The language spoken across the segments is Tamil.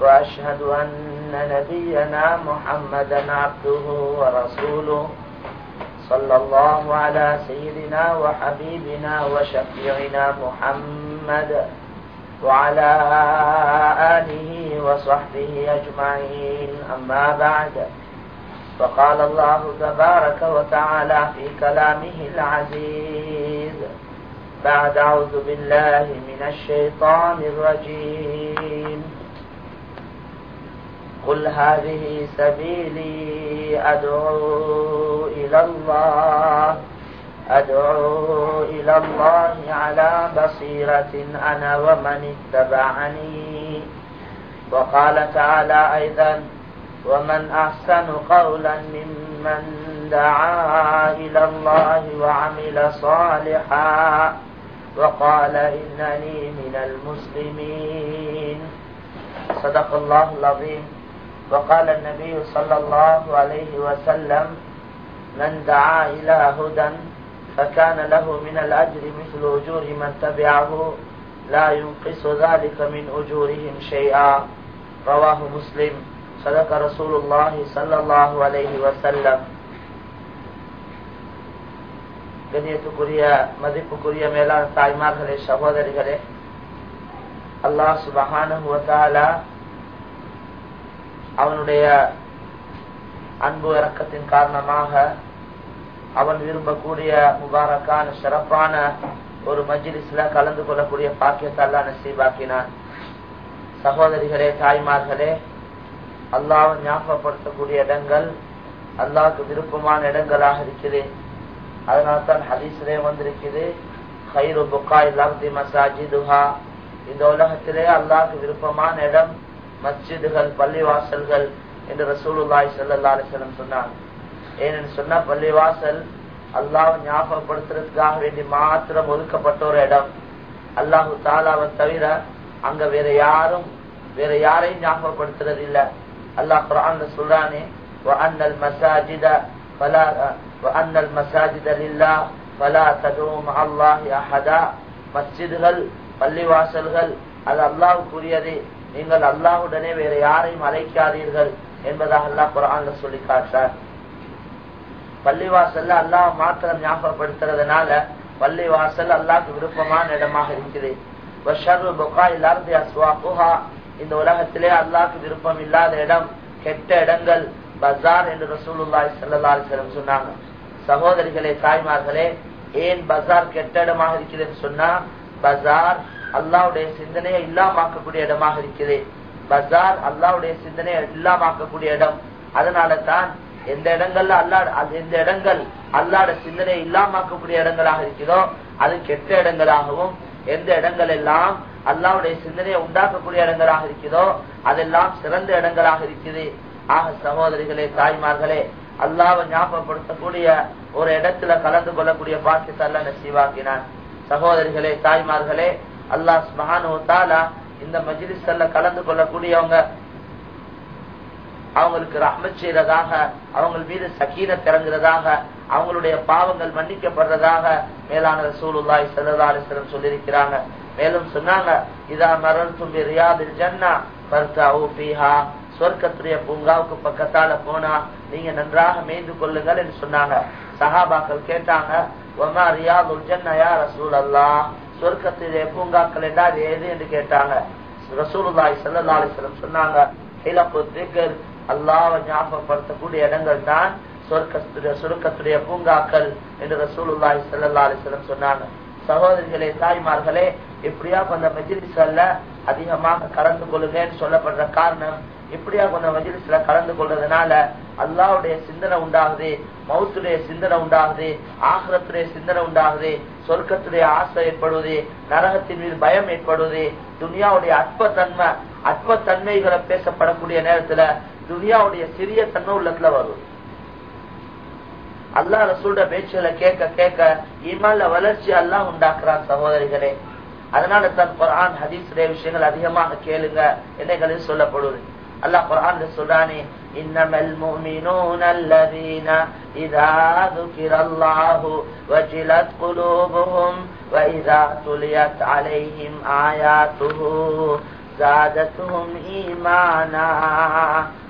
وأشهد أن نبينا محمدا عبده ورسوله صلى الله على سيدنا وحبيبنا وشفيعنا محمد وعلى آله وصحبه أجمعين. أما بعد فقال الله تبارك وتعالى في كلامه العزيز بعد أعوذ بالله من الشيطان الرجيم. قل هذه سبيلي أدعو إلى الله أدعو إلى الله على بصيرة أنا ومن اتبعني. وقال تعالى أيضا ومن أحسن قولا ممن دعا إلى الله وعمل صالحا وقال إنني من المسلمين. صدق الله العظيم. وقال النبي صلى الله عليه وسلم من دعا إلى هدى فكان له من الأجر مثل أجور من تبعه لا ينقص ذلك من أجورهم شيئا رواه مسلم صدق رسول الله صلى الله عليه وسلم கண்ணியத்துக்குரிய மதிப்புக்குரிய மேலான தாய்மார்களே சகோதரிகளே அல்லாஹ் சுபஹானுவத்தாலா அவனுடைய அன்பு இறக்கத்தின் காரணமாக அவன் விரும்பக்கூடிய முபாரக்கான சிறப்பான ஒரு மஜ்லிஸ்ல கலந்து கொள்ளக்கூடிய பாக்கியத்தை அல்லா நசீபாக்கினான். சகோதரிகளே தாய்மார்களே அல்லாவை ஞாபகப்படுத்தக்கூடிய இடங்கள் அல்லாவுக்கு விருப்பமான இடங்களாக இருக்குது. அதனால தான் ஹதீஸ்லே வந்திருக்குது ஹைரு புக்கா இல்லாமதி மசாஜிதுஹா. இந்த உலகத்திலே அல்லாவுக்கு விருப்பமான இடம் மஸ்ஜிதுகள் பள்ளிவாசல்கள் என்று ரசூலுல்லாய் சல்லா அலிஸ்லம் சொன்னார். ஏன்னு சொன்ன பள்ளிவாசல் அல்லாவை ஞாபகப்படுத்துறதுக்காக வேண்டி மாத்திரம் ஒதுக்கப்பட்ட ஒரு இடம். அல்லாஹு தாலாவை தவிர அங்க வேற யாரும் வேற யாரையும் ஞாபகப்படுத்துறது இல்ல. அல்லாஹ் குரான் சொல்றானே அண்ணல் மசாஜித பலா அண்ணல் மசாஜித இல்லா பலா ததுவும் அல்லாஹ் அஹதா. மஸ்ஜிதுகள் பள்ளிவாசல்கள் அது அல்லாவுக்குரியது நீங்கள் அல்லாஹுடனே வேற யாரையும் அழைக்காதீர்கள் என்பதாக அல்லாஹ் குரான் சொல்லி காட்டார் பள்ளிவாசல்ல அல்லாஹ் மாத்திரம் ஞாபகப்படுத்துறதுனால பள்ளிவாசல் அல்லாஹ்க்கு விருப்பமான இடமாக இருக்குது. இந்த உலகத்திலே அல்லாஹ்க்கு விருப்பம் இல்லாத இடம் கெட்ட இடங்கள் பஜார் என்று ரசூலுல்லாய் சல்லா அலிஸ்லம் சொன்னாங்க. சகோதரிகளே தாய்மார்களே ஏன் பஜார் கெட்ட இடமாக இருக்கிறது சொன்னா பஜார் அல்லாவுடைய சிந்தனையை இல்லாமக்கக்கூடிய இடமாக இருக்குது பஜார் அல்லாவுடைய சிந்தனையை இல்லாமக்கக்கூடிய இடம். அதனால தான் எந்த இடங்கள்ல அல்லா எந்த இடங்கள் அல்லாட சிந்தனையை இல்லாமக்கக்கூடிய இடங்களாக இருக்கிறதோ அது கெட்ட இடங்களாகவும் எந்த இடங்கள் எல்லாம் அல்லாவுடைய சிந்தனையை உண்டாக்கக்கூடிய இடங்களாக இருக்கிறதோ அதெல்லாம் சிறந்த இடங்களாக இருக்குது ஆக சகோதரிகளே தாய்மார்களே அல்லாவை ஞாபகப்படுத்தக்கூடிய ஒரு இடத்துல கலந்து கொள்ளக்கூடிய பாக்கியத்தை அல்ல நசீவாக்கினான். சகோதரிகளே தாய்மார்களே அல்லாஹ் ஸ்மஹானு இந்த மஜ்லிஸ்ல கலந்து கொள்ளக்கூடியவங்க அவங்களுக்கு ரஹ்மத் செய்யறதாக அவங்க மீது சகீர திறங்குறதாக அவங்களுடைய பாவங்கள் மன்னிக்கப்படுறதாக மேலான ரசூலுல்லாய் சல்லா அலிஸ்லம் சொல்லியிருக்கிறாங்க. மேலும் சொன்னாங்க இதா மரல் ரியாதில் ஜன்னா சொர்க்கத்துடைய பூங்காவுக்கு பக்கத்தால போனா நீங்க நன்றாக மேய்ந்து கொள்ளுங்கள் என்று சொன்னாங்க. சஹாபாக்கள் கேட்டாங்க ஒமா ரியாதுல் ஜன்னா ரசூல் சொர்க்கத்திலே பூங்காக்கள் என்றால் ஏது என்று கேட்டாங்க. ரசூலுல்லாய் சல்லா அலிஸ்லம் சொன்னாங்க இலப்பு திகர். அல்லாவை ஞாபகப்படுத்தக்கூடிய இடங்கள் தான் சொர்க்கத்துடைய சுருக்கத்துடைய பூங்காக்கள் என்று ரசூலுல்லாய் சல்லா அலிஸ்லம் சொன்னாங்க. சகோதரிகளே தாய்மார்களே எப்படியா கொஞ்சம் மெஜிலிஸ்ல அதிகமாக கலந்து கொள்ளுங்கன்னு சொல்லப்படுற காரணம் இப்படியா கொஞ்சம் மஜிலிஸ்ல கலந்து கொள்றதுனால அல்லாவுடைய சிந்தனை உண்டாகுது மௌத்துடைய சிந்தனை உண்டாகுது ஆகலத்துடைய சிந்தனை உண்டாகுது சொர்க்கத்துடைய ஆசை ஏற்படுவது நரகத்தின் மீது பயம் ஏற்படுவது துனியாவுடைய அற்பத்தன்மை அற்பத்தன்மைகளை பேசப்படக்கூடிய நேரத்துல துனியாவுடைய சிறிய தன்மை உள்ளத்துல வரும் அல்லா ரசூட பேச்சுகளை கேட்க கேட்க ஈமான்ல வளர்ச்சி எல்லாம் உண்டாக்குறான் சகோதரிகளே. அதனால தான் குரான் ஹதீஸுடைய விஷயங்கள் அதிகமாக கேளுங்க என்னைகளில் சொல்லப்படுது அல்லாஹ் குரான் சொல்றானே إنما المؤمنون الذين إذا ذكر الله وجلت قلوبهم وإذا تليت عليهم آياته زادتهم إيمانا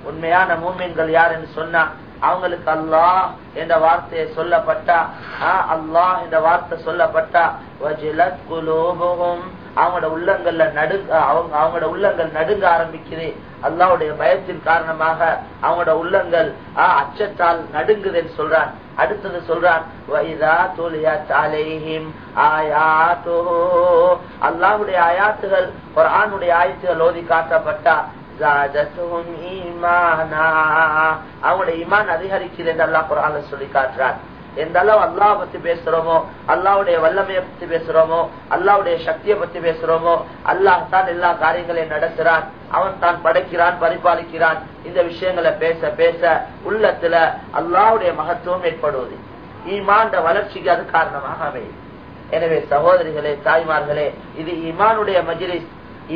உண்மையான மூமின்கள் யார் என்று சொன்னா அவங்களுக்கு அல்லாஹ் என்ற வார்த்தையை சொல்லப்பட்டா அல்லாஹ் என்ற வார்த்தை சொல்லப்பட்டா அவங்களோட உள்ளங்கள்ல நடுங்க அவங்க அவங்களோட உள்ளங்கள் நடுங்க ஆரம்பிக்குது. அல்லாவுடைய பயத்தின் காரணமாக அவங்களோட உள்ளங்கள் அச்சத்தால் நடுங்குதுன்னு சொல்றான். அடுத்தது சொல்றான் அல்லாவுடைய ஆயாத்துகள் ஒரு ஆணுடைய ஆயத்துகள் ஓதி காட்டப்பட்டா அவங்களுடைய இமான் அதிகரிக்குது என்று அல்லா குரான் சொல்லி காட்டுறான். எந்த அளவு அல்லாஹ் பத்தி பேசுறோமோ அல்லாவுடைய வல்லமையை பத்தி பேசுறோமோ அல்லாவுடைய சக்தியை பத்தி பேசுறோமோ அல்லாஹ் தான் எல்லா காரியங்களையும் நடத்துறான் அவன் தான் படைக்கிறான் பரிபாலிக்கிறான். இந்த விஷயங்களை பேச பேச உள்ளத்துல அல்லாவுடைய மகத்துவம் ஏற்படுவது. ஈமான் வளர்ச்சிக்கு அது காரணமாக அமையும். எனவே சகோதரிகளே தாய்மார்களே இது ஈமானுடைய மஜிலிஸ்.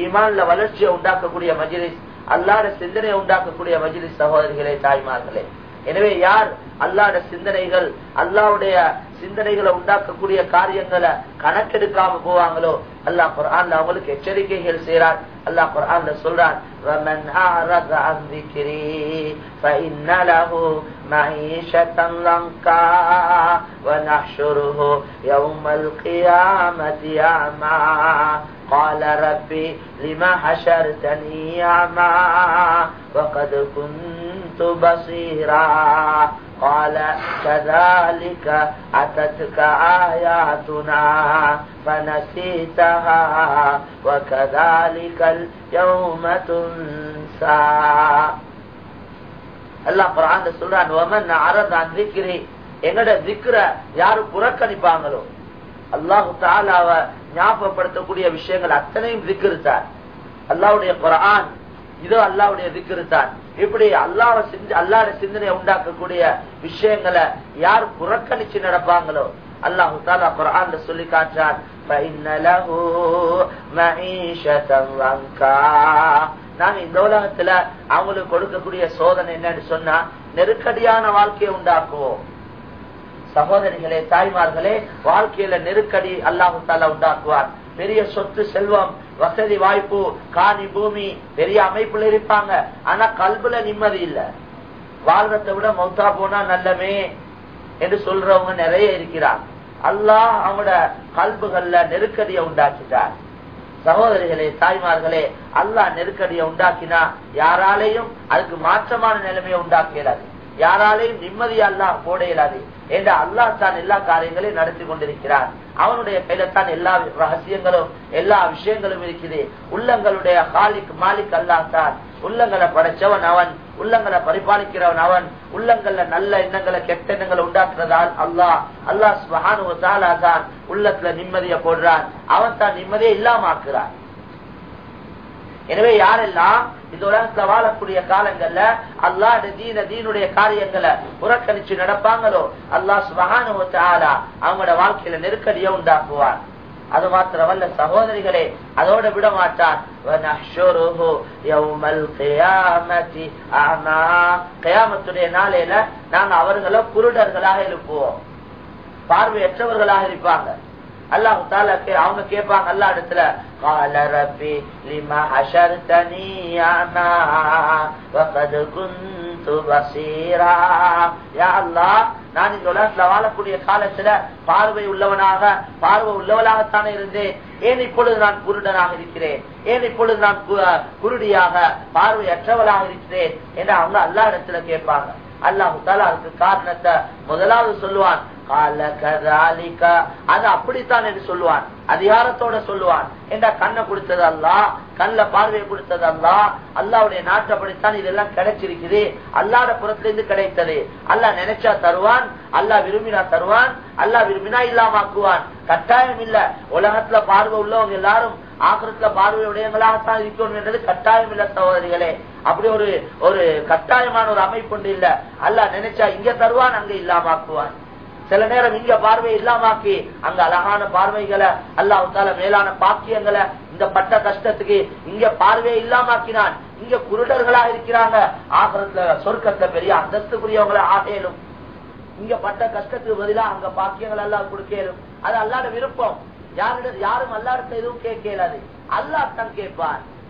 ஈமான்ல வளர்ச்சியை உண்டாக்கக்கூடிய மஜிலிஸ் அல்லாத சிந்தனையை உண்டாக்கக்கூடிய மஜிலிஸ் சகோதரிகளே தாய்மார்களே. எனவே யார் அல்லாட சிந்தனைகள் அல்லாவுடைய சிந்தனைகளை உண்டாக்கக்கூடிய காரியங்களை கணக்கெடுக்காம போவாங்களோ அல்லாஹ் குரான்ல அவங்களுக்கு எச்சரிக்கைகள் செய்யறான் அல்லாஹ் குரான்ல சொல்றான் ومن أعرض عن ذكري فإن له معيشة ضنكا ونحشره يوم القيامة أعمى قال ربي لما حشرتني أعمى وقد كنت بصيرا قال كذلك أتتك آياتنا فنسيتها وكذلك اليوم تنسى அல்லாஹ் குரான் சொல்றான் ஒமன் அரதான் திக்ரி எங்கட திக்ர யாரு புறக்கணிப்பாங்களோ அல்லாஹு தாலாவ ஞாபகப்படுத்தக்கூடிய விஷயங்கள் அத்தனையும் திக்கிருத்தான் அல்லாவுடைய குரான் இதோ அல்லாவுடைய திக்கிருத்தான் இப்படி அல்லாவ சிந்தி அல்லாட சிந்தனையை உண்டாக்கக்கூடிய விஷயங்களை யார் புறக்கணிச்சு நடப்பாங்களோ அல்லாஹு தாலா குரான் சொல்லி காட்டான் நாங்க இந்த உலகத்துல அவங்களுக்கு கொடுக்கக்கூடிய சோதனை என்னன்னு சொன்னா நெருக்கடியான வாழ்க்கையை உண்டாக்குவோம். சகோதரிகளே தாய்மார்களே வாழ்க்கையில நெருக்கடி அல்லாஹு தாலா உண்டாக்குவார். பெரிய சொத்து செல்வம் வசதி வாய்ப்பு காணி பூமி பெரிய அமைப்புல இருப்பாங்க. ஆனா கல்புல நிம்மதி இல்ல. வாழ்றதை விட மௌத்தா போனா நல்லமே என்று சொல்றவங்க நிறைய இருக்கிறார் அல்லாஹ் அவங்களோட கல்புகள்ல நெருக்கடியை உண்டாக்கிட்டார். சகோதரிகளே தாய்மார்களே அல்லாஹ் நெருக்கடியை உண்டாக்கினா யாராலையும் அதுக்கு மாற்றமான நிலைமையை உண்டாக்க யாராலையும் நிம்மதி அல்லாஹ் போட இயலாது என்ற அல்லாஹ் தான் எல்லா காரியங்களையும் நடத்தி கொண்டிருக்கிறார். அவனுடைய கையில தான் எல்லா ரகசியங்களும் எல்லா விஷயங்களும் இருக்குது. உள்ளங்களுடைய ஹாலிக் மாலிக் அல்லாஹ் தான். உள்ளங்களை படைச்சவன் அவன் உள்ளங்களை பரிபாலிக்கிறவன் அவன் உள்ளங்கள்ல நல்ல எண்ணங்களை கெட்ட எண்ணங்களை உண்டாக்குறதால் அல்லாஹ் அல்லாஹ் சுபஹானு தாலா தான் உள்ளத்துல நிம்மதியை போடுறான். அவன் தான் நிம்மதியை இல்லாம ஆக்குறான். எனவே யாரெல்லாம் இந்த உலகத்துல வாழக்கூடிய காலங்கள்ல அல்லாஹ் தீன தீனுடைய காரியங்களை புறக்கணிச்சு நடப்பாங்களோ அல்லாஹ் சுபஹானு தாலா அவங்களோட வாழ்க்கையில நெருக்கடியை உண்டாக்குவார். அது மாத்திரமல்ல சகோதரிகளே அதோட விட மாட்டான் கயாமத்துடைய நாளையில நாங்க அவர்களை குருடர்களாக எழுப்புவோம் பார்வையற்றவர்களாக இருப்பாங்க. அல்லாஹு தாலா அவங்க கேட்பாங்க அல்லா இடத்துல قال ربي لما حشرتني أعمى وقد كنت بصيرا يا الله நான் இந்த உலகத்துல வாழக்கூடிய காலத்துல பார்வை உள்ளவனாக பார்வை உள்ளவனாகத்தானே இருந்தேன் ஏன் இப்பொழுது நான் குருடனாக இருக்கிறேன் ஏன் இப்பொழுது நான் குருடியாக பார்வையற்றவளாக இருக்கிறேன் என்று அவங்க அல்லா இடத்துல கேட்பாங்க அல்லாஹு தாலா அதுக்கு காரணத்தை முதலாவது சொல்லுவான் அது அப்படித்தான் என்று சொல்லுவான். அதிகாரத்தோட சொல்லுவான். என்ற கண்ணை கொடுத்தது அல்லா? கண்ல பார்வையை கொடுத்தது அல்லா? அல்லாவுடைய நாட்டப்படித்தான் இதெல்லாம் கிடைச்சிருக்குது. அல்லாட புறத்திலிருந்து கிடைத்தது. அல்லா நினைச்சா தருவான். அல்லா விரும்பினா தருவான். அல்லா விரும்பினா இல்லாமக்குவான். கட்டாயம் இல்ல. உலகத்துல பார்வை உள்ளவங்க எல்லாரும் ஆக்கிரத்துல பார்வை உடையங்களாகத்தான் இருக்கணும் என்றது கட்டாயம் இல்ல சகோதரிகளே. அப்படி ஒரு ஒரு கட்டாயமான ஒரு அமைப்பு ஒன்று இல்ல. அல்ல நினைச்சா இங்க தருவான் அங்க இல்லாமாக்குவான். சில நேரம் இங்க பார்வை இல்லாமாக்கி அங்க அழகான பார்வைகளை அல்லாஹால மேலான பாக்கியங்களை இந்த பட்ட கஷ்டத்துக்கு இங்க பார்வையை இல்லாமாக்கினான். இங்க குருடர்களா இருக்கிறாங்க. ஆகரத்துல சொர்க்கத்தை பெரிய அந்தஸ்துக்குரியவங்களை ஆகலும். இங்க பட்ட கஷ்டத்துக்கு பதிலா அங்க பாக்கியங்கள் எல்லாம் கொடுக்கலும். அது அல்லாட விருப்பம். யாரிடம் யாரும் அல்லாடத்த எதுவும் கேட்கலாது. அல்லா அல்லாஹ் தான்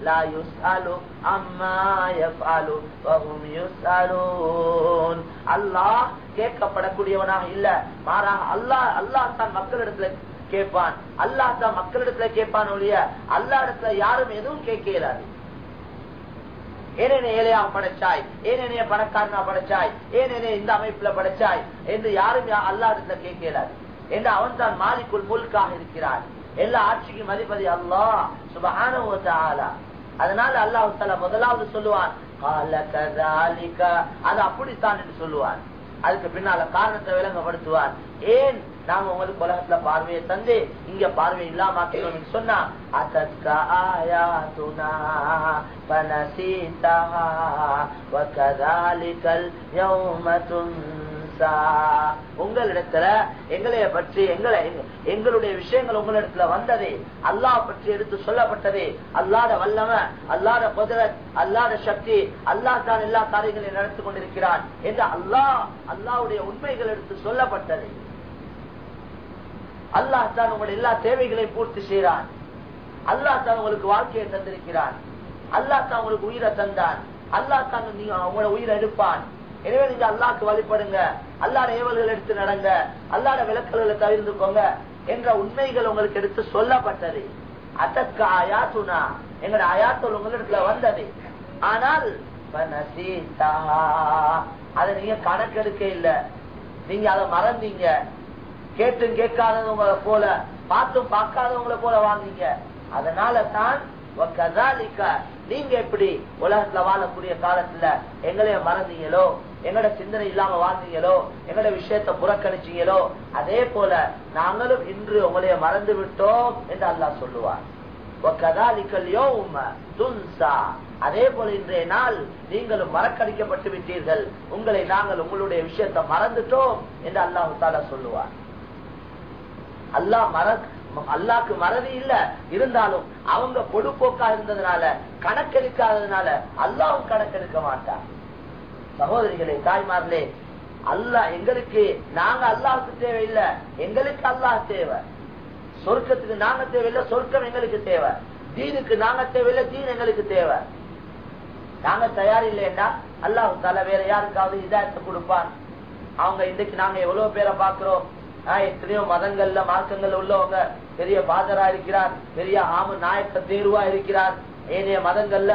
لا يسأل عما يفعل وهم يسألون அல்லாஹ் கேட்கப்படக்கூடியவனாக இல்ல மாறாக அல்லாஹ் அல்லாஹ் தான் மக்களிடத்துல கேட்பான் அல்லாஹ் தான் மக்களிடத்துல கேட்பான் ஒழிய அல்லா இடத்துல யாரும் எதுவும் கேட்க இயலாது ஏன் என்னை ஏழையாக படைச்சாய் ஏன் என்னைய பணக்காரனா படைச்சாய் ஏன் என்னை இந்த அமைப்புல படைச்சாய் என்று யாரும் அல்லா இடத்துல கேட்க இயலாது என்று அவன் தான் மாலிக்குள் முழுக்காக இருக்கிறான் எல்லா ஆட்சிக்கும் அதிபதி அல்லாஹ் சுபஹான அதனால அல்லாஹு தாலா முதலாவது சொல்லுவான் அது அப்படித்தான் என்று சொல்லுவான். அதுக்கு பின்னால காரணத்தை விளங்கப்படுத்துவான். ஏன்? நாங்க உங்களுக்கு உலகத்துல பார்வையை தந்து இங்க பார்வை இல்லாம ஆக்கிறோம் சொன்னா அதற்கா உங்களிடத்துல எங்களைய பற்றி எங்களை எங்களுடைய விஷயங்கள் உங்களிடத்துல வந்ததே அல்லாஹ் பற்றி எடுத்து சொல்லப்பட்டதே. அல்லாத வல்லம அல்லாத குதிரத் அல்லாத சக்தி அல்லாஹ் தான் எல்லா காரியங்களையும் நடத்தி கொண்டிருக்கிறான் என்று அல்லாஹ் அல்லாவுடைய உண்மைகள் எடுத்து சொல்லப்பட்டது. அல்லாஹ் தான் உங்களுடைய எல்லா தேவைகளையும் பூர்த்தி செய்கிறான். அல்லாஹ் தான் உங்களுக்கு வாழ்க்கையை தந்திருக்கிறான். அல்லாஹ் தான் உங்களுக்கு உயிரை தந்தான். அல்லாஹ் தான் நீங்க உங்களோட உயிரை எடுப்பான். எனவே நீங்க அல்லாக்கு வழிபடுங்க. அல்லாட ஏவல்கள் எடுத்து நடங்க. அல்லாட விளக்கல்களை தவிர்த்துக்கோங்க என்ற உண்மைகள் உங்களுக்கு எடுத்து சொல்லப்பட்டது. அதற்கு அயாத்துனா எங்களோட அயாத்தல் உங்களிடத்துல வந்தது. ஆனால் அதை நீங்க கணக்கெடுக்க இல்ல. நீங்க அதை மறந்தீங்க. கேட்டும் கேட்காதவங்களை போல பார்த்தும் பார்க்காதவங்களை போல வாங்கிங்க. அதனால தான் நீங்க எப்படி உலகத்துல வாழக்கூடிய காலத்துல எங்களைய மறந்தீங்களோ எங்கட சிந்தனை இல்லாம வாழ்ந்தீங்களோ எங்கட விஷயத்த புறக்கணிச்சீங்களோ அதே போல நாங்களும் இன்று உங்களைய மறந்து விட்டோம் என்று அல்லாஹ் சொல்லுவார். அதே போல இன்றைய நாள் நீங்களும் மறக்கடிக்கப்பட்டு விட்டீர்கள். உங்களை நாங்கள் உங்களுடைய விஷயத்தை மறந்துட்டோம் என்று அல்லாஹு தாலா சொல்லுவார். அல்லாஹ் அல்லாக்கு மறதி இல்ல. இருந்தாலும் அவங்க பொடுப்போக்கா இருந்ததுனால கணக்கெடுக்காததுனால அல்லாவும் கணக்கெடுக்க மாட்டார் சகோதரிகளே தாய்மார்களே அல்லாஹ் எங்களுக்கு நாங்க அல்லாஹுக்கு தேவையில்லை. எங்களுக்கு அல்லாஹ் தேவை. சொர்க்கத்துக்கு நாங்க தேவையில்லை சொர்க்கம் எங்களுக்கு தேவை. தீனுக்கு நாங்க தேவையில்லை தீன் எங்களுக்கு தேவை. நாங்க தயார் இல்லைன்னா அல்லாஹு தால வேற யாருக்காவது இதாயத்தை கொடுப்பான். அவங்க இன்னைக்கு நாங்க எவ்வளவு பேரை பாக்குறோம் எத்தனையோ மதங்கள்ல மார்க்கங்கள்ல உள்ளவங்க பெரிய பாதரா இருக்கிறார் பெரிய ஆம நாயக்க தேர்வா இருக்கிறார். ஏனைய மதங்கள்ல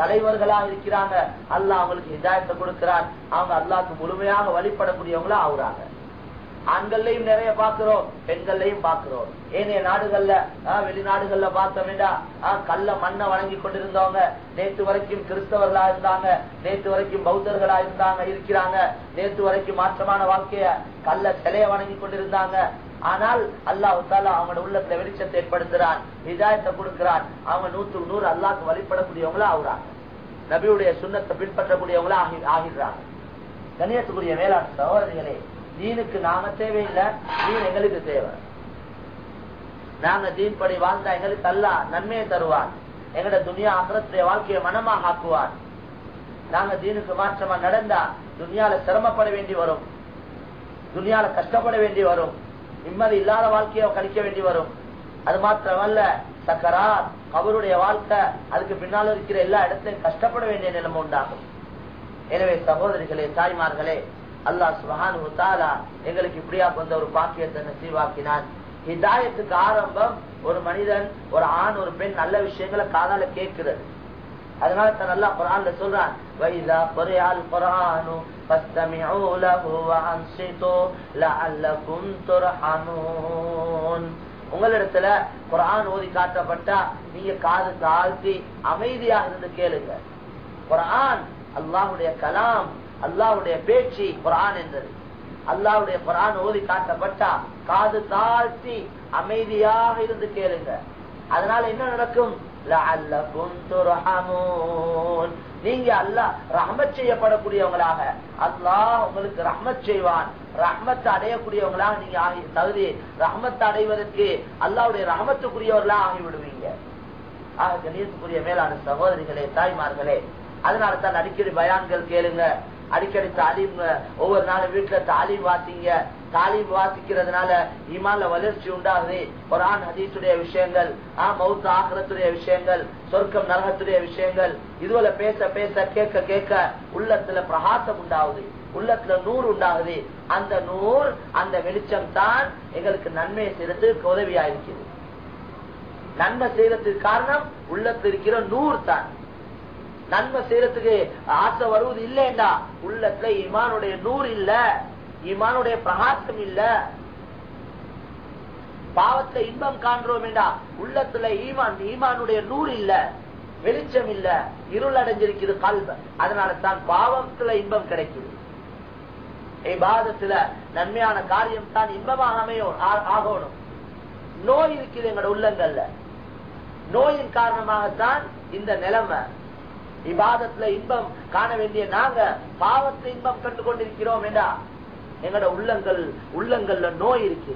தலைவர்களா இருக்கிறாங்க. அல்லாஹ் அவங்களுக்கு இதாயத்தை கொடுக்கிறார் அவங்க அல்லாக்கு முழுமையாக வழிபடக்கூடியவங்களா ஆகுறாங்க. ஆண்கள்லையும் நிறைய பாக்குறோம் பெண்கள்லையும் பாக்குறோம் ஏனைய நாடுகள்ல வெளிநாடுகள்ல பார்த்தோம்னா கல்ல மண்ணை வணங்கி கொண்டிருந்தவங்க. நேற்று வரைக்கும் கிறிஸ்தவர்களா இருந்தாங்க. நேற்று வரைக்கும் பௌத்தர்களா இருந்தாங்க இருக்கிறாங்க. நேற்று வரைக்கும் மாற்றமான வாழ்க்கைய கல்ல சிலைய வணங்கி கொண்டிருந்தாங்க. ஆனால் அல்லாஹு தாலா அவனோட உள்ளத்துல வெளிச்சத்தை ஏற்படுத்துறான் விதாயத்தை கொடுக்கிறான். அவன் நூத்துக்கு நூறு அல்லாக்கு வழிபடக்கூடியவங்களா ஆகுறாங்க. நபியுடைய சுண்ணத்தை பின்பற்றக்கூடியவங்களா ஆகி ஆகிடுறாங்க. கணியத்துக்குரிய வேளாண் சகோதரிகளே தீனுக்கு நாம தேவையில்லை தீன் எங்களுக்கு தேவை. நாங்க தீன் படி வாழ்ந்தா எங்களுக்கு அல்லா நன்மையை தருவான். எங்கட துனியா அகலத்துடைய வாழ்க்கையை மனமாக ஆக்குவான். நாங்க தீனுக்கு மாற்றமா நடந்தா துனியால சிரமப்பட வேண்டி வரும். துனியால கஷ்டப்பட வேண்டி வரும். நிம்மதி இல்லாத வாழ்க்கையை கழிக்க வேண்டி வரும். அது மாத்திரமல்ல சக்கரார் அவருடைய வாழ்க்கை அதுக்கு பின்னால் இருக்கிற எல்லா இடத்தையும் கஷ்டப்பட வேண்டிய நிலைமை உண்டாகும். எனவே சகோதரிகளே தாய்மார்களே அல்லாஹ் சுபஹானு தாலா எங்களுக்கு இப்படியா வந்த ஒரு பாக்கியத்தை நசீவாக்கினான். ஹிதாயத்துக்கு ஆரம்பம் ஒரு மனிதன் ஒரு ஆண் ஒரு பெண் நல்ல விஷயங்களை காதால கேட்கிறது அதனால தான் நல்லா குரான்ல சொல்றான் வைதா பொறையால் குரானும் فاستمعوا له وانصتوا لعلكم ترحمون உங்களிடத்துல குரான் ஓதி காட்டப்பட்டா நீங்க காது தாழ்த்தி அமைதியா இருந்து கேளுங்க குரான் அல்லாஹுடைய கலாம் அல்லாஹுடைய பேச்சு குரான் என்றது அல்லாஹுடைய குரான் ஓதி காட்டப்பட்டா காது தாழ்த்தி அமைதியாக இருந்து கேளுங்க அதனால என்ன நடக்கும் லஅல்லகும் துர்ஹமூன் நீங்க அல்லாஹ் ரஹ்மத் செய்யப்படக்கூடியவங்களாக. அல்லாஹ் உங்களுக்கு ரஹ்மத் செய்வான். ரஹ்மத் அடையக்கூடியவங்களாக நீங்க ஆகி தகுதி ரஹ்மத் அடைவதற்கு அல்லாவுடைய ரஹமத்துக்குரியவர்களாக ஆகிவிடுவீங்க. ஆக கணியத்துக்குரிய மேலான சகோதரிகளே தாய்மார்களே அதனால தான் அடிக்கடி பயான்கள் கேளுங்க. அடிக்கடி தாலீம் ஒவ்வொரு நாளும் வீட்டுல தாலீம் வாசிங்க. தாலீம் வாசிக்கிறதுனால ஈமான்ல வளர்ச்சி உண்டாகுது. குரான் ஹதீசுடைய விஷயங்கள் ஆஹ் மௌத் ஆகிரத்துடைய விஷயங்கள் சொர்க்கம் நரகத்துடைய விஷயங்கள் இதுவரை பேச பேச கேட்க கேட்க உள்ளத்துல பிரகாசம் உண்டாகுது. உள்ளத்துல நூறு உண்டாகுது. அந்த நூறு அந்த வெளிச்சம் தான் எங்களுக்கு நன்மையை செய்யறதுக்கு உதவியா இருக்குது நன்மை செய்யறதுக்கு காரணம் உள்ளத்துல இருக்கிற நூறு தான். நன்மை செய்யறதுக்கு ஆசை வருவது இல்லைண்டா உள்ளத்துல இமானுடைய நூறு இல்ல. இமானுடைய பிரகாசம் இல்ல. பாவத்தை இன்பம் காண்றோம் என்றா உள்ளத்துல ஈமான் ஈமானுடைய நூறு இல்ல வெளிச்சம் இல்ல இருள் அடைஞ்சிருக்குது கல்வ அதனால தான் பாவத்துல இன்பம் கிடைக்குது. பாதத்துல நன்மையான காரியம் தான் இன்பமாக அமையும் ஆகணும். நோய் இருக்குது எங்களோட உள்ளங்கள்ல. நோயின் காரணமாகத்தான் இந்த நிலைமை. இபாதத்துல இன்பம் காண வேண்டிய நாங்க பாவத்தை இன்பம் கண்டு கொண்டிருக்கிறோம் என்றா எங்கட உள்ளங்கள் உள்ளங்கள்ல நோய் இருக்கு.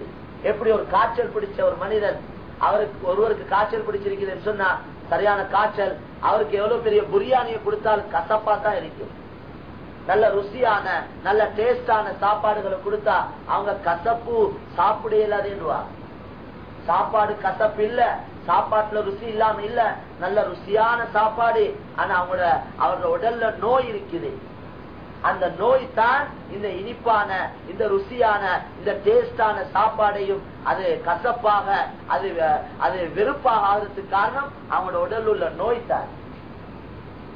எப்படி ஒரு காய்ச்சல் பிடிச்ச ஒரு மனிதன் அவருக்கு ஒருவருக்கு காய்ச்சல் பிடிச்சிருக்குதுன்னு சொன்னா சரியான காய்ச்சல் அவருக்கு எவ்வளவு பெரிய புரியாணியை கொடுத்தாலும் கசப்பா தான் இருக்கும் நல்ல ருசியான நல்ல டேஸ்டான சாப்பாடுகளை கொடுத்தா அவங்க கசப்பு சாப்பிடலாதேன்னுவா சாப்பாடு கசப்பு இல்ல சாப்பாட்டுல ருசி இல்லாம இல்ல நல்ல ருசியான சாப்பாடு. ஆனா அவங்களோட அவரோட உடல்ல நோய் இருக்குது. அந்த நோய் தான் இந்த இனிப்பான இந்த ருசியான இந்த டேஸ்டான சாப்பாடையும் அது கசப்பாக அது அது வெறுப்பாக ஆகிறதுக்கு காரணம் அவங்களோட உடல் உள்ள நோய் தான்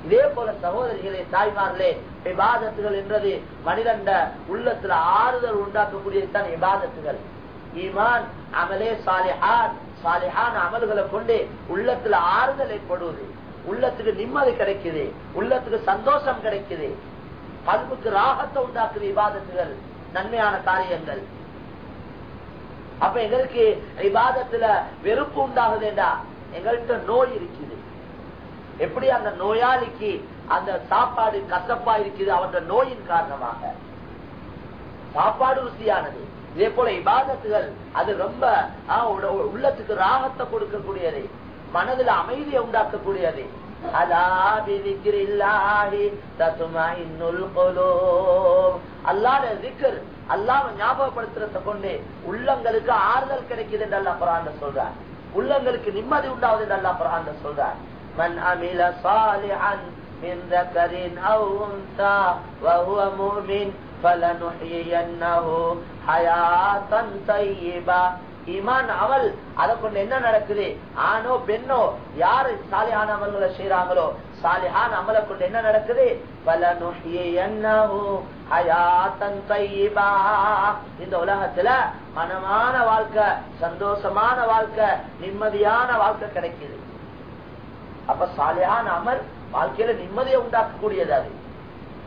இதே போல சகோதரிகளே தாய்மார்களே விவாதத்துகள் என்றது மனிதண்ட உள்ளத்துல ஆறுதல் உண்டாக்கக்கூடியதுதான் விவாதத்துகள் ஈமான் அமலே சாலிஹான் சாலிஹான் அமல்களை கொண்டு உள்ளத்துல ஆறுதல் ஏற்படுவது உள்ளத்துக்கு நிம்மதி கிடைக்குது. உள்ளத்துக்கு சந்தோஷம் கிடைக்குது. கல்புக்கு ராகத்தை உண்டாக்குது விவாதத்துகள் நன்மையான காரியங்கள். அப்ப எங்களுக்கு விவாதத்துல வெறுப்பு உண்டாகுதுண்டா எங்கள்கிட்ட நோய் இருக்குது. எப்படி அந்த நோயாளிக்கு அந்த சாப்பாடு கசப்பா இருக்குது அவன் நோயின் காரணமாக? சாப்பாடு ருசியானது. இதே போல இபாதத்துகள் அது ரொம்ப உள்ளத்துக்கு ராகத்தை கொடுக்கக்கூடியது. மனதில் அமைதியை உண்டாக்கக்கூடியது. ஞாபகப்படுத்துறத கொண்டு உள்ளங்களுக்கு ஆறுதல் கிடைக்குது என்று அல்லா புறான் சொல்றார் உள்ளங்களுக்கு நிம்மதி உண்டாவது என்று அல்லா புறான் சொல்றார் மன் அமில சாலிஹன் من ذكر أو أنثى وهو مؤمن فلنحيينه حياة طيبة ஈமான் அமல் அதை கொண்டு என்ன நடக்குது? ஆணோ பெண்ணோ யாரு சாலியான அமல்களை செய்யறாங்களோ சாலிஹான் அமலை கொண்டு என்ன நடக்குது? பல இந்த உலகத்துல மனமான வாழ்க்கை சந்தோஷமான வாழ்க்கை நிம்மதியான வாழ்க்கை கிடைக்குது. அப்ப சாலியான அமல் வாழ்க்கையில நிம்மதியை உண்டாக்கக்கூடியது அது.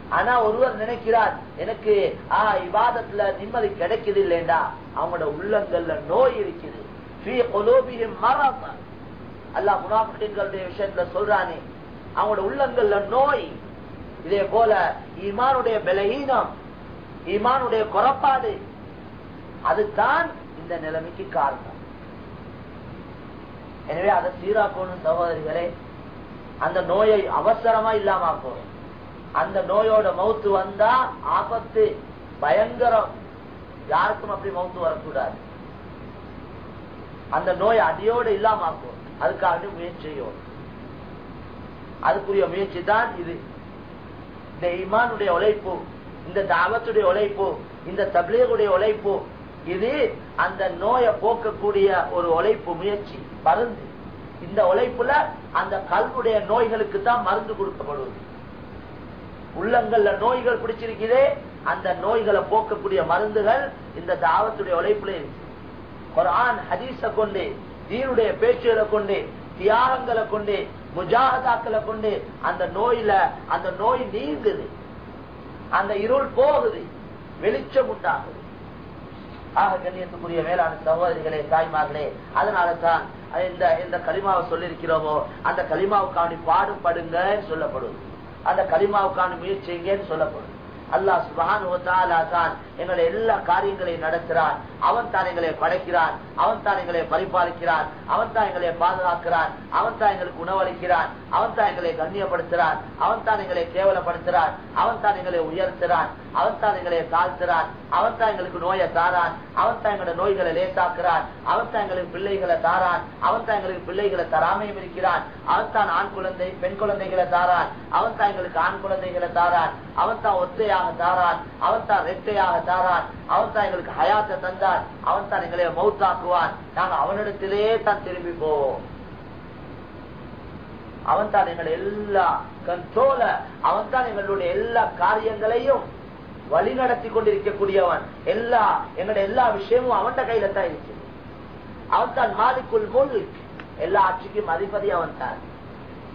ஆனா ஒருவர் நினைக்கிறார் எனக்கு ஆஹ் இவாதத்துல நிம்மதி கிடைக்குது இல்லைண்டா. அவங்களோட உள்ளங்கள்ல நோய் இருக்குது. அல்லா முனாஃபிகளுடைய விஷயத்துல சொல்றானே. அவங்களோட உள்ளங்கள்ல நோய். இதே போல ஈமானுடைய பலகீனம். ஈமானுடைய குறப்பாடு அதுதான் இந்த நிலைமைக்கு காரணம். எனவே அதை சீராக்கணும் சகோதரிகளே. அந்த நோயை அவசரமா இல்லாம போகும் அந்த நோயோட மவுத்து வந்தா ஆபத்து பயங்கரம். யாருக்கும் அப்படி மவுத்து வரக்கூடாது. அந்த நோய் அடியோடு இல்லாமக்கும் அதுக்காக முயற்சி செய்யும் அதுக்குரிய முயற்சி தான் இது. இந்த இமானுடைய உழைப்பு இந்த தாவத்துடைய உழைப்பு இந்த தபிலேகுடைய உழைப்பு இது அந்த நோயை போக்கக்கூடிய ஒரு உழைப்பு முயற்சி மருந்து. இந்த உழைப்புல அந்த கல்வுடைய நோய்களுக்கு தான் மருந்து கொடுக்கப்படுவது. உள்ளங்கள்ல நோய்கள் பிடிச்சிருக்கிறதே அந்த நோய்களை போக்கக்கூடிய மருந்துகள் இந்த தாவத்துடைய உழைப்புல இருக்கு. குரான் ஹதீஸ கொண்டு தீனுடைய பேச்சுகளை கொண்டு தியாகங்களை கொண்டு முஜாகதாக்களை கொண்டு அந்த நோயில அந்த நோய் நீங்குது. அந்த இருள் போகுது. வெளிச்சம் உண்டாகுது. ஆக கண்ணியத்துக்குரிய வேளாண் சகோதரிகளே தாய்மார்களே அதனால தான் இந்த இந்த களிமாவை சொல்லியிருக்கிறோமோ அந்த களிமாவுக்காண்டி பாடுபடுங்க சொல்லப்படுது. அந்த களிமாவுக்கான முயற்சிங்கன்னு சொல்லப்படும். அல்லாஹ் சுபான் தான் எங்களை எல்லா காரியங்களையும் நடத்துறான் அவன் தான் எங்களை படைக்கிறான் அவன் தான் எங்களை பரிபாலிக்கிறான் அவன் தான் எங்களை பாதுகாக்கிறான் அவன் தான் எங்களுக்கு உணவளிக்கிறான் அவன் தான் எங்களை கண்ணியப்படுத்துறான் அவன் தான் எங்களை கேவலப்படுத்துறான் அவன் தான் எங்களை உயர்த்துறான் அவன் தான் எங்களை தாழ்த்துறான் அவன் தான் எங்களுக்கு நோயை தாரான் அவன் தான் எங்களோட நோய்களை லேசாக்குறான் அவன் தான் எங்களுக்கு பிள்ளைகளை தாரான் அவன் தான் எங்களுக்கு பிள்ளைகளை தராமையும் இருக்கிறான் அவன் தான் ஆண் குழந்தை பெண் குழந்தைகளை தாரான் அவன் தான் எங்களுக்கு ஆண் குழந்தைகளை தாரான் அவன் தான் ஒத்தையாக தாரான். அவன் தான் ரெட்டையாக தாரான். அவன் தான் எங்களுக்கு ஹயாத்தை தந்தான் அவன் தான் எங்களை மௌத்தாக்குவான். நாங்கள் அவனிடத்திலே தான் திரும்பி போவோம் அவன் தான் எங்களை எல்லா கண்ட்ரோல அவன் தான் எங்களுடைய எல்லா காரியங்களையும் வழி நடத்தி கொண்டிருக்கக்கூடியவன். எல்லா எங்களுடைய எல்லா விஷயமும் அவன் கையில தான் இருக்கு அவன் தான் மாலிக்குள் முல் எல்லா ஆட்சிக்கும் அதிபதி அவன் தான்.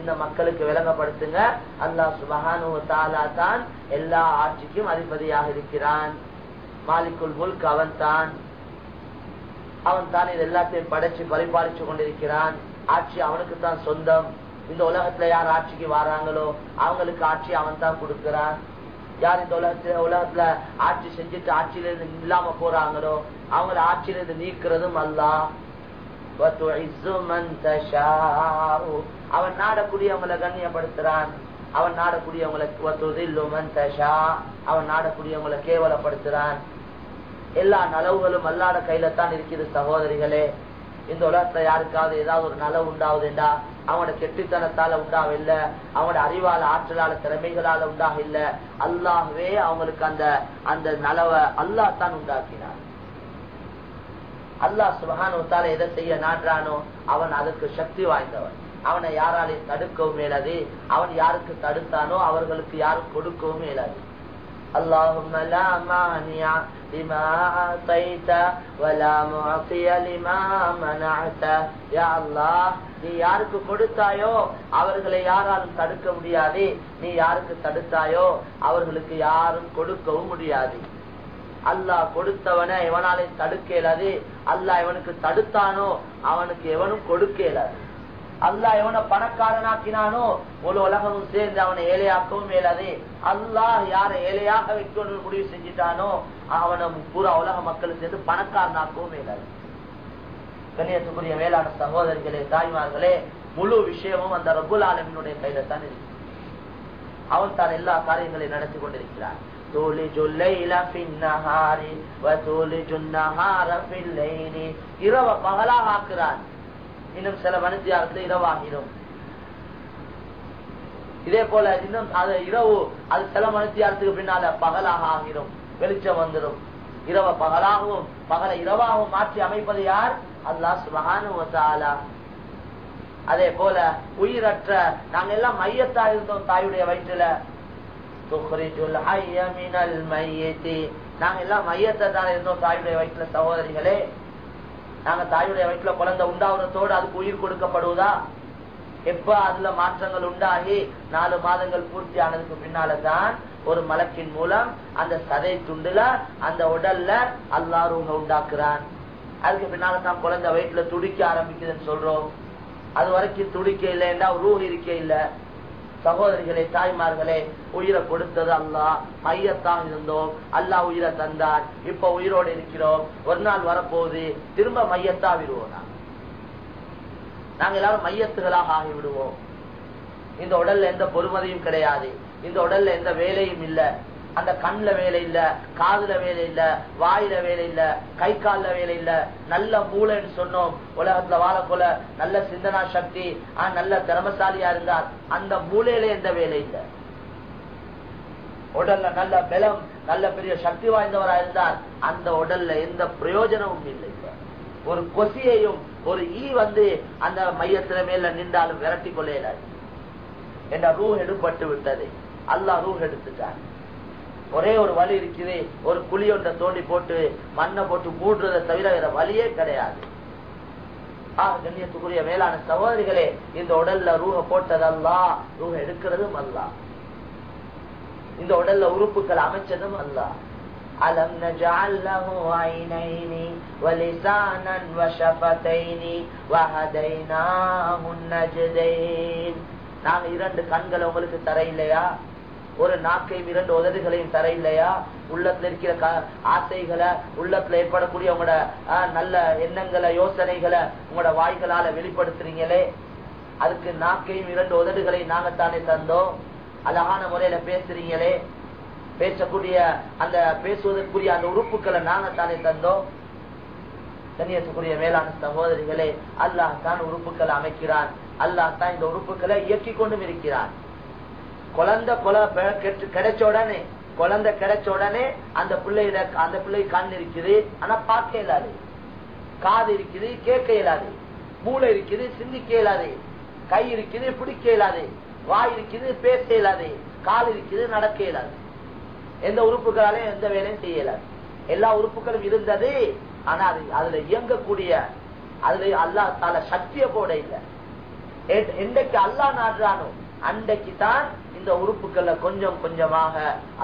இந்த மக்களுக்கு விளங்கப்படுத்துங்க. அல்லா சுபஹானு தாலா தான் எல்லா ஆட்சிக்கும் அதிபதியாக இருக்கிறான். மாலிக்குல் முல்க் அவன் தான். அவன் தான் இது எல்லாத்தையும் படைச்சு பரிபாலிச்சு கொண்டிருக்கிறான். ஆட்சி அவனுக்கு தான் சொந்தம். இந்த உலகத்துல யார் ஆட்சிக்கு வராங்களோ அவங்களுக்கு ஆட்சி அவன் தான் கொடுக்கிறான். யார் இந்த உலகத்துல உலகத்துல ஆட்சி செஞ்சுட்டு ஆட்சியில இருந்து இல்லாம போறாங்களோ அவங்கள ஆட்சியில இருந்து நீக்கிறதும் அல்லா அவன் நாடக்கூடியவங்களை கண்ணியப்படுத்துறான். அவன் நாடக்கூடியவங்களை அவன் நாடக்கூடியவங்களை கேவலப்படுத்துறான். எல்லா நலவுகளும் அல்லாட கையில தான் இருக்குது சகோதரிகளே. இந்த உலகத்துல யாருக்காவது ஏதாவது ஒரு நலவு உண்டாவதுண்டா அவனோட கெட்டித்தனத்தால உண்டாக இல்ல அவனோட அறிவால ஆற்றலால திறமைகளால உண்டாக இல்ல அல்லாஹ்வே அவங்களுக்கு அந்த அந்த நலவை அல்லாஹ் தான் உண்டாக்கினான். அல்லாஹ் சுபகானுத்தால எதை செய்ய நாடுறானோ அவன் அதற்கு சக்தி வாய்ந்தவன். அவனை யாராலையும் தடுக்கவும் மேலாது அவன் யாருக்கு தடுத்தானோ அவர்களுக்கு யாரும் கொடுக்கவும் மேலாது اللهم لا مانع لما أعطيت ولا معطي لما منعت يا الله நீ யாருக்கு கொடுத்தாயோ அவர்களை யாராலும் தடுக்க முடியாது நீ யாருக்கு தடுத்தாயோ அவர்களுக்கு யாரும் கொடுக்கவும் முடியாது அல்லாஹ் கொடுத்தவனை எவனாலே தடுக்க இயலாது அல்லாஹ் எவனுக்கு தடுத்தானோ அவனுக்கு எவனும் கொடுக்க இயலாது அல்லாஹ் எவனை பணக்காரனாக்கினானோ ஒரு உலகமும் சேர்ந்து அவனை ஏழையாக்கவும் மேலாது அல்லாஹ் யாரை ஏழையாக வைக்கணும் முடிவு செஞ்சுட்டானோ அவனை பூரா உலக மக்களும் சேர்ந்து பணக்காரனாக்கவும் மேலாது கண்ணியத்துக்குரிய வேளாண் சகோதரிகளே தாய்மார்களே முழு விஷயமும் அந்த ரகுல் ஆலமினுடைய கையில தான் இருக்கு. அவன் தான் எல்லா காரியங்களையும் நடத்தி கொண்டிருக்கிறான். இரவ பகலாக ஆக்குறான். இன்னும் சில மனுஷியாருக்கு இரவாகிடும். இதே போல இன்னும் அது இரவு அது சில மனுஷியாரத்துக்கு பின்னால பகலாக ஆகிடும். வெளிச்சம் வந்துடும். இரவ பகலாகவும் பகலை இரவாகவும் மாற்றி அமைப்பது யார்? அல்லா சுபஹானு அதே போல உயிரற்ற நாங்க எல்லாம் மையத்தா இருந்தோம் தாயுடைய வயிற்றுல. மையத்தி. நாங்க எல்லாம் மையத்தை தான் இருந்தோம் தாயுடைய வயிற்றுல சகோதரிகளே. நாங்க தாயுடைய வயிற்றுல குழந்தை உண்டாவதோடு அதுக்கு உயிர் கொடுக்கப்படுவதா? எப்ப அதுல மாற்றங்கள் உண்டாகி நாலு மாதங்கள் பூர்த்தி ஆனதுக்கு பின்னாலதான் ஒரு மலக்கின் மூலம் அந்த சதை துண்டுல அந்த உடல்ல அல்லாரூங்க உண்டாக்குறான். அதுக்கு பின்னால தான் குழந்தை வயிற்றுல துடிக்க ஆரம்பிக்குதுன்னு சொல்றோம். அது வரைக்கும் துடிக்க இல்லைன்னா ரூ இருக்க இல்லை. சகோதரிகளே தாய்மார்களே உயிரை கொடுத்தது அல்லா மையத்தான் இருந்தோம். அல்லா உயிரை தந்தார். இப்ப உயிரோடு இருக்கிறோம். ஒரு நாள் வரப்போகுது. திரும்ப மையத்தா விடுவோம் நாங்க. எல்லாரும் மையத்துகளாக ஆகி விடுவோம் இந்த உடல்ல எந்த பொறுமதியும் கிடையாது. இந்த உடல்ல எந்த வேலையும் இல்ல. அந்த கண்ல வேலை இல்ல காதுல வேலை இல்ல வாயில வேலை இல்ல கை காலில் வேலை இல்ல. நல்ல மூளைன்னு சொன்னோம். உலகத்துல வாழப்போல நல்ல சிந்தனா சக்தி நல்ல திறமசாலியா இருந்தார் அந்த மூளையில எந்த வேலை இல்ல. உடல்ல நல்ல பலம் நல்ல பெரிய சக்தி வாய்ந்தவரா இருந்தார் அந்த உடல்ல எந்த பிரயோஜனமும் இல்லை. ஒரு கொசியையும் ஒரு ஈ வந்து அந்த மையத்தில மேல நின்றாலும் விரட்டி கொள்ளையில என்ற ரூ எடுப்பட்டு விட்டது. அல்லாஹ் ரூ எடுத்துட்டான். ஒரே ஒரு வழி இருக்குது ஒரு குழி ஒன்றை தோண்டி போட்டு மண்ணை போட்டு மூடுறதை தவிர வேற வழியே கிடையாது ஆஹ் கண்ணியத்துக்குரிய மேலான சகோதரிகளே இந்த உடல்ல ரூஹ போட்டது அல்லா ரூஹ எடுக்கிறதும் அல்லா இந்த உடல்ல உறுப்புகள் அமைச்சதும் அல்லா ألم نجعل له عينين ولسانا وشفتين وهديناه النجدين நாங்க இரண்டு கண்களை உங்களுக்கு தர இல்லையா ஒரு நாக்கையும் இரண்டு உதடுகளையும் தர இல்லையா உள்ளத்துல இருக்கிற ஆசைகளை உள்ளத்துல ஏற்படக்கூடிய உங்களோட நல்ல எண்ணங்களை யோசனைகளை உங்களோட வாய்களால வெளிப்படுத்துறீங்களே? அதுக்கு நாக்கையும் இரண்டு உதடுகளை நாங்கத்தானே தந்தோம். அழகான முறையில பேசுறீங்களே? பேசக்கூடிய அந்த பேசுவதற்குரிய அந்த உறுப்புகளை நாங்கத்தானே தந்தோம். கண்ணியத்துக்குரிய மேலான சகோதரிகளே அல்லாஹ் தான் உறுப்புகளை அமைக்கிறான் அல்லாஹ் தான் இந்த உறுப்புகளை இயக்கி கொண்டும் இருக்கிறான் குழந்தை கொலை கிடைச்ச உடனே குழந்தை கிடைச்ச உடனே அந்த பிள்ளையிட அந்த பிள்ளை கண் இருக்குது ஆனா பார்க்க இயலாது. காது இருக்குது கேட்க இயலாது. மூளை இருக்குது சிந்திக்க இயலாது. கை இருக்குது பிடிக்க இயலாது. வாய் இருக்குது பேச இயலாது. கால் இருக்குது நடக்க இயலாது. எந்த உறுப்புகளாலையும் எந்த வேலையும் செய்யல எல்லா உறுப்புகளும் இருந்தது ஆனா அது அதுல இயங்கக்கூடிய அதுல அல்லா தால சக்திய போட இல்லை. என்றைக்கு அல்லா நாடுறானோ அன்றைக்கு தான் இந்த உறுப்புகள்ல கொஞ்சம் கொஞ்சமாக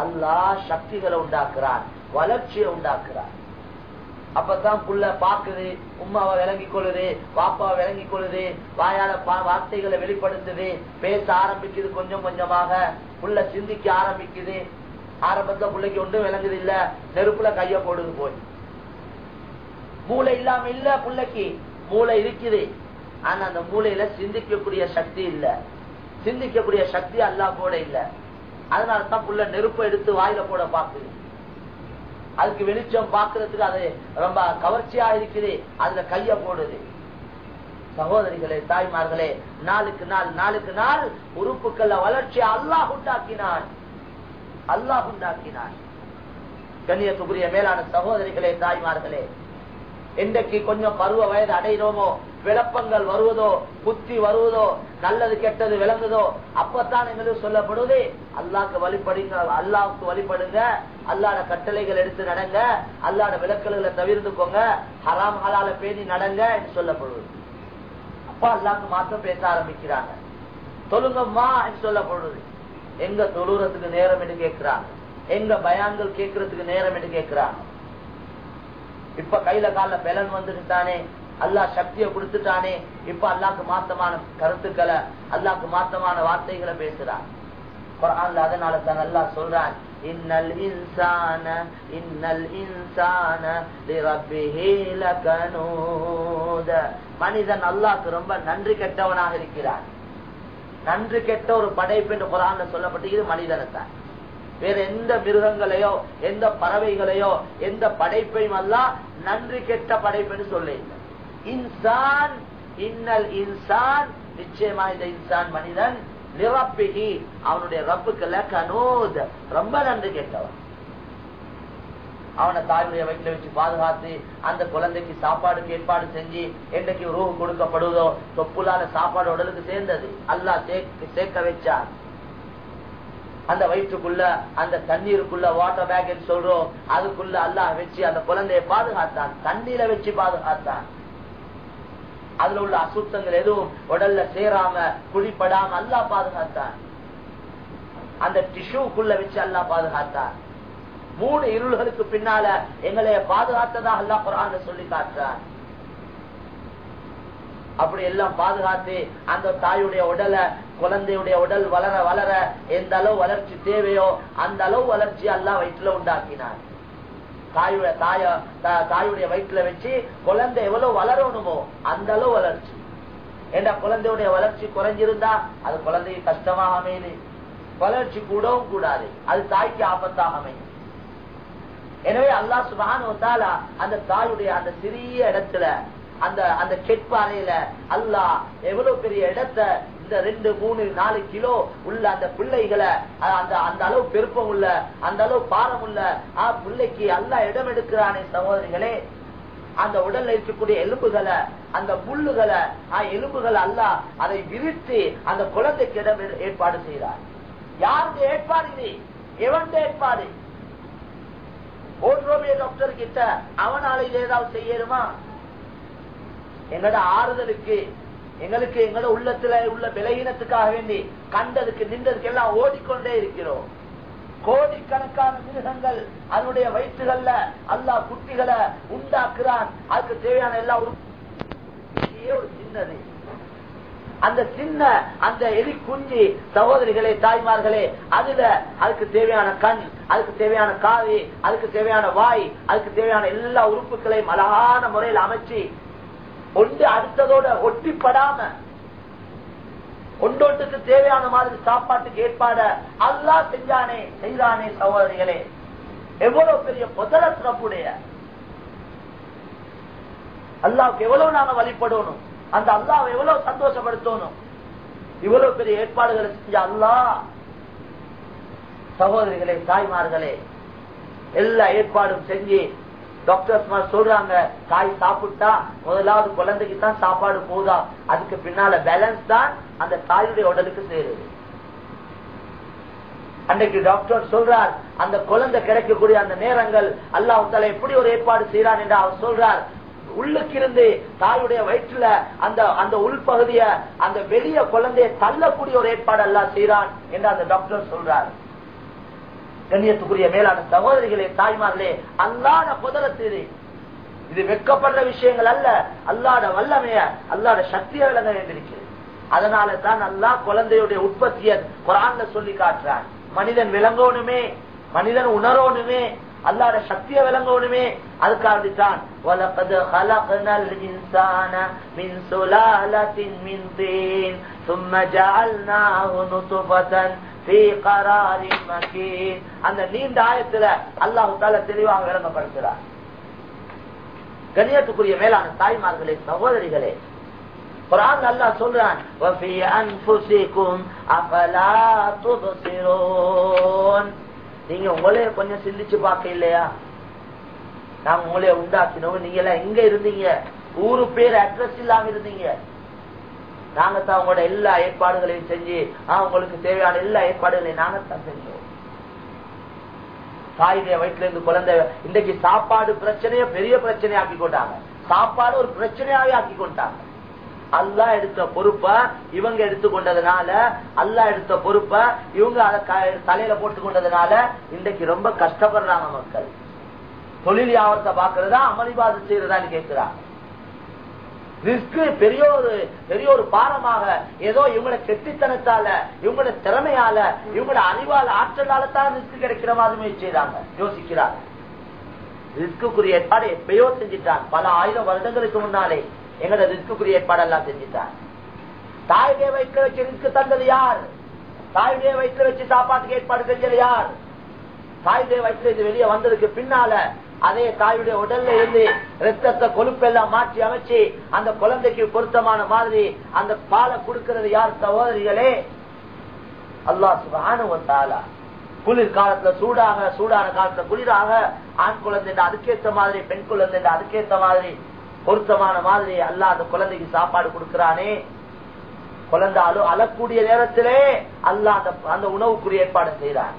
அல்லாஹ் சக்திகளை உண்டாக்குறான் வளர்ச்சியை உண்டாக்குறான். அப்பதான் புள்ள பாக்குது உமாவை விளங்கி கொள்ளுது பாப்பாவை விளங்கி கொள்ளுது வாயால வார்த்தைகளை வெளிப்படுத்துது பேச ஆரம்பிக்குது கொஞ்சம் கொஞ்சமாக புள்ள சிந்திக்க ஆரம்பிக்குது. ஆரம்பத்துல பிள்ளைக்கு ஒன்றும் விளங்குது இல்ல நெருப்புல கைய போடுது போய். மூளை இல்லாம இல்ல பிள்ளைக்கு மூளை இருக்குது. ஆனா அந்த மூளையில சிந்திக்கக்கூடிய சக்தி இல்ல. சிந்திக்கக்கூடிய சக்தி அல்லா கூட இல்ல. அதனால தான் புள்ள நெருப்பை எடுத்து வாயில போட பாக்குது அதுக்கு வெளிச்சம் பாக்குறதுக்கு அது ரொம்ப கவர்ச்சியா இருக்குது. அதுல கைய போடுது. சகோதரிகளே தாய்மார்களே நாளுக்கு நாள் நாளுக்கு நாள் உறுப்புக்கள வளர்ச்சி அல்லாஹ் உண்டாக்கினான். அல்லாஹ் உண்டாக்கினான். கண்ணியத்துக்குரிய மேலான சகோதரிகளே தாய்மார்களே இன்றைக்கு கொஞ்சம் பருவ வயது அடைகிறோமோ விளப்பங்கள் வருவதோ? புத்தி வருவதோ? நல்லது கெட்டது விளங்குதோ? அப்பத்தான் எங்களுக்கு சொல்லப்படுவது அல்லாக்கு வழிபடுங்க அல்லாவுக்கு வழிபடுங்க அல்லாட கட்டளைகள் எடுத்து நடங்க அல்லாட விளக்கல்களை தவிர்த்துக்கோங்க ஹராம் ஹலால பேணி நடங்க என்று சொல்லப்படுவது. அப்பா அல்லாக்கு மாத்திரம் பேச ஆரம்பிக்கிறாங்க. தொழுங்கம்மா என்று சொல்லப்படுவது. எங்க தொழுறதுக்கு நேரம் என்று கேட்கிறாங்க. எங்க பயான்கள் கேட்கறதுக்கு நேரம் என்று கேட்கிறாங்க. இப்ப கையில கால பலன் வந்துட்டானே அல்லா சக்தியை கொடுத்துட்டானே? இப்ப அல்லாக்கு மாத்தமான கருத்துக்களை அல்லாக்கு மாத்தமான வார்த்தைகளை பேசுறான். குரான்ல அதனால தான் அல்லா சொல்றான் இன்னல் இன்சான இன்னல் இன்சான மனிதன் அல்லாக்கு ரொம்ப நன்றி கெட்டவனாக இருக்கிறான். நன்றி கெட்ட ஒரு படைப்பு என்று குரான்ல சொல்லப்பட்டு இது மனிதனைத்தான் வேற எந்த மிருகங்களையோ எந்த பறவைகளையோ எந்த படைப்பையும் அல்ல நன்றி கெட்ட படைப்புன்னு சொல்ல. இன்சான் இன்னல் இன்சான் நிச்சயமா இந்த இன்சான் மனிதன் நிரப்பிகி அவனுடைய ரப்புக்குள்ள கனோத் ரொம்ப நன்றி கெட்டவன். அவனை தாயுடைய வயிற்றுல வச்சு பாதுகாத்து அந்த குழந்தைக்கு சாப்பாடுக்கு ஏற்பாடு செஞ்சு என்னைக்கு ரூஹ் கொடுக்கப்படுவதோ தொப்புலால சாப்பாடு உடலுக்கு சேர்ந்தது. அல்லா சேர்க்க வச்சான். அந்த வயிற்றுக்குள்ள அந்த தண்ணீருக்குள்ள வாட்டர் பேக் சொல்றோம். அதுக்குள்ள அல்லாஹ் வச்சு அந்த குழந்தைய பாதுகாத்தான். தண்ணீரை வச்சு பாதுகாத்தான். அதுல உள்ள அசுத்தங்கள் எதுவும் உடல்ல சேராம குழிப்படாம அல்லா பாதுகாத்தான். அந்த டிஷ்யூக்குள்ள வச்சு அல்லா பாதுகாத்தான். மூணு இருள்களுக்கு பின்னால எங்களை பாதுகாத்ததா அல்லா குரான் சொல்லி காட்டுறான். அப்படி எல்லாம் பாதுகாத்து அந்த தாயுடைய உடலை குழந்தையுடைய உடல் வளர வளர எந்த அளவு வளர்ச்சி தேவையோ அந்த அளவு வளர்ச்சி அல்லா வயிற்றுல உண்டாக்கினார் தாயுடைய தாய தாயுடைய வயிற்றுல வச்சு குழந்தை எவ்வளவு வளரணுமோ அந்த அளவு வளர்ச்சி. ஏன்னா குழந்தையுடைய வளர்ச்சி குறைஞ்சிருந்தா அது குழந்தைக்கு கஷ்டமாக அமையுது. வளர்ச்சி கூடவும் கூடாது. அது தாய்க்கு ஆபத்தாக அமையும். எனவே அல்லா சுபான அந்த தாயுடைய அந்த சிறிய இடத்துல அந்த அந்த கெட்பாறையில அல்லா எவ்வளவு பெரிய இடத்த இந்த ரெண்டு மூணு நாலு கிலோ உள்ள அந்த பிள்ளைகளை அந்த அந்த அளவு பெருப்பம் உள்ள அந்த அளவு பாரம் உள்ள பிள்ளைக்கு எல்லாம் இடம் எடுக்கிறானே சகோதரிகளே. அந்த உடல்ல இருக்கக்கூடிய எலும்புகளை அந்த முள்ளுகளை எலும்புகள் அல்ல அதை விரித்து அந்த குழந்தைக்கு இடம் ஏற்பாடு செய்கிறார். யாருடைய ஏற்பாடு இது? எவன் ஏற்பாடு? ஓட்ரோமிய டாக்டர் கிட்ட அவனால இது ஏதாவது செய்யணுமா எங்கட ஆறுதலுக்கு எங்களுக்கு எங்களோட உள்ளத்துல உள்ள விலகினத்துக்காக வேண்டி கண்டதுக்கு நின்றதுக்கு எல்லாம் ஓடிக்கொண்டே இருக்கிறோம். கோடிக்கணக்கான மிருகங்கள் அதனுடைய வயிற்றுகள்ல அல்லா குட்டிகளை உண்டாக்குறான். அதுக்கு தேவையான எல்லா ஒரு சின்னது அந்த சின்ன அந்த எலி குஞ்சு சகோதரிகளே தாய்மார்களே அதுல அதுக்கு தேவையான கண் அதுக்கு தேவையான காது அதுக்கு தேவையான வாய் அதுக்கு தேவையான எல்லா உறுப்புகளையும் அழகான முறையில் அமைச்சு ஒன்று அடுத்ததோட ஒட்டிப்படாம ஒன்றொன்றுக்கு தேவையான மாதிரி சாப்பாட்டுக்கு ஏற்பாட அல்லா செஞ்சானே செய்தானே சகோதரிகளே. எவ்வளவு பெரிய புதல சிறப்புடைய. அல்லாவுக்கு எவ்வளவு நாம வழிபடணும் அந்த அல்லாவை எவ்வளவு சந்தோஷப்படுத்தணும் இவ்வளவு பெரிய ஏற்பாடுகளை செஞ்ச அல்லா சகோதரிகளே தாய்மார்களே எல்லா ஏற்பாடும் செஞ்சு டாக்டர்ஸ் சொல்றாங்க காய் சாப்பிட்டா முதலாவது குழந்தைக்கு தான் சாப்பாடு போதா? அதுக்கு பின்னால பேலன்ஸ் தான் அந்த தாயுடைய உடலுக்கு சேருது. அன்றைக்கு டாக்டர் சொல்றார் அந்த குழந்தை கிடைக்கக்கூடிய அந்த நேரங்கள் அல்லாஹால எப்படி ஒரு ஏற்பாடு செய்யறான் என்று அவர் சொல்றார். உள்ளுக்கு இருந்து தாயுடைய வயிற்றுல அந்த அந்த உள்பகுதிய அந்த வெளிய குழந்தைய தள்ளக்கூடிய ஒரு ஏற்பாடு அல்லா செய்யறான் என்று அந்த டாக்டர் சொல்றார். கண்ணியத்துக்குரிய மேலான சகோதரிகளே தாய்மார்களே அல்லாத புதரத்திலே இது. வெக்கப்படுற விஷயங்கள் அல்ல. அல்லாத வல்லமைய அல்லாத சக்தியை விளங்க வேண்டியிருக்கிறது அதனால தான் அல்லா குழந்தையுடைய உற்பத்தியை குரான்ல சொல்லி காட்டுறான் மனிதன் விளங்கணுமே மனிதன் உணரணுமே அல்லாத சக்தியை விளங்கணுமே. அதுக்காண்டி தான் மின் சுலாலத்தின் மின் தேன் சும்ம ஜால் அந்த நீண்ட ஆயத்துல அல்லாஹு தால தெளிவாக விளங்கப்படுத்துறார் கணியத்துக்குரிய மேலான தாய்மார்களே சகோதரிகளே குரான் அல்லா சொல்றான் நீங்க உங்களே கொஞ்சம் சிந்திச்சு பார்க்க இல்லையா? நாங்க உங்களே உண்டாக்கினோம். நீங்க எல்லாம் எங்க இருந்தீங்க? ஊரு பேர் அட்ரஸ் இல்லாம இருந்தீங்க. நாங்க தான் எல்லா ஏற்பாடுகளையும் செஞ்சு அவங்களுக்கு தேவையான எல்லா ஏற்பாடுகளையும் நாங்க தான் செஞ்சோம். தாயுடைய வயிற்றுல இருந்து குழந்தை இன்றைக்கு சாப்பாடு பிரச்சனைய பெரிய பிரச்சனையாக்கி கொண்டாங்க. சாப்பாடு ஒரு பிரச்சனையாவே ஆக்கி கொண்டாங்க. அல்லா எடுத்த பொறுப்ப இவங்க எடுத்துக்கொண்டதுனால அல்லா எடுத்த பொறுப்ப இவங்க தலையில போட்டு கொண்டதுனால இன்றைக்கு ரொம்ப கஷ்டப்படுறாங்க மக்கள். தொழில் வியாபாரத்தை பாக்குறதா அமளிபாதம் செய்யறதான்னு கேட்கிறாங்க. ரிஸ்க்கு பெரிய ஒரு பெரிய ஒரு பாரமாக ஏதோ இவங்களோட கெட்டித்தனத்தால இவங்களோட திறமையால இவங்களோட அறிவால ஆற்றலால தான் ரிஸ்க் கிடைக்கிற மாதிரி செய்தாங்க செய்யறாங்க யோசிக்கிறாங்க ரிஸ்க்குரிய ஏற்பாடு எப்பயோ செஞ்சிட்டான். பல ஆயிரம் வருடங்களுக்கு முன்னாலே எங்களோட ரிஸ்க்குரிய ஏற்பாடெல்லாம் செஞ்சுட்டான் செஞ்சிட்டான் தாயுடைய வயிற்று வச்சு ரிஸ்க் தந்தது யார்? தாயுடைய வயிற்று வச்சு சாப்பாட்டுக்கு ஏற்பாடு செஞ்சது யார்? தாயுடைய வயிற்று இது வெளியே வந்ததுக்கு பின்னால அதே தாயுடைய உடல்ல இருந்து ரத்தத்தை கொழுப்பெல்லாம் மாற்றி அமைச்சு அந்த குழந்தைக்கு பொருத்தமான மாதிரி அந்த பாலை கொடுக்கிறது யார் சகோதரிகளே? அல்லா சுபானுவத்தாலா குளிர் காலத்துல சூடாக சூடான காலத்துல குளிராக ஆண் குழந்தை அதுக்கேற்ற மாதிரி பெண் குழந்தை அதுக்கேற்ற மாதிரி பொருத்தமான மாதிரி அல்ல அந்த குழந்தைக்கு சாப்பாடு கொடுக்கிறானே. குழந்தை அழக்கூடிய நேரத்திலே அல்ல அந்த அந்த உணவுக்குரிய ஏற்பாடு செய்யறான்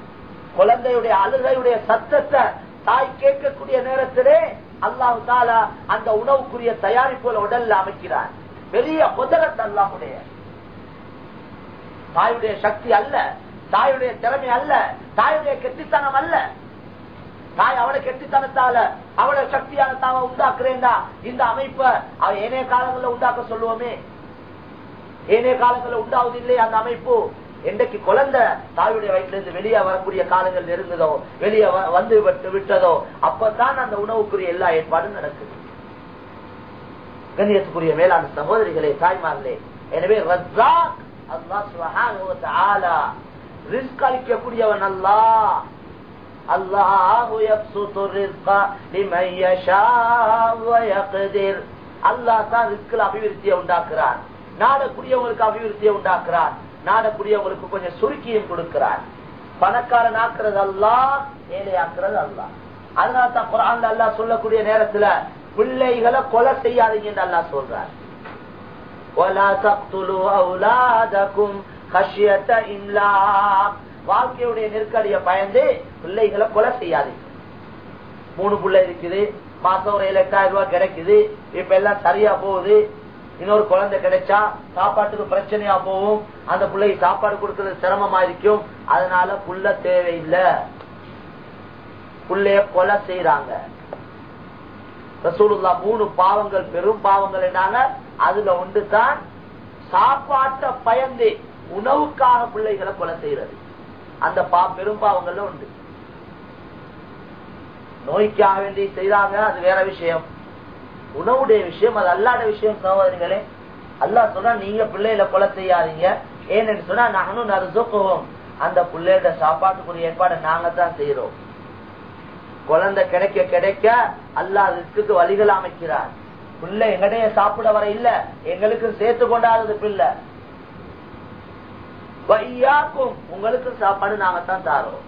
குழந்தையுடைய அழுகையுடைய சத்தத்தை தாய் கேட்கக்கூடிய நேரத்திலே அல்லாஹு தாலா அந்த உணவுக்குரிய தயாரிப்புல உடல்ல அமைக்கிறார். பெரிய முதலத்தை அல்லாஹுடைய. தாயுடைய சக்தி அல்ல. தாயுடைய திறமை அல்ல. தாயுடைய கெட்டித்தனம் அல்ல. தாய் அவளை கெட்டித்தனத்தால அவளை சக்தியான தாவ உண்டாக்குறேன்டா. இந்த அமைப்பை அவ ஏனைய காலங்களில் உண்டாக்க சொல்லுவோமே. ஏனைய காலங்களில் உண்டாவது இல்லை அந்த அமைப்பு. என்றைக்கு குழந்தை தாயுடைய வயிற்றிலிருந்து வெளியே வரக்கூடிய காலங்கள் நெருங்குதோ வெளியே வந்து விட்டதோ அப்பதான் அந்த உணவுக்குரிய எல்லா ஏற்பாடும் நடக்குது. கண்ணியத்துக்குரிய மேலான சகோதரிகளே தாய்மார்களே எனவே அளிக்கக்கூடியவன் அல்லா அல்லாஹு அல்லாஹ் தான் அபிவிருத்தியை உண்டாக்குறான். நாடக்கூடியவங்களுக்கு அபிவிருத்தியை உண்டாக்குறான். நாடக்கூடியவங்களுக்கு கொஞ்சம் சுருக்கியும் கொடுக்கிறார். பணக்காரன் ஆக்குறது அல்லா ஏழையாக்குறது அல்லா அதனால தான் குரான் அல்லா சொல்லக்கூடிய நேரத்துல பிள்ளைகளை கொலை செய்யாதீங்க என்று அல்லா சொல்றார். வாழ்க்கையுடைய நெருக்கடிய பயந்து பிள்ளைகளை கொலை செய்யாதீங்க. மூணு பிள்ளை இருக்குது. மாசம் ஒரு ஏழு எட்டாயிரம் ரூபாய் கிடைக்குது. இப்ப எல்லாம் சரியா போகுது. இன்னொரு குழந்தை கிடைச்சா சாப்பாட்டுக்கு பிரச்சனையா போகும். அந்த பிள்ளைக்கு சாப்பாடு கொடுக்கறது சிரமமா இருக்கும் அதனால புள்ள தேவையில்லை. புள்ளைய கொலை செய்யறாங்க ரசூலுல்லா மூணு பாவங்கள் பெரும் பாவங்கள் என்னால அதுல ஒன்றுதான். சாப்பாட்ட பயந்து உணவுக்காக பிள்ளைகளை கொலை செய்யறது. அந்த பா பெரும் பாவங்கள்ல உண்டு. நோய்க்காக வேண்டி செய்தாங்க அது வேற விஷயம். உணவுடைய விஷயம் அது அல்லாத விஷயம் சகோதரிகளே. அல்லா சொன்னா நீங்க பிள்ளைகளை கொலை செய்யாதீங்க. ஏன்னு சொன்னா நானும் நறுசுக்குவோம் அந்த பிள்ளையோட சாப்பாட்டுக்குரிய ஏற்பாடு நாங்க தான் செய்யறோம் குழந்தை கிடைக்க கிடைக்க அல்லா அதுக்கு வழிகள் அமைக்கிறார். பிள்ளை எங்கடைய சாப்பிட வர இல்ல. எங்களுக்கு சேர்த்து கொண்டாடுறது பிள்ளை. வையாக்கும் உங்களுக்கு சாப்பாடு நாங்க தான் தாரோம்.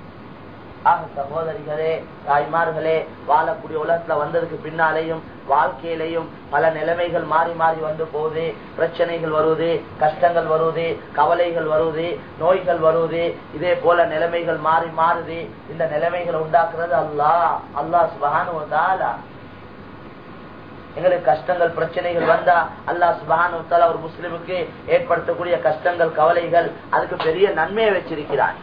ஆக சகோதரிகளே தாய்மார்களே வாழக்கூடிய உலகத்துல வந்ததுக்கு பின்னாலேயும் வாழ்க்கையிலையும் பல நிலைமைகள் மாறி மாறி வந்து போகுது. பிரச்சனைகள் வருவது கஷ்டங்கள் வருவது கவலைகள் வருவது நோய்கள் வருவது இதே போல நிலைமைகள் மாறி மாறுது. இந்த நிலைமைகளை உண்டாக்குறது அல்லா அல்லா சுபகானுவதாலா எங்களுக்கு கஷ்டங்கள் பிரச்சனைகள் வந்தா அல்லா சுபகானு ஒரு முஸ்லிமுக்கு ஏற்படுத்தக்கூடிய கஷ்டங்கள் கவலைகள் அதுக்கு பெரிய நன்மையை வச்சிருக்கிறான்.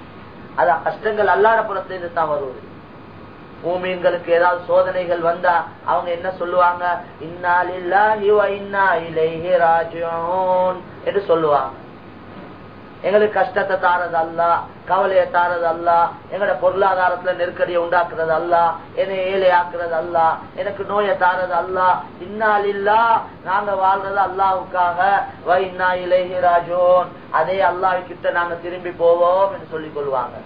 அதான் கஷ்டங்கள் அல்லாத புறத்திலிருந்து தான் வருவது பூமிங்களுக்கு ஏதாவது சோதனைகள் வந்தா அவங்க என்ன சொல்லுவாங்க? என்று சொல்லுவாங்க. எங்களுக்கு கஷ்டத்தை தாரது அல்ல கவலையை தாரது அல்ல எங்களோட பொருளாதாரத்துல நெருக்கடியை உண்டாக்குறது அல்ல என்னை ஏழை ஆக்குறது அல்ல எனக்கு நோயை தாரது அல்ல இன்னால் இல்லா நாங்க வாழ்றது அல்லாவுக்காக வைன்னா இலேஹி ராஜோன் அதே அல்லாஹ் கிட்ட நாங்க திரும்பி போவோம் என்று சொல்லிக் கொள்வாங்க.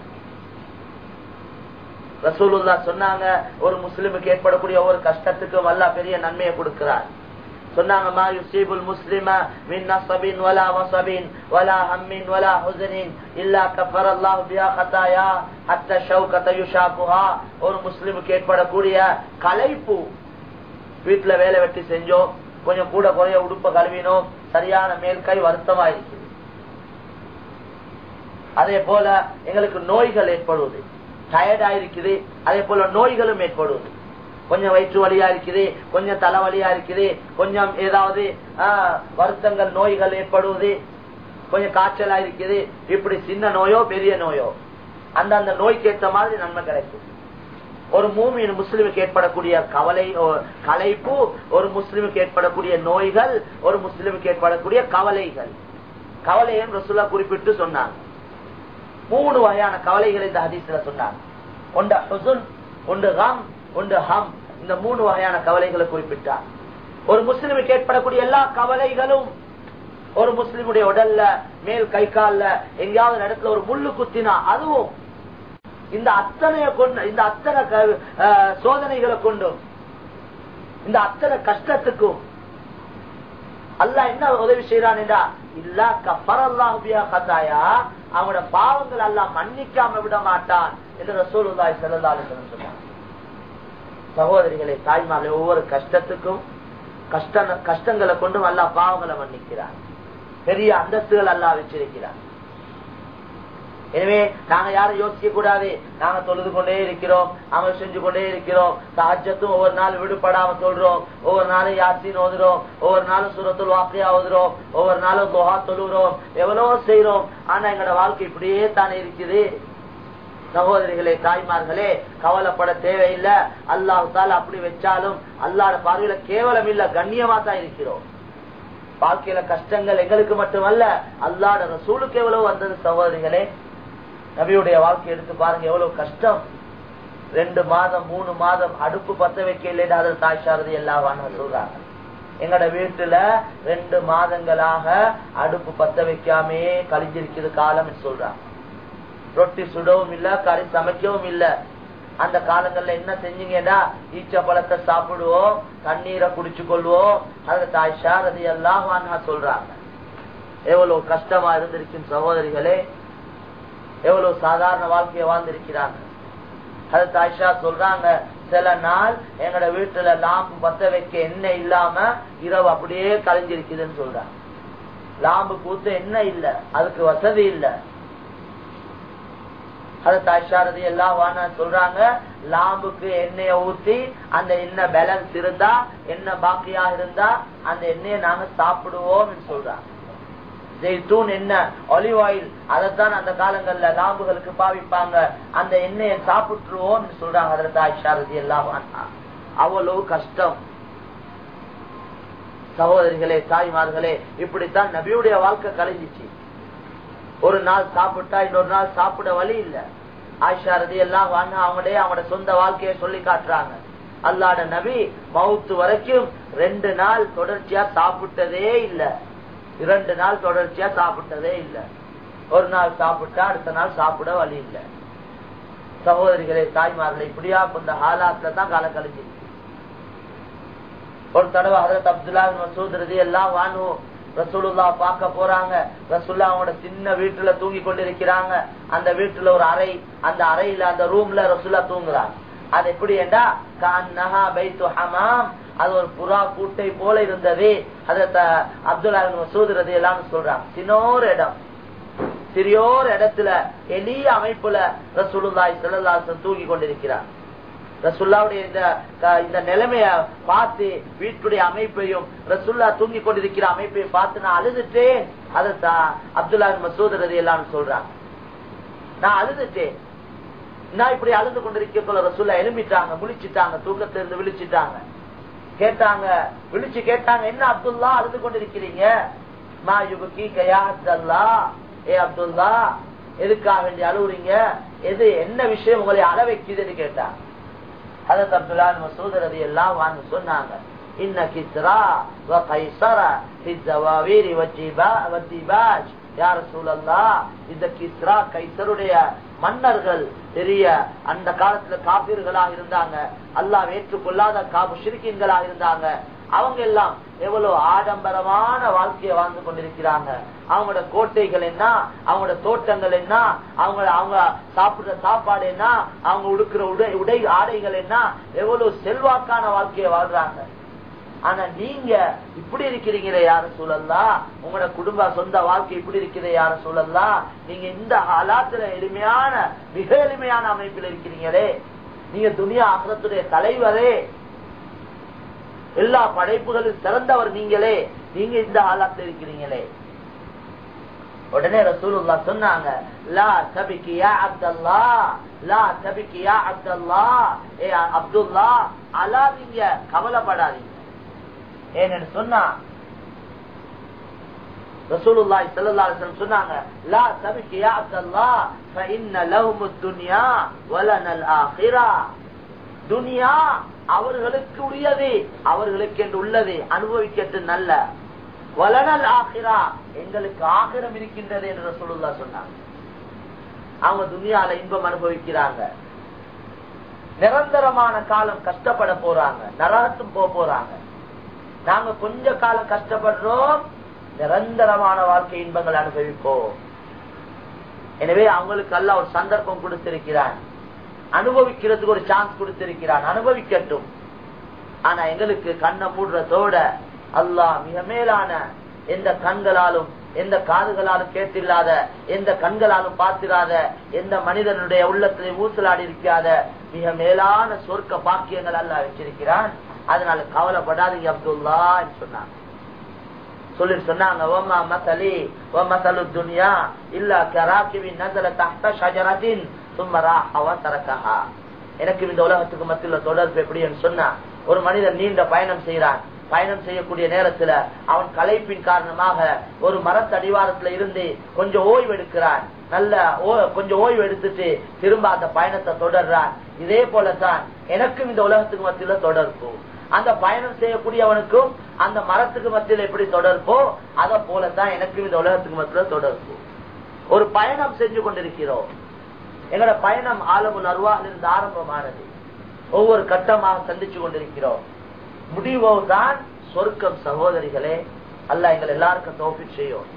ரசூலுல்லா சொன்னாங்க ஒரு முஸ்லிமுக்கு ஏற்படக்கூடிய ஒவ்வொரு கஷ்டத்துக்கும் அல்லா பெரிய நன்மையை கொடுக்கிறார். சொன்னாங்க மா யுசீபுல் முஸ்லிம மின் நஸபின் வலா வஸபின் வலா ஹம்மின் வலா ஹுஸ்னின் இல்லா கஃபர அல்லாஹ் பிஹா கதாயா ஹத்த ஷௌகத யுஷாகுஹா ஒரு முஸ்லிமுக்கு ஏற்படக்கூடிய கலைப்பு வீட்டுல வேலை வெட்டி செஞ்சோம் கொஞ்சம் கூட குறைய உடுப்ப கழுவினோம் சரியான மேல்கை வருத்தமா இருக்குது அதே போல எங்களுக்கு நோய்கள் ஏற்படுவது. டயர்டா இருக்குது அதே போல நோய்களும் ஏற்படுவது கொஞ்சம் வயிற்று வலியா இருக்குது கொஞ்சம் தலைவலியா இருக்குது கொஞ்சம் ஏதாவது வருத்தங்கள் நோய்கள் ஏற்படுவது கொஞ்சம் காய்ச்சலா இருக்குது. இப்படி சின்ன நோயோ பெரிய நோயோ. அந்த அந்த நோய்க்கு ஏற்ற மாதிரி நன்மை கிடைக்கும். ஒரு மூமியின் முஸ்லிமுக்கு ஏற்படக்கூடிய கவலை கலைப்பு ஒரு முஸ்லிமுக்கு ஏற்படக்கூடிய நோய்கள் ஒரு முஸ்லிமுக்கு ஏற்படக்கூடிய கவலைகள். கவலையும் ரசுல்லா குறிப்பிட்டு சொன்னாங்க மூணு வகையான கவலைகள் இந்த ஹதீஸ்ல சொன்னாங்க. ஒன்று ஹுசுன் ஒன்று ஒன்று ஹம். இந்த மூணு வகையான கவலைகளை குறிப்பிட்டார் ஒரு முஸ்லிமுக்கு ஏற்படக்கூடிய எல்லா கவலைகளும் ஒரு முஸ்லிமுடைய உடல்ல மேல் கை கால எங்கேயாவது இடத்துல ஒரு முள்ளு குத்தினா அதுவும் இந்த அத்தனைய கொண்டு இந்த அத்தனை சோதனைகளை கொண்டும் இந்த அத்தனை கஷ்டத்துக்கும் அல்ல என்ன உதவி செய்யறான் என்றா இல்லா கப்பரல்லாஹியா கதாயா அவனோட பாவங்கள் எல்லாம் மன்னிக்காம விட மாட்டான் என்று ரசூலுல்லாய் செல்லல்லாலும் சொன்னான் சகோதரிகளை தாய்மார்களே ஒவ்வொரு கஷ்டத்துக்கும் கஷ்ட கஷ்டங்களை கொண்டும் அல்லா பாவங்களை மன்னிக்கிறார் பெரிய அந்தஸ்துகள் அல்லா வச்சிருக்கிறார் எனவே நாங்க யாரும் யோசிக்க கூடாது. நாங்க தொழுது கொண்டே இருக்கிறோம் அமல் செஞ்சு கொண்டே இருக்கிறோம். சாஜத்தும் ஒவ்வொரு நாள் விடுபடாம சொல்றோம் ஒவ்வொரு நாளும் யாத்தின் ஓதுறோம் ஒவ்வொரு நாளும் சுரத்துல் வாக்கையா ஓதுறோம். ஒவ்வொரு நாளும் குஹா தொழுகிறோம். எவ்வளவோ செய்யறோம் ஆனா எங்களோட வாழ்க்கை இப்படியே தானே இருக்குது. சகோதரிகளே தாய்மார்களே கவலைப்பட தேவையில்லை. அல்லாஹு தால அப்படி வச்சாலும் அல்லாட பார்வையில கேவலம் இல்ல கண்ணியமா தான் இருக்கிறோம். வாழ்க்கையில கஷ்டங்கள் எங்களுக்கு மட்டுமல்ல அல்லாட சூழுக்கு எவ்வளவு வந்தது சகோதரிகளே? நபியுடைய வாழ்க்கை எடுத்து பாருங்க எவ்வளவு கஷ்டம். ரெண்டு மாதம் மூணு மாதம் அடுப்பு பத்த வைக்க இல்லைன்னு அதில் தாய்ஷாரதி எல்லாம் சொல்றாங்க. எங்கட வீட்டுல ரெண்டு மாதங்களாக அடுப்பு பத்த வைக்காமே கழிஞ்சிருக்குது காலம் சொல்றாங்க. ரொட்டி சுடவும் இல்ல கறி சமைக்கவும் இல்ல. அந்த காலங்கள்ல என்ன செஞ்சீங்கன்னா ஈச்ச பழத்தை சாப்பிடுவோம் தண்ணீரை குடிச்சு கொள்வோம் அதுல தாய்ஷா ரதி எல்லாம் சொல்றாங்க. எவ்வளவு கஷ்டமா இருந்திருக்கும் சகோதரிகளே எவ்வளவு சாதாரண வாழ்க்கையை வாழ்ந்திருக்கிறாங்க? அது தாய்ஷா சொல்றாங்க சில நாள் எங்கட வீட்டுல லாம்பு பத்த வைக்க என்ன இல்லாம இரவு அப்படியே கலைஞ்சிருக்குதுன்னு சொல்றாங்க. லாம்பு கூத்து என்ன இல்ல அதுக்கு வசதி இல்ல. அது தாய்ஷாரதி எல்லாம் சொல்றாங்க லாம்புக்கு எண்ணெய ஊத்தி அந்த எண்ணெய் பேலன்ஸ் இருந்தா என்ன பாக்கியா இருந்தா அந்த எண்ணெயை நாங்க சாப்பிடுவோம் சொல்றாங்க. ஜெய்தூன் என்ன? ஒலிவ் ஆயில் அதைத்தான் அந்த காலங்கள்ல லாம்புகளுக்கு பாவிப்பாங்க. அந்த எண்ணெயை சாப்பிட்டுருவோம் சொல்றாங்க அதில் தாய்ஷாரதி எல்லாம் அவ்வளவு கஷ்டம். சகோதரிகளே தாய்மார்களே இப்படித்தான் நபியுடைய வாழ்க்கை கலைஞ்சிச்சு. ஒரு நாள் சாப்பிட்டா இன்னொரு நாள் சாப்பிட வழி இல்ல. ஆயிஷாரதி எல்லாம் வாங்க அவங்களே அவங்களோட சொந்த வாழ்க்கையை சொல்லி காட்டுறாங்க. அல்லாட நபி மவுத்து வரைக்கும் ரெண்டு நாள் தொடர்ச்சியா சாப்பிட்டதே இல்ல. இரண்டு நாள் தொடர்ச்சியா சாப்பிட்டதே இல்ல. ஒரு நாள் சாப்பிட்டா அடுத்த நாள் சாப்பிட வழி இல்ல. சகோதரிகளே தாய்மார்களை இப்படியா இந்த ஹாலாத்துல தான் கால கழிஞ்சிருக்கு ஒரு தடவை ஹதரத் அப்துல்லா மசூத் ரதி எல்லாம் வானுவோம் ரசூலுல்லா பார்க்க போறாங்க. ரசூல்லா அவங்களோட சின்ன வீட்டுல தூங்கி கொண்டிருக்கிறாங்க. அந்த வீட்டுல ஒரு அறை அந்த அறையில அந்த ரூம்ல ரசூல்லா தூங்குறாங்க. அது எப்படி என்றா நகா பைத்து ஹமாம் அது ஒரு புறா கூட்டை போல இருந்தது. அதற்கு அப்துல்லா மசூத் ரதி எல்லாம் சொல்றாங்க சின்னோர் இடம். சிறியோர் இடத்துல எளிய அமைப்புல ரசூலுல்லாய் செல்லல்லாசன் தூங்கி கொண்டிருக்கிறார். ரசுல்லாவுடைய இந்த இந்த நிலைமைய பார்த்து வீட்டுடைய அமைப்பையும் ரசுல்லா தூங்கி கொண்டிருக்கிற அமைப்பையும் பார்த்து நான் அழுதுட்டேன். அதைத்தான் அப்துல்லா மசூத் ரதி எல்லாம் சொல்றாங்க நான் அழுதுட்டேன். நான் இப்படி அழுது கொண்டிருக்க ரசுல்லா எழும்பிட்டாங்க முழிச்சிட்டாங்க தூக்கத்திலிருந்து விழிச்சிட்டாங்க. கேட்டாங்க விழிச்சு கேட்டாங்க என்ன அப்துல்லா அழுது கொண்டிருக்கிறீங்க? மா யுபுக்கி கயா ஏ அப்துல்லா எதுக்காக வேண்டி அழுவுறீங்க? எது என்ன விஷயம் உங்களை அழ வைக்குதுன்னு கேட்டாங்க ஹதரத் அப்துல்லான் மசூத் எல்லாம் வாங்க சொன்னாங்க இன்ன கிஸ்ரா வ இந்த கிஸ்ரா கைசருடைய மன்னர்கள் பெரிய அந்த காலத்துல காப்பீர்களாக இருந்தாங்க. அல்லாஹ் ஏற்றுக்கொள்ளாத காப்பு சிறுக்கின்களாக இருந்தாங்க. அவங்க எல்லாம் எவ்வளவு ஆடம்பரமான வாழ்க்கையை வாழ்ந்து கொண்டிருக்கிறாங்க. அவங்களோட கோட்டைகள் என்ன? அவங்களோட தோட்டங்கள் என்ன? அவங்க அவங்க சாப்பிடுற சாப்பாடு என்ன? அவங்க உடுக்கிற உடை உடை ஆடைகள் என்ன? எவ்வளவு செல்வாக்கான வாழ்க்கையை வாழ்றாங்க. ஆனா நீங்க இப்படி இருக்கிறீங்களே யார சூழல்லா உங்களோட குடும்ப சொந்த வாழ்க்கை இப்படி இருக்கிற யார சூழல்லா நீங்க இந்த அலாத்துல எளிமையான மிக எளிமையான அமைப்பில் இருக்கிறீங்களே. நீங்க துணியா ஆகிறத்துடைய தலைவரே. எல்லா படைப்புகளும் சிறந்தவர் நீங்களே. நீங்க இந்த ஆளாத்துல இருக்கிறீங்களே. உடனே ரசூலுல்லா சொன்னாங்க லா தபிக்கு யா அப்துல்லா லா தபிக்கு யா ஏ அப்துல்லா அலாதீங்க கவலைப்படாதீங்க. ஏன்னு சொன்னா ரசூலுல்லாஹி ஸல்லல்லாஹு அலைஹி வஸல்லம் சொன்னாங்க லா தபிக்கு யா அப்துல்லா ஃபஇன்ன லஹும் துன்யா வலனல் ஆখিরা துனியா அவர்களுக்கு உரியது அவர்களுக்கு என்று உள்ளது அனுபவிக்கிறது நல்ல. வலனல் ஆகிரா எங்களுக்கு ஆகிரம் இருக்கின்றது என்று சொல்லுதா சொன்னாங்க. அவங்க துனியால இன்பம் அனுபவிக்கிறாங்க. நிரந்தரமான காலம் கஷ்டப்பட போறாங்க நரகத்தும் போக போறாங்க. நாங்க கொஞ்ச காலம் கஷ்டப்படுறோம். நிரந்தரமான வாழ்க்கை இன்பங்கள் அனுபவிப்போம். எனவே அவங்களுக்கு அல்ல ஒரு சந்தர்ப்பம் கொடுத்திருக்கிறான். அனுபவிக்கிறதுக்கு ஒரு சான்ஸ் கொடுத்திருக்கிறான். அனுபவிக்கட்டும். ஆனா எங்களுக்கு கண்ணை மூடுறதோட அல்லாஹ் மிக மேலான எந்த கண்களாலும் எந்த காதுகளாலும் கேட்டில்லாத எந்த கண்களாலும் பார்த்திராத எந்த மனிதனுடைய உள்ளத்தை ஊசலாடி இருக்காத மிக மேலான சொர்க்க பாக்கியங்கள் அல்ல வச்சிருக்கிறான். அதனால கவலைப்படாதீங்க அப்துல்லா சொன்னாங்க. சொல்லி சொன்னாங்க இல்ல அவ எனக்கு இந்த உலகத்துக்கு மத்தியில் தொடர்பு எப்படின்னு சொன்னா ஒரு மனிதன் நீண்ட பயணம் செய்யறான் பயணம் செய்யக்கூடிய நேரத்துல அவன் களைப்பின் காரணமாக ஒரு மரத்தடிவாரத்துல இருந்து கொஞ்சம் ஓய்வு எடுக்கிறான். நல்ல கொஞ்சம் ஓய்வு எடுத்துட்டு திரும்ப அந்த பயணத்தை தொடர்றான். இதே போலதான் எனக்கும் இந்த உலகத்துக்கு மத்தியில தொடர்பு. அந்த பயணம் செய்யக்கூடியவனுக்கும் அந்த மரத்துக்கு மத்தியில் எப்படி தொடர்போ அத போலதான் எனக்கும் இந்த உலகத்துக்கு மத்தியில தொடர்பு. ஒரு பயணம் செஞ்சு கொண்டிருக்கிறோம். எங்களோட பயணம் ஆலமுல் நர்வாக இருந்து ஆரம்பமானது. ஒவ்வொரு கட்டமாக சந்திச்சு கொண்டிருக்கிறோம். முடிவோ தான் சொர்க்கம் சகோதரிகளே அல்ல எங்கள் எல்லாருக்கும் தோப்பி செய்யும்.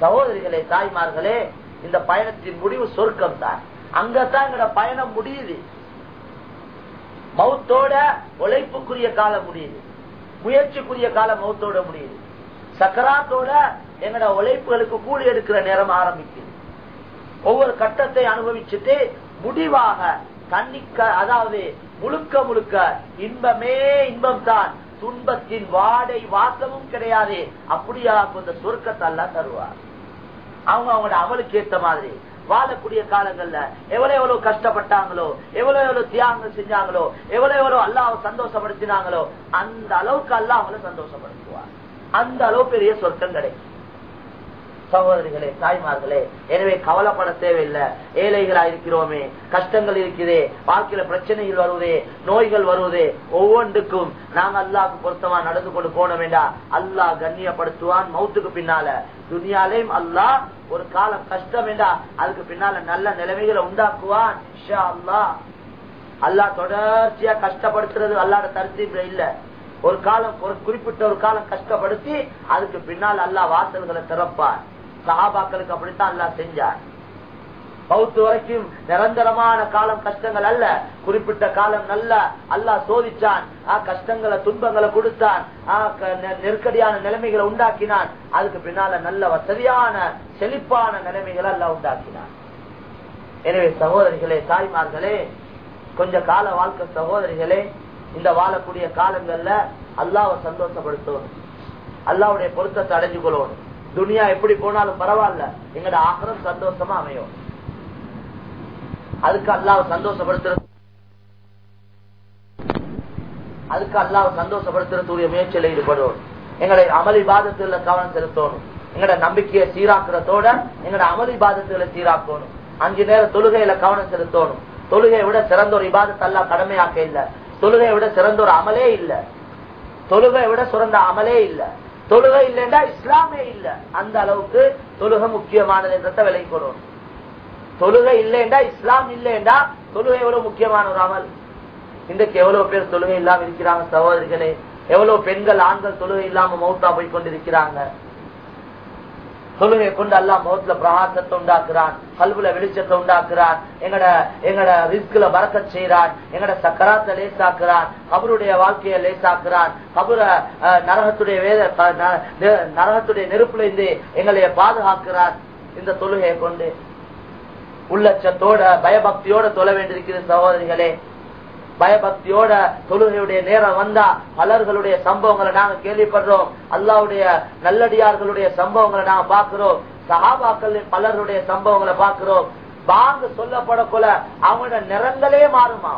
சகோதரிகளே தாய்மார்களே இந்த பயணத்தின் முடிவு சொர்க்கம் தான் அங்கதான் எங்களோட பயணம் முடியுது. மௌத்தோட உழைப்புக்குரிய காலம் முடியுது. முயற்சிக்குரிய காலம் மௌத்தோட முடியுது. சக்கராத்தோட எங்கட உழைப்புகளுக்கு கூலி எடுக்கிற நேரம் ஆரம்பிக்குது. ஒவ்வொரு கட்டத்தை அனுபவிச்சுட்டு முடிவாக தண்ணிக்க அதாவது முழுக்க முழுக்க இன்பமே இன்பம் தான் துன்பத்தின் வாடை வாசமும் கிடையாது. அப்படியா இந்த சொர்க்கத்தை எல்லாம் தருவார். அவங்க அவங்களோட அமலுக்கு ஏத்த மாதிரி. வாழக்கூடிய காலங்கள்ல எவ்வளவு எவ்வளவு கஷ்டப்பட்டாங்களோ எவ்வளவு எவ்வளவு தியாகம் செஞ்சாங்களோ எவ்வளவு எவ்வளவு அல்லாஹ் சந்தோஷப்படுத்தினாங்களோ அந்த அளவுக்கு அல்லாஹ் அவங்கள சந்தோஷப்படுத்துவார். அந்த அளவு பெரிய சொர்க்கம் கிடைக்கும். சகோதரிகளே தாய்மார்களே எனவே கவலைப்பட தேவையில்லை. ஏழைகளா இருக்கிறோமே கஷ்டங்கள் இருக்குதே வாழ்க்கையில பிரச்சனைகள் வருவதே நோய்கள் வருவதே ஒவ்வொன்றுக்கும் நாங்க அல்லாவுக்கு பொருத்தமா நடந்து கொண்டு போன வேண்டாம் அல்லாஹ் கண்ணியப்படுத்துவான் மௌத்துக்கு பின்னால. துனியாலையும் அல்லா ஒரு காலம் கஷ்டம் என்றா அதுக்கு பின்னால நல்ல நிலைமைகளை உண்டாக்குவான் அல்லா அல்லாஹ். அல்லாஹ் தொடர்ச்சியா கஷ்டப்படுத்துறது அல்லாட தரிசீப்ல இல்ல. ஒரு காலம் ஒரு குறிப்பிட்ட ஒரு காலம் கஷ்டப்படுத்தி அதுக்கு பின்னால் அல்லா வாசல்களை திறப்பார் சஹாபாக்களுக்கு அப்படித்தான் அல்லாஹ் செஞ்சார் பௌத்து வரைக்கும் நிரந்தரமான காலம் கஷ்டங்கள் அல்ல. குறிப்பிட்ட காலம் நல்ல அல்லாஹ் சோதிச்சான். ஆ, கஷ்டங்களை துன்பங்களை கொடுத்தான். ஆ, க- நெ- நெருக்கடியான நிலைமைகளை உண்டாக்கினான். அதுக்கு பின்னால நல்ல வசதியான செழிப்பான நிலைமைகளை அல்ல உண்டாக்கினான். எனவே சகோதரிகளே தாய்மார்களே கொஞ்ச கால வாழ்க்கை சகோதரிகளே இந்த வாழக்கூடிய காலங்கள்ல அல்லாவை சந்தோஷப்படுத்தணும். அல்லாவுடைய பொருத்தத்தை அடைஞ்சு கொள்ளணும் துனியா எப்படி போனாலும் பரவாயில்ல. எங்கட ஆக்கிரம் சந்தோஷமா அமையும். அதுக்கு அல்லாஹ் சந்தோஷப்படுத்துறது அதுக்கு அல்லாவை சந்தோஷப்படுத்துறதுடைய முயற்சியில ஈடுபடணும் எங்களை அமளி பாதத்துல கவனம் செலுத்தணும். எங்களோட நம்பிக்கையை சீராக்குறதோட எங்களோட அமளி பாதத்துல சீராக்கணும். அஞ்சு நேரம் தொழுகையில கவனம் செலுத்தணும். தொழுகையை விட சிறந்த ஒரு இபாதத்தை எல்லாம் கடமையாக்க இல்ல. தொழுகையை விட சிறந்த ஒரு அமலே இல்ல. தொழுகையை விட சிறந்த அமலே இல்ல. தொழுகை இல்லைன்னா இஸ்லாமே இல்ல. அந்த அளவுக்கு தொழுகை முக்கியமானது என்றத விலை தொழுகை இல்லைண்டா இஸ்லாம் இல்லைண்டா தொழுகை எவ்வளவு முக்கியமான ஒரு அமல்? இன்றைக்கு எவ்வளவு பேர் தொழுகை இல்லாம இருக்கிறாங்க சகோதரிகளே? எவ்வளவு பெண்கள் ஆண்கள் தொழுகை இல்லாம மௌத்தா போய் கொண்டிருக்கிறாங்க? தொழுகை கொண்டு அல்லா முகத்துல பிரகாசத்தை உண்டாக்குறான் கல்வில வெளிச்சத்தை உண்டாக்குறான் எங்கட எங்கட ரிஸ்குல வரக்க செய்யறான் எங்கட சக்கராத்தை லேசாக்குறான் கபருடைய வாழ்க்கையை லேசாக்குறான் கபுர நரகத்துடைய வேத ந- நரகத்துடைய நெருப்புல இருந்து எங்களைய பாதுகாக்கிறான் இந்த தொழுகையை கொண்டு உள்ளச்சத்தோட பயபக்தியோட தொழ வேண்டியிருக்கிற சகோதரிகளே பயபக்தியோட தொழுகையுடைய நேரம் வந்தா பலர்களுடைய சம்பவங்களை நாங்க கேள்விப்படுறோம். அல்லாவுடைய நல்லடியார்களுடைய சம்பவங்களை நாங்க பாக்குறோம் சஹாபாக்கள் பலருடைய சம்பவங்களை பாக்குறோம் பாங்கு சொல்லப்படக்குள்ள அவங்களோட நிறங்களே மாறுமா?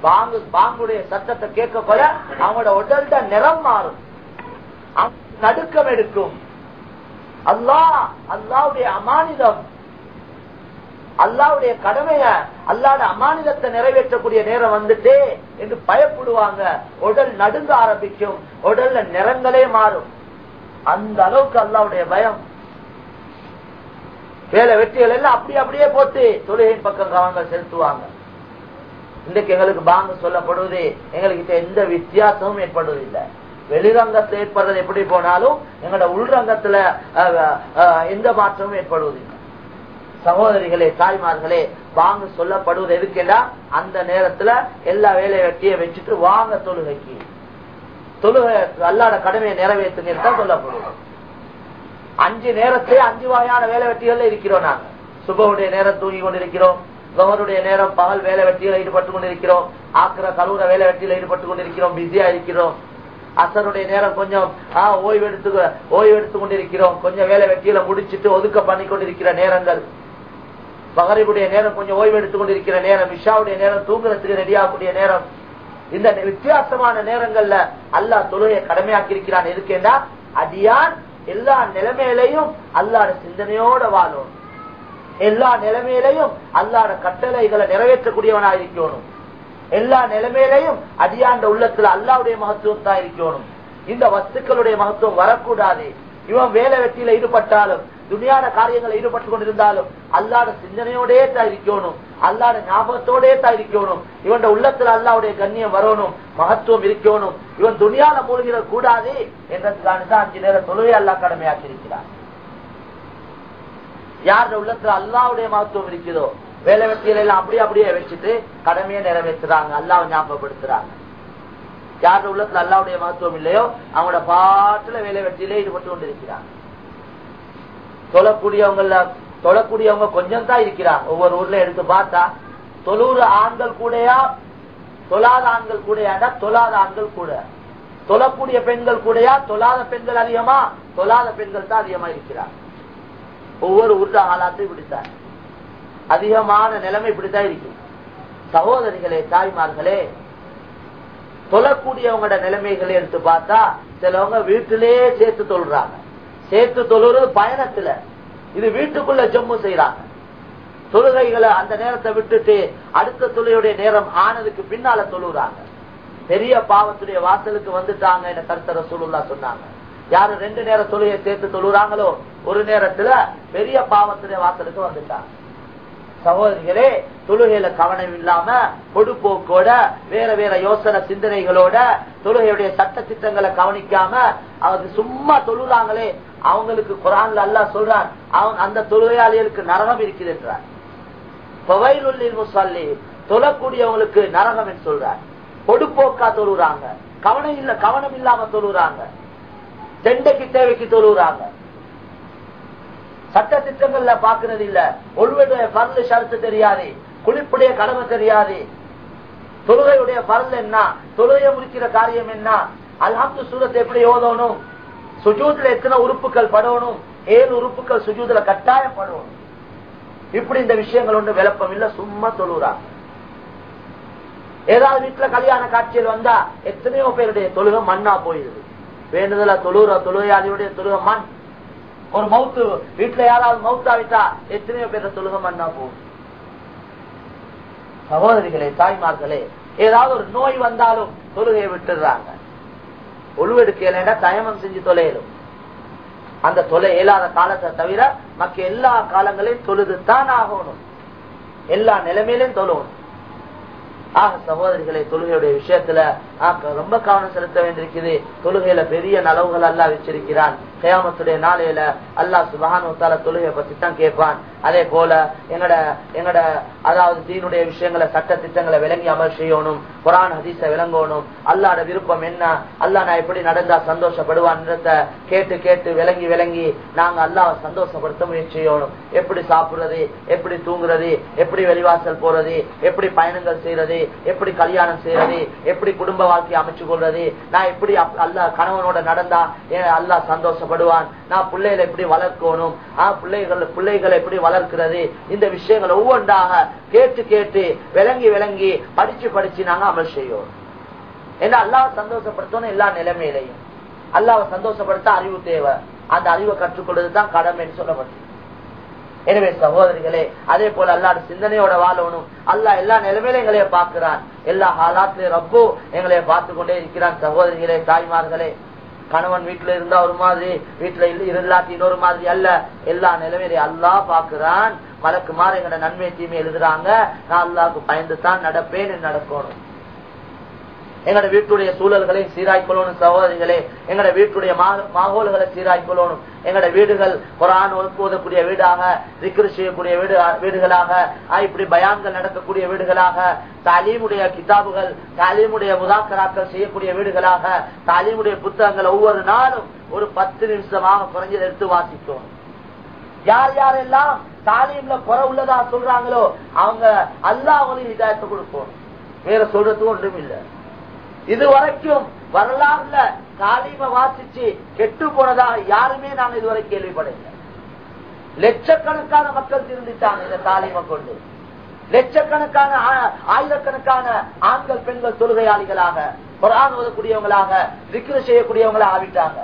பாங்கு பாங்குடைய சத்தத்தை கேட்க போல அவங்களோட உடல்ட நிறம் மாறும். நடுக்கம் எடுக்கும். அல்லாஹ் அல்லாவுடைய அமானிதம். அல்லாவுடைய கடமைய அல்லாட அமானிதத்தை நிறைவேற்றக்கூடிய நேரம் வந்துட்டே என்று பயப்படுவாங்க. உடல் நடுங்க ஆரம்பிக்கும். உடல்ல நிறங்களே மாறும். அந்த அளவுக்கு அல்லாவுடைய பயம். வேலை வெற்றிகள் எல்லாம் அப்படி அப்படியே போட்டு தொழுகையின் பக்கம் கவனங்கள் செலுத்துவாங்க. இன்றைக்கு எங்களுக்கு பாங்க சொல்லப்படுவது எங்களுக்கு எந்த வித்தியாசமும் ஏற்படுவதில்லை. வெளிரங்கத்தில் ஏற்படுறது எப்படி போனாலும் எங்களோட உள்ரங்கத்துல அஹ், அஹ், எந்த மாற்றமும் ஏற்படுவதில்லை. சகோதரிகளே தாய்மார்களே வாங்க சொல்லப்படுவது எதுக்கேண்டா அந்த நேரத்துல எல்லா வேலையை வெட்டிய வச்சுட்டு வாங்க தொழுகைக்கு. தொழுகை அல்லாட கடமையை நிறைவேற்றுங்க சொல்லப்படுவோம் அஞ்சு நேரத்தை அஞ்சு வகையான வேலை வெட்டிகள் இருக்கிறோம் நாங்க. சுபவுடைய நேரம் தூங்கி கொண்டிருக்கிறோம். கவருடைய நேரம் பகல் வேலை வெட்டியில் ஈடுபட்டு கொண்டிருக்கிறோம். ஆக்கிர கலூர வேலை வெட்டியில் ஈடுபட்டு கொண்டிருக்கிறோம். பிஸியா இருக்கிறோம். அசருடைய நேரம் கொஞ்சம் ஆஹ் ஓய்வு எடுத்து ஓய்வு எடுத்து கொண்டிருக்கிறோம். கொஞ்சம் வேலை வெட்டியில முடிச்சிட்டு ஒதுக்க பண்ணி கொண்டிருக்கிற நேரங்கள். மகரிபுடைய நேரம் கொஞ்சம் ஓய்வு எடுத்துக் கொண்டிருக்கிற நேரம் இஷாவுடைய நேரம் தூங்குறதுக்கு ரெடியாகக்கூடிய நேரம். இந்த வித்தியாசமான நேரங்கள்ல அல்லாஹ் தொழுகையை கடமையாக்கி இருக்கிறான் இருக்கேண்டா அடியான் எல்லா நிலைமையிலையும் அல்லாட சிந்தனையோட வாழும். எல்லா நிலைமையிலையும் அல்லாட கட்டளைகளை நிறைவேற்றக்கூடியவனா இருக்கணும். எல்லா நிலைமையிலையும் அடியாண்ட உள்ளத்துல அல்லாவுடைய மகத்துவம் தான் இருக்கணும். இந்த வஸ்துக்களுடைய மகத்துவம் வரக்கூடாது. இவன் வேலை வெட்டியில ஈடுபட்டாலும் துணியான காரியங்களை ஈடுபட்டு கொண்டிருந்தாலும் அல்லாட சிந்தனையோடே தான் இருக்கணும். அல்லாட ஞாபகத்தோடே தான் இருக்கணும். இவன் உள்ளத்துல அல்லாவுடைய கண்ணியம் வரணும் மகத்துவம் இருக்கணும். இவன் துணியால மூழ்கிட கூடாது என்றதுக்கான தான் அஞ்சு நேரம் தொழுவே அல்லா கடமையாக்கி இருக்கிறார் யாருடைய உள்ளத்துல அல்லாவுடைய மகத்துவம் இருக்குதோ வேலை வெற்றியில எல்லாம் அப்படியே அப்படியே வச்சுட்டு கடமையை நிறைவேற்றுறாங்க அல்லாவை ஞாபகப்படுத்துறாங்க. யாரோட உள்ளத்துல அல்லாவுடைய மகத்துவம் இல்லையோ அவங்களோட பாட்டுல வேலை வெற்றியிலே ஈடுபட்டு கொண்டிருக்கிறாங்க. தொழக்கூடியவங்கள தொழக்கூடியவங்க கொஞ்சம் தான் இருக்கிறா ஒவ்வொரு ஊர்ல எடுத்து பார்த்தா தொழுற ஆண்கள் கூடயா தொழாத ஆண்கள் கூடயாண்டா தொழாத ஆண்கள் கூட. தொழக்கூடிய பெண்கள் கூடயா தொழாத பெண்கள் அதிகமா தொழாத பெண்கள் தான் அதிகமா இருக்கிறார் ஒவ்வொரு ஊர்ல ஆளாத்தையும் இப்படித்தான். அதிகமான நிலைமை இப்படித்தான் இருக்கு. சகோதரிகளே தாய்மார்களே தொழக்கூடியவங்களோட நிலைமைகளை எடுத்து பார்த்தா சிலவங்க வீட்டிலேயே சேர்த்து தொழுறாங்க. சேர்த்து தொழுறது பயணத்துல. இது வீட்டுக்குள்ள ஜம்மு செய்யறாங்க தொழுகைகளை அந்த நேரத்தை விட்டுட்டு அடுத்த தொழுகையுடைய நேரம் ஆனதுக்கு பின்னால தொழுறாங்க. பெரிய பாவத்துடைய வாசலுக்கு வந்துட்டாங்க என கருத்தர சூழலா சொன்னாங்க. யாரு ரெண்டு நேரம் தொழுகையை சேர்த்து தொழுறாங்களோ ஒரு நேரத்துல பெரிய பாவத்துடைய வாசலுக்கு வந்துட்டாங்க. சகோதரிகளே தொழுகையில கவனம் இல்லாம பொடுப்போக்கோட வேற வேற யோசனை சிந்தனைகளோட தொழுகையுடைய சட்ட திட்டங்களை கவனிக்காம அவங்க சும்மா தொழுறாங்களே அவங்களுக்கு குரான்ல அல்லா சொல்றான் அவன் அந்த தொழுகையாளிகளுக்கு நரகம் இருக்குது என்றார். முசல்லி தொழக்கூடியவங்களுக்கு நரகம் என்று சொல்றார். பொடுப்போக்கா தொழுறாங்க. கவனம் இல்ல கவனம் இல்லாம தொழுறாங்க. தெண்டைக்கு தேவைக்கு தொழுறாங்க. சட்ட திட்டங்கள்ல பாக்குறது இல்ல. ஒழுவடைய பரல ஷரத்து தெரியாது. குளிப்புடைய கடமை தெரியாது. தொழுகையுடைய பரல் என்ன? தொழுகையை முடிக்கிற காரியம் என்ன? அல்ஹாப்து சூரத்தை எப்படி ஓதணும்? சுஜூதுல எத்தனை உறுப்புகள் படணும்? ஏழு உறுப்புகள் சுஜூதுல கட்டாயம் படணும் இப்படி இந்த விஷயங்கள் ஒன்று விளப்பம் இல்ல. சும்மா தொழுறாங்க ஏதாவது வீட்டுல கல்யாண காட்சியில் வந்தா எத்தனையோ பேருடைய தொழுகை மண்ணா போயிருது வேண்டுதல தொழுற தொழுகையாளியுடைய தொழுகை மண் ஒரு மவுத்து வீட்டுல யாராவது மவுத்தாவிட்டா எத்தனையோ பேர் தொழுகை மண்ணா போகும். சகோதரிகளே தாய்மார்களே ஏதாவது ஒரு நோய் வந்தாலும் தொழுகையை விட்டுடுறாங்க. ஒழுவெடுக்கலன்னா தயமம் செஞ்சு தொலையிலும் அந்த தொலை இயலாத காலத்தை தவிர மக்க எல்லா காலங்களையும் தொழுதுதான் ஆகணும். எல்லா நிலைமையிலும் தொழுவணும் ஆக சகோதரிகளை தொழுகையுடைய விஷயத்துல ரொம்ப கவனம் செலுத்த வேண்டியிருக்குது. தொழுகையில பெரிய நலவுகள் அல்ல வச்சிருக்கிறான். கயாமத்துடைய நாளையில அல்லா சுபகான தொழுகை பத்தி தான் கேட்பான். அதே போல எங்கட எங்கட அதாவது தீனுடைய விஷயங்களை சட்ட திட்டங்களை விளங்கி அமல் செய்யணும் குரான் ஹதீச விளங்கணும். அல்லாட விருப்பம் என்ன? அல்லா நான் எப்படி நடந்தா சந்தோஷப்படுவான்றத கேட்டு கேட்டு விளங்கி விளங்கி நாங்க அல்லாவை சந்தோஷப்படுத்த முயற்சி செய்யணும். எப்படி சாப்பிடுறது எப்படி தூங்குறது எப்படி வெளிவாசல் போறது எப்படி பயணங்கள் செய்யறது எப்படி கல்யாணம் செய்யறது எப்படி குடும்ப வாழ்க்கையை அமைச்சு கொள்றது நான் எப்படி அல்ல கணவனோட நடந்தா அல்லா கஷ்டப்படுவான். நான் பிள்ளைகளை எப்படி வளர்க்கணும்? பிள்ளைகள் பிள்ளைகளை எப்படி வளர்க்கிறது? இந்த விஷயங்கள் ஒவ்வொன்றாக கேட்டு கேட்டு விளங்கி விளங்கி படிச்சு படிச்சு நாங்க அமல் செய்யோம் ஏன்னா அல்லாவை சந்தோஷப்படுத்தணும் எல்லா நிலைமையிலையும். அல்லாவை சந்தோஷப்படுத்த அறிவு தேவை. அந்த அறிவை கற்றுக்கொள்வதுதான் கடமைன்னு சொல்லப்பட்டது. எனவே சகோதரிகளே அதே போல அல்லாட சிந்தனையோட வாழணும். அல்லா எல்லா நிலைமையிலும் எங்களைய பார்க்கிறான். எல்லா ஹாலாத்திலையும் ரப்போ எங்களைய பார்த்து கொண்டே இருக்கிறான் சகோதரிகளே தாய்மார்களே. கணவன் வீட்டுல இருந்தா ஒரு மாதிரி வீட்டுல இல்லாட்டி இன்னொரு மாதிரி அல்ல. எல்லா நிலைமையிலையும் அல்லா பாக்குறான் மலக்குமார் எங்கட நன்மை தீமை எழுதுறாங்க. நான் அல்லாவுக்கு பயந்து தான் நடப்பேன் நடக்கணும். எங்களோட வீட்டுடைய சூழல்களை சீராய்க்கொள்ளணும் சகோதரிகளே. எங்களோட வீட்டுடைய மாகோல்களை சீராய்க்கொள்ளணும் எங்களோட வீடுகள் குரான் ஒதுக்குவதற்குரிய வீடாக திக்ரு செய்யக்கூடிய வீடு வீடுகளாக இப்படி பயான்கள் நடக்கக்கூடிய வீடுகளாக தாலீமுடைய கிதாபுகள் தாலீமுடைய முதாக்கராக்கள் செய்யக்கூடிய வீடுகளாக தாலீமுடைய புத்தகங்கள் ஒவ்வொரு நாளும் ஒரு பத்து நிமிஷமாக குறைஞ்சதை எடுத்து வாசிக்கும் யார் யாரெல்லாம் தாலீம்ல குறை உள்ளதா சொல்றாங்களோ அவங்க அல்லா அவங்களுக்கு இதாயத்தை கொடுப்போம். வேற சொல்றதுக்கு ஒன்றும் இல்லை. இது வரைக்கும் வரலாறுல தாலிம வாசிச்சு கெட்டு போனதாக யாருமே நான் இதுவரை கேள்விப்படல லட்சக்கணக்கான மக்கள் திருந்திட்டாங்க இந்த தாலிம கொண்டு. லட்சக்கணக்கான ஆயிரக்கணக்கான ஆண்கள் பெண்கள் தொழுகையாளிகளாக குரான் ஓதக்கூடியவங்களாக விக்கிர செய்யக்கூடியவங்களா ஆவிட்டாங்க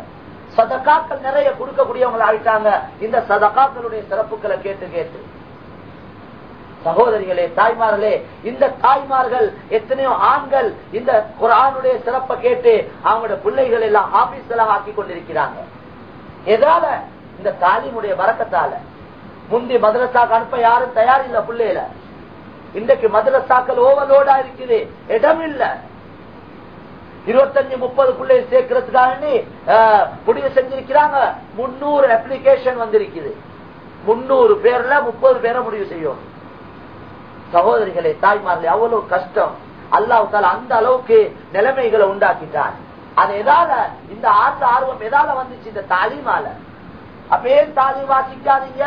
சதக்காக்கள் நிறைய கொடுக்கக்கூடியவங்களா ஆவிட்டாங்க இந்த சதக்காக்களுடைய சிறப்புகளை கேட்டு கேட்டு. சகோதரிகளே தாய்மார்களே இந்த தாய்மார்கள் எத்தனையோ ஆண்கள் இந்த குரானுடைய சிறப்பை கேட்டு அவங்களோட பிள்ளைகள் எல்லாம் ஆபீஸ்களாக ஆக்கி கொண்டிருக்கிறாங்க. எதால இந்த தாலிமுடைய வரக்கத்தால? முந்தி மதரசாக்கு அனுப்ப யாரும் தயார் இல்ல பிள்ளையில. இன்றைக்கு மதரசாக்கள் ஓவர்லோடா இருக்குது. இடம் இல்ல இருபத்தஞ்சு முப்பது பிள்ளை சேர்க்கறதுக்காக முடிவு செஞ்சிருக்கிறாங்க. முன்னூறு அப்ளிகேஷன் வந்திருக்குது. முன்னூறு பேர்ல முப்பது பேரை முடிவு செய்யும். சகோதரிகளே தாய்மார்களே அவ்வளவு கஷ்டம். அல்லாஹால அந்த அளவுக்கு நிலைமைகளை உண்டாக்கிட்டான் அது எதால இந்த ஆசை ஆர்வம் எதால வந்துச்சு இந்த தாலிமால? அப்பே தாலி வாசிக்காதீங்க.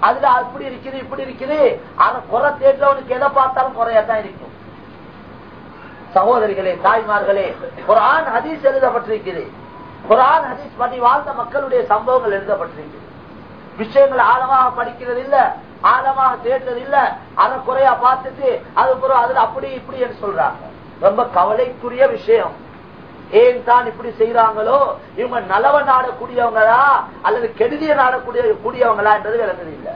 அதுல அப்படி இருக்குது இப்படி இருக்குது. ஆனா குறை தேடுறவனுக்கு எதை பார்த்தாலும் குறையாதான் இருக்கும். சகோதரிகளே தாய்மார்களே குரான் ஹதீஸ் எழுதப்பட்டிருக்குது. குரான் ஹதீஸ் பண்ணி வாழ்ந்த மக்களுடைய சம்பவங்கள் எழுதப்பட்டிருக்குது. விஷயங்கள் ஆழமாக படிக்கிறது இல்ல ஆழமாக தேடுறது இல்ல. அதை குறையா பார்த்துட்டு அதுக்கப்புறம் அதுல அப்படி இப்படி என்று சொல்றாங்க. ரொம்ப கவலைக்குரிய விஷயம். ஏன் தான் இப்படி செய்யறாங்களோ இவங்க நலவ நாடக்கூடியவங்களா அல்லது கெடுதிய நாடக்கூடிய கூடியவங்களா என்றது விளங்குது இல்லை.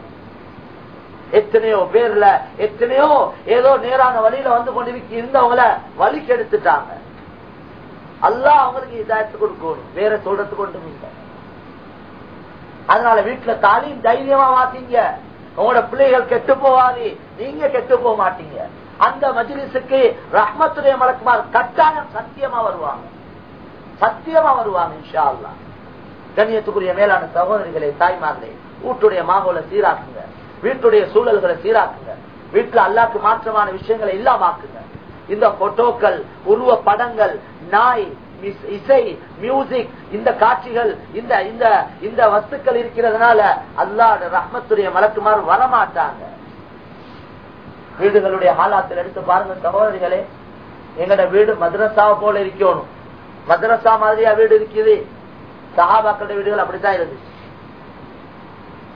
எத்தனையோ பேர்ல எத்தனையோ ஏதோ நேரான வழியில வந்து கொண்டு இருந்தவங்கள வழி கெடுத்துட்டாங்க அல்லா அவங்களுக்கு இதாயத்து கொடுக்கணும். வேற சொல்றதுக்கு ஒன்றும் இல்லை. அதனால வீட்டுல தாலியும் தைரியமா மாத்தீங்க. உங்களோட பிள்ளைகள் கெட்டு போவாது. நீங்க கெட்டு போக மாட்டீங்க. அந்த மஜிலிசுக்கு ரஹ்மத்துடைய மலக்குமார் கட்டாயம் சத்தியமா வருவாங்க. சத்தியமா வருவாங்க இன்ஷா அல்லா கண்ணியத்துக்குரிய மேலான சகோதரிகளை தாய்மார்களே வீட்டுடைய மாகோல சீராக்குங்க. வீட்டுடைய சூழல்களை சீராக்குங்க. வீட்டுல அல்லாக்கு மாற்றமான விஷயங்களை இல்லாமாக்குங்க இந்த போட்டோக்கள் உருவ படங்கள் நாய் இசை மியூசிக் இந்த காட்சிகள் இந்த இந்த இந்த வஸ்துக்கள் இருக்கிறதுனால அல்லா ரஹ்மத்துடைய மலக்குமார் வரமாட்டாங்க. வீடுகளுடைய ஹாலாத்தில் எடுத்து பாருங்க சகோதரிகளே எங்கட வீடு மதுரசாவை போல இருக்கணும். மதுரசா மாதிரியா வீடு இருக்குது. சஹாபாக்களுடைய வீடுகள் அப்படித்தான் இருந்துச்சு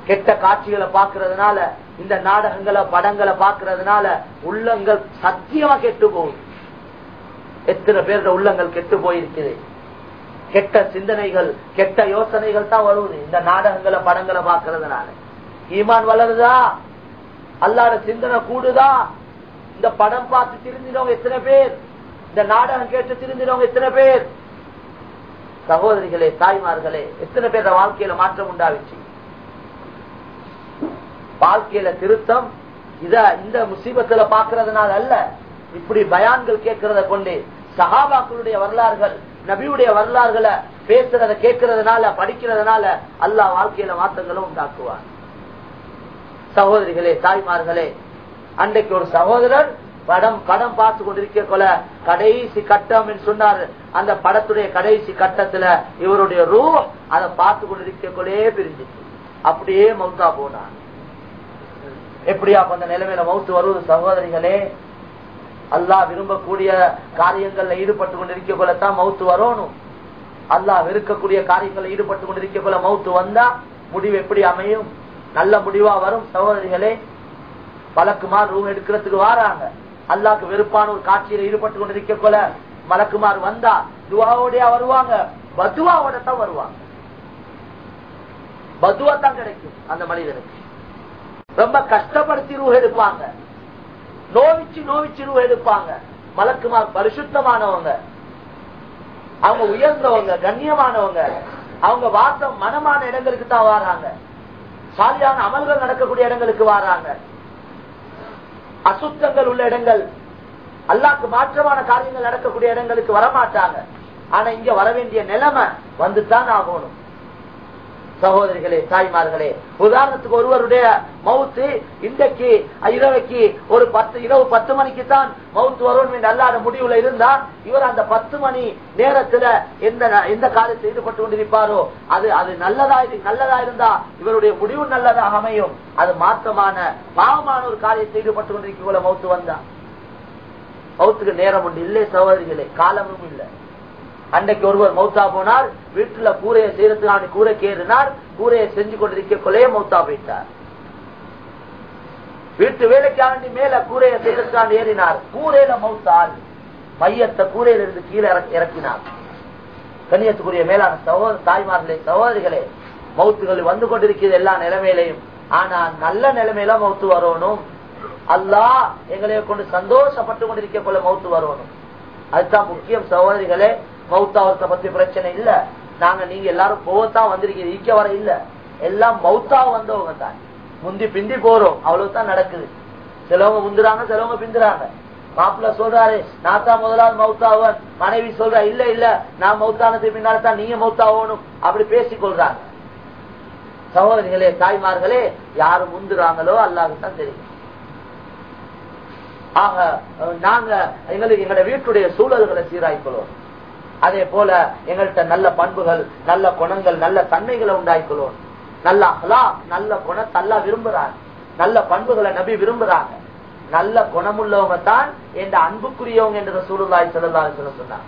கெட்ட காட்சிகளை பாக்குறதுனால இந்த நாடகங்களை படங்களை பாக்குறதுனால உள்ளங்கள் சத்தியமா கெட்டு போகுது. எத்தனை பேருட உள்ளங்கள் கெட்டு போயிருக்குது. கெட்ட சிந்தனைகள் கெட்ட யோசனைகள் தான் வருவது இந்த நாடகங்களை படங்களை பாக்குறதுனால ஈமான் வளருதா? அல்லாட சிந்தனை கூடுதா? இந்த படம் பார்த்து திருந்தினவங்க எத்தனை பேர்? இந்த நாடகம் கேட்டு திருந்தினவங்க எத்தனை பேர்? சகோதரிகளே தாய்மார்களே எத்தனை பேர் வாழ்க்கையில மாற்றம் உண்டாவிச்சு வாழ்க்கையில திருத்தம் இத இந்த முசீபத்துல பாக்குறதுனால அல்ல. இப்படி பயான்கள் கேட்கறத கொண்டு சஹாபாக்களுடைய வரலாறுகள் நபியுடைய வரலாறுகளை பேசுறத கேட்கறதுனால படிக்கிறதுனால அல்லா வாழ்க்கையில மாற்றங்களும் உண்டாக்குவார் சகோதரிகளே தாய்மார்களே அன்றைக்கு ஒரு சகோதரர் படம் படம் பார்த்து கொண்டிருக்க கொல கடைசி கட்டம் என்று சொன்னார். அந்த படத்துடைய கடைசி கட்டத்துல இவருடைய ரூ அதை பார்த்து கொண்டிருக்க கொலே பிரிஞ்சிச்சு. அப்படியே மௌத்தா போனார் எப்படியா அந்த நிலைமையில மவுத்து வருவது சகோதரிகளே? அல்லாஹ் விரும்பக்கூடிய காரியங்கள்ல ஈடுபட்டு கொண்டிருக்க போலத்தான் மௌத்து வரணும். அல்லாஹ் வெறுக்கக்கூடிய காரியங்கள்ல ஈடுபட்டு கொண்டிருக்க போல மௌத்து வந்தா முடிவு எப்படி அமையும்? நல்ல முடிவா வரும்? சகோதரிகளே மலக்குமார் ரூம் எடுக்கிறதுக்கு வாராங்க. அல்லாக்கு வெறுப்பான ஒரு காட்சியில ஈடுபட்டு கொண்டிருக்க போல மலக்குமார் வந்தா துவாவோடயா வருவாங்க. பதுவாவோட தான் வருவாங்க. பதுவா தான் கிடைக்கும் அந்த மனிதனுக்கு. ரொம்ப கஷ்டப்படுத்தி ரூ எடுப்பாங்க. நோவிச்சு நோவிச்சு ரூ எடுப்பாங்க மலக்குமார் பரிசுத்தமானவங்க. அவங்க உயர்ந்தவங்க கண்ணியமானவங்க. அவங்க வாசம் மனமான இடங்களுக்கு தான் வாராங்க. சாலியான அமல்கள் நடக்கக்கூடிய இடங்களுக்கு வாராங்க. அசுத்தங்கள் உள்ள இடங்கள் அல்லாக்கு மாற்றமான காரியங்கள் நடக்கக்கூடிய இடங்களுக்கு வரமாட்டாங்க. ஆனா இங்க வர வேண்டிய நிலைமை வந்துதான் ஆகணும். சகோதரிகளே தாய்மார்களே. உதாரணத்துக்கு ஒருவருடைய மவுத்து இன்றைக்கு இரவைக்கு ஒரு பத்து இரவு பத்து மணிக்கு தான் மவுத்து வரும் அல்லாத முடிவுல இருந்தால் இவர் அந்த பத்து மணி நேரத்துல எந்த எந்த காலத்தில் ஈடுபட்டு கொண்டிருப்பாரோ அது அது நல்லதா நல்லதா இருந்தா இவருடைய முடிவு நல்லதாக அமையும். அது மாற்றமான பாவமான ஒரு காரியத்தில் ஈடுபட்டு கொண்டிருக்க மவுத்து வந்தா மவுத்துக்கு நேரம் உண்டு. இல்லை சகோதரிகளே காலமும் இல்லை. அன்றைக்கு ஒருவர் மௌத்தா போனார் வீட்டுல கூரையை செய்யறதுக்கான கூரை கேறினார் கூரையை செஞ்சு கொண்டிருக்க கொலையே மௌத்தா போயிட்டார். வீட்டு வேலைக்காண்டி மேல கூரையை செய்யறதுக்கான ஏறினார். கூரையில மௌத்தால் மையத்தை கூரையில இருந்து கீழே இறக்கினார். கண்ணியத்துக்குரிய மேலான சகோதர தாய்மார்களே சகோதரிகளே மௌத்துகள் வந்து கொண்டிருக்கிறது எல்லா நிலைமையிலையும். ஆனா நல்ல நிலைமையில மௌத்து வரணும். அல்லா எங்களை கொண்டு சந்தோஷப்பட்டு கொண்டிருக்க போல மௌத்து வரணும். அதுதான் முக்கியம் சகோதரிகளே. மௌத்தாவத்தை பத்தி பிரச்சனை இல்ல. நாங்க நீங்க எல்லாரும் போகத்தான் வந்திருக்கீங்க. ஈக்க வர இல்ல. எல்லாம் மௌத்தா வந்தவங்க தான். முந்தி பிந்தி போறோம். அவ்வளவுதான் நடக்குது. சிலவங்க முந்துறாங்க சிலவங்க பிந்துறாங்க. மாப்பிள்ள சொல்றாரு நான் தான் முதலாவது மௌத்தாவன். மனைவி சொல்றா இல்ல இல்ல. நான் மௌத்தானது பின்னால தான் நீங்க மௌத்தாவணும் அப்படி பேசிக் கொள்றாங்க. சகோதரிகளே தாய்மார்களே யாரு முந்துறாங்களோ அல்லாதுதான் தெரியும். ஆக நாங்க எங்களுக்கு எங்களுடைய வீட்டுடைய சூழல்களை சீராய்க்கொள்வோம் அதே போல எங்கள்கிட்ட நல்ல பண்புகள் நல்ல குணங்கள் நல்ல தன்மைகளை உண்டாய்க்கொள்வோம் நல்ல அஹ்லா நல்ல குணத்தை அல்லாஹ் விரும்புறாங்க நல்ல பண்புகளை நபி விரும்புறாங்க நல்ல குணமுள்ளவங்க தான் என்ற அன்புக்குரியவங்க என்ற சூழ்நாய் செல்லலாம் சொன்னாங்க.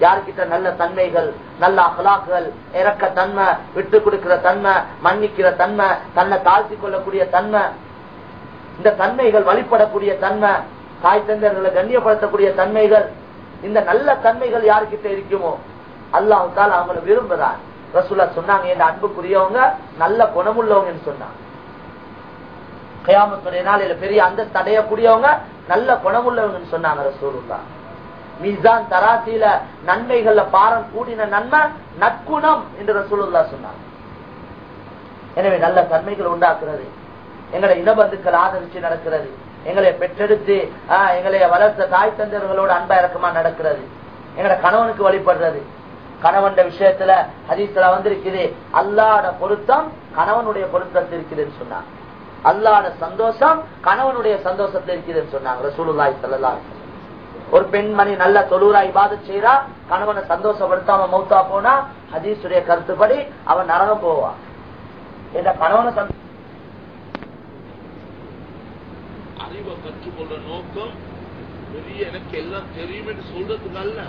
யாருக்கிட்ட நல்ல தன்மைகள் நல்ல அகலாக்குகள் இறக்க தன்மை விட்டு கொடுக்கிற தன்மை மன்னிக்கிற தன்மை தன்னை தாழ்த்தி கொள்ளக்கூடிய தன்மை இந்த தன்மைகள் வழிபடக்கூடிய தன்மை தாய் தந்தர்களை கண்ணியப்படுத்தக்கூடிய தன்மைகள் இந்த நல்ல தன்மைகள் யாருக்கிட்ட இருக்குமோ? அல்லாஹால் அவங்களை விரும்புறான் ரசூலா சொன்னாங்க என் அன்புக்குரியவங்க நல்ல குணமுள்ளவங்கன்னு சொன்னாங்க கயாமத்துடைய நாளில பெரிய அந்த தடையக்கூடியவங்க நல்ல குணமுள்ளவங்கன்னு சொன்னாங்க ரசூலுல்லா. மீசான் தராசியில நன்மைகள்ல பாரம் கூடின நன்மை நற்குணம் என்று ரசூலுல்லா சொன்னாங்க. எனவே நல்ல தன்மைகள் உண்டாக்குறது எங்களை இனபந்துக்கள் ஆதரிச்சு நடக்கிறது எங்களை பெற்றெடுத்து ஆஹ், எங்களை வளர்த்த தாய் தந்தர்களோடு அன்பா இறக்கமா நடக்கிறது. எங்களோட கணவனுக்கு வழிபடுறது. கணவன் விஷயத்துல ஹதீஸ்ல வந்திருக்குது அல்லாட பொருத்தம் கணவனுடைய பொருத்தத்தில் இருக்குதுன்னு சொன்னாங்க. அல்லாட சந்தோஷம் கணவனுடைய சந்தோஷத்தில் இருக்குதுன்னு சொன்னாங்க ரசூலுல்லாஹி ஒரு பெண்மணி நல்ல தொழுரா இபாதத் செய்யறா கணவனை சந்தோஷப்படுத்தாம மௌத்தா போனா ஹதீஸுடைய கருத்துப்படி அவன் நரகம் போவான். என்ற கணவனை அறிவை கற்றுக்கொள்ள நோக்கம் பெரிய எனக்கு எல்லாம் தெரியும் என்று சொல்றதுக்கு அல்ல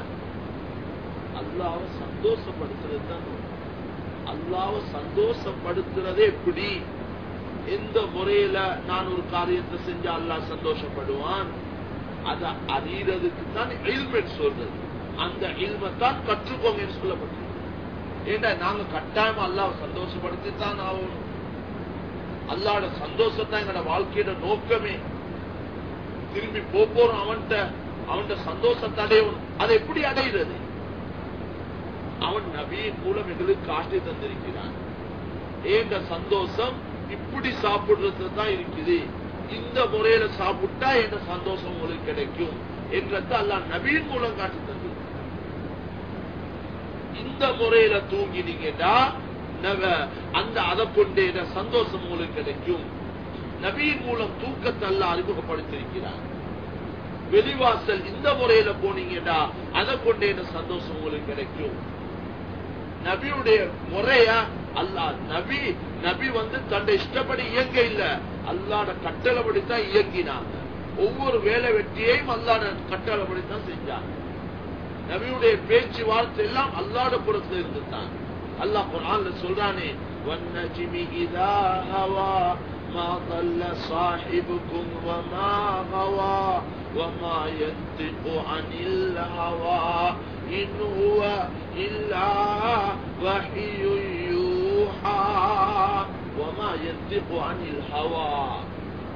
அல்லாவை சந்தோஷப்படுத்துறது தான் அல்லாவை சந்தோஷப்படுத்துறதே எப்படி? எந்த முறையில நான் ஒரு காரியத்தை செஞ்சா அல்லாஹ் சந்தோஷப்படுவான்? அதை அறியறதுக்கு தான் இல்மெட் சொல்றது. அந்த இல்மை தான் கற்றுக்கோங்கன்னு சொல்லப்பட்டிருக்கு. ஏண்டா நாங்க கட்டாயம் அல்லாவ சந்தோஷப்படுத்தி தான் ஆகணும்? அல்லாட தான் எங்களோட வாழ்க்கையோட நோக்கமே. திரும்பி போறோம் அவன்கிட்ட. அவன்கிட்ட சந்தோஷத்தை அடையணும் அதை எப்படி அடைகிறது? அவன் நபியின் மூலம் எங்களுக்கு காட்டி தந்திருக்கிறான். ஏங்க சந்தோஷம்? இப்படி சாப்பிடுறது தான் இருக்குது. இந்த முறையில சாப்பிட்டா எங்க சந்தோஷம் உங்களுக்கு கிடைக்கும் என்றது அல்லாஹ் நபியின் மூலம் காட்டி தந்திருக்கிறான். இந்த முறையில தூங்கினீங்கன்னா அந்த அதை கொண்டே சந்தோஷம் உங்களுக்கு கிடைக்கும். நபியின் மூலம் தூக்கத்தை அல்ல அறிமுகப்படுத்திருக்கிறார் வெளிவாசல் இந்த முறையில போனீங்கன்னா அதை கொண்டே இந்த சந்தோஷம் உங்களுக்கு கிடைக்கும். நபியுடைய முறையா? அல்லாஹ் நபி நபி வந்து தன்னை இஷ்டப்படி இயங்க இல்ல. அல்லாட கட்டளைப்படித்தான் இயங்கினாங்க. ஒவ்வொரு வேலை வெற்றியையும் அல்லாட கட்டளைப்படித்தான் செஞ்சாங்க. நபியுடைய பேச்சுவார்த்தை எல்லாம் அல்லாட புறத்துல இருந்துதான். அல்லாஹ் குர்ஆன்ல சொல்றானே வன்னஜ்மி இதா ஹவா ما ضل صاحبكم وما غوى وما ينطق عن الهوى إن هو إلا وحي يوحى وما ينطق عن الهوى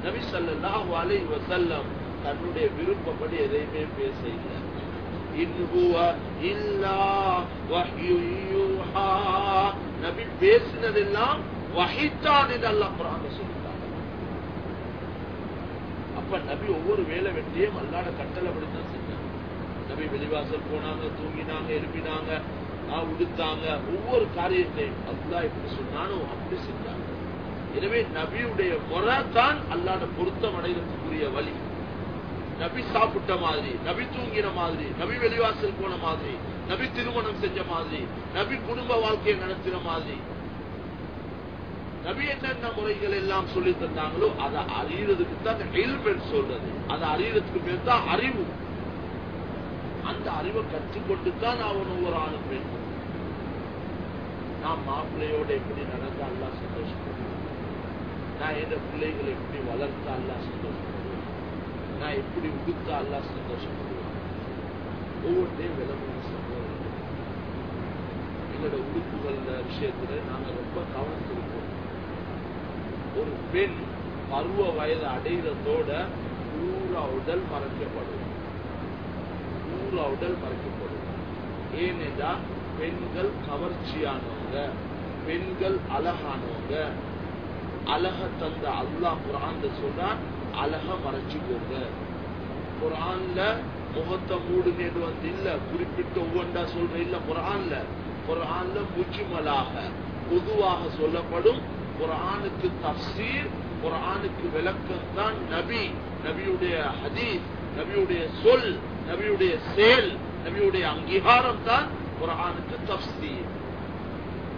நபி ஸல்லல்லாஹு அலைஹி வஸல்லம் தன்னுடைய விருப்பப்படி எதையுமே பேச இல்லை இன்ஹுவ இல்லா வஹ்யு யூஹா நபி பேசினதெல்லாம் வஹித்தான் என்று அல்லாஹ் குர்ஆன்ல சொல்லிட்டாங்க அப்ப நபி ஒவ்வொரு வேலை வெட்டியும் அல்லாட கட்டளை தான் செஞ்சாங்க நபி வெளிவாசல் போனாங்க தூங்கினாங்க எழுப்பினாங்க நான் உடுத்தாங்க. ஒவ்வொரு காரியத்தையும் அல்லா இப்படி சொன்னானோ அப்படி செஞ்சாங்க எனவே நபியுடைய முறை தான் அல்லாட பொருத்தம் அடைகிறதுக்குரிய வழி. நபி சாப்பிட்ட மாதிரி நபி தூங்கின மாதிரி நபி வெளிவாசல் போன மாதிரி நபி திருமணம் செஞ்ச மாதிரி நபி குடும்ப வாழ்க்கையை நடத்தின மாதிரி நபி என்னென்ன முறைகள் எல்லாம் சொல்லி தந்தாங்களோ அதை அறியறதுக்கு தான் ஹெல்மெட் சொல்றது. அதை அறியறதுக்கு பேர் தான் அறிவு. அந்த அறிவை கற்றுக்கொண்டு தான் அவன் ஒவ்வொரு ஆணும் வேண்டும் நான் மாப்பிள்ளையோட எப்படி நடந்தா அல்லா சந்தோஷப்படுவேன்? நான் என் பிள்ளைகளை எப்படி வளர்த்தா அல்லா சந்தோஷப்படுவேன்? நான் எப்படி உடுத்தா அல்லா சந்தோஷப்படுவேன்? ஒவ்வொன்றையும் விளம்பரம் சந்தோஷம் எங்களோட உடுப்புகள் விஷயத்துல நாங்க ரொம்ப கவனிச்சிருக்கோம் ஒரு பெண் பருவ வயது அடைகிறதோட பூரா உடல் மறைக்கப்படும். பூரா உடல் மறைக்கப்படும். ஏனென்றா பெண்கள் கவர்ச்சியானவங்க பெண்கள் அழகானவங்க. அழக தந்த அல்லாஹ் குரான் சொன்னா அழக மறைச்சுக்கோங்க. குரான்ல முகத்தை மூடுனேன்னு வந்து இல்ல குறிப்பிட்ட ஒவ்வொன்றா சொல்ற இல்ல குரான்ல. குரான்ல முஜ்மலாக பொதுவாக சொல்லப்படும் குரானுக்கு தப்சீர் குரானுக்கு விளக்கம் தான் நபி. நபியுடைய ஹதீஸ் நபியுடைய சொல் நபியுடைய செயல் நபியுடைய அங்கீகாரம் தான் குரானுக்கு தப்சீர்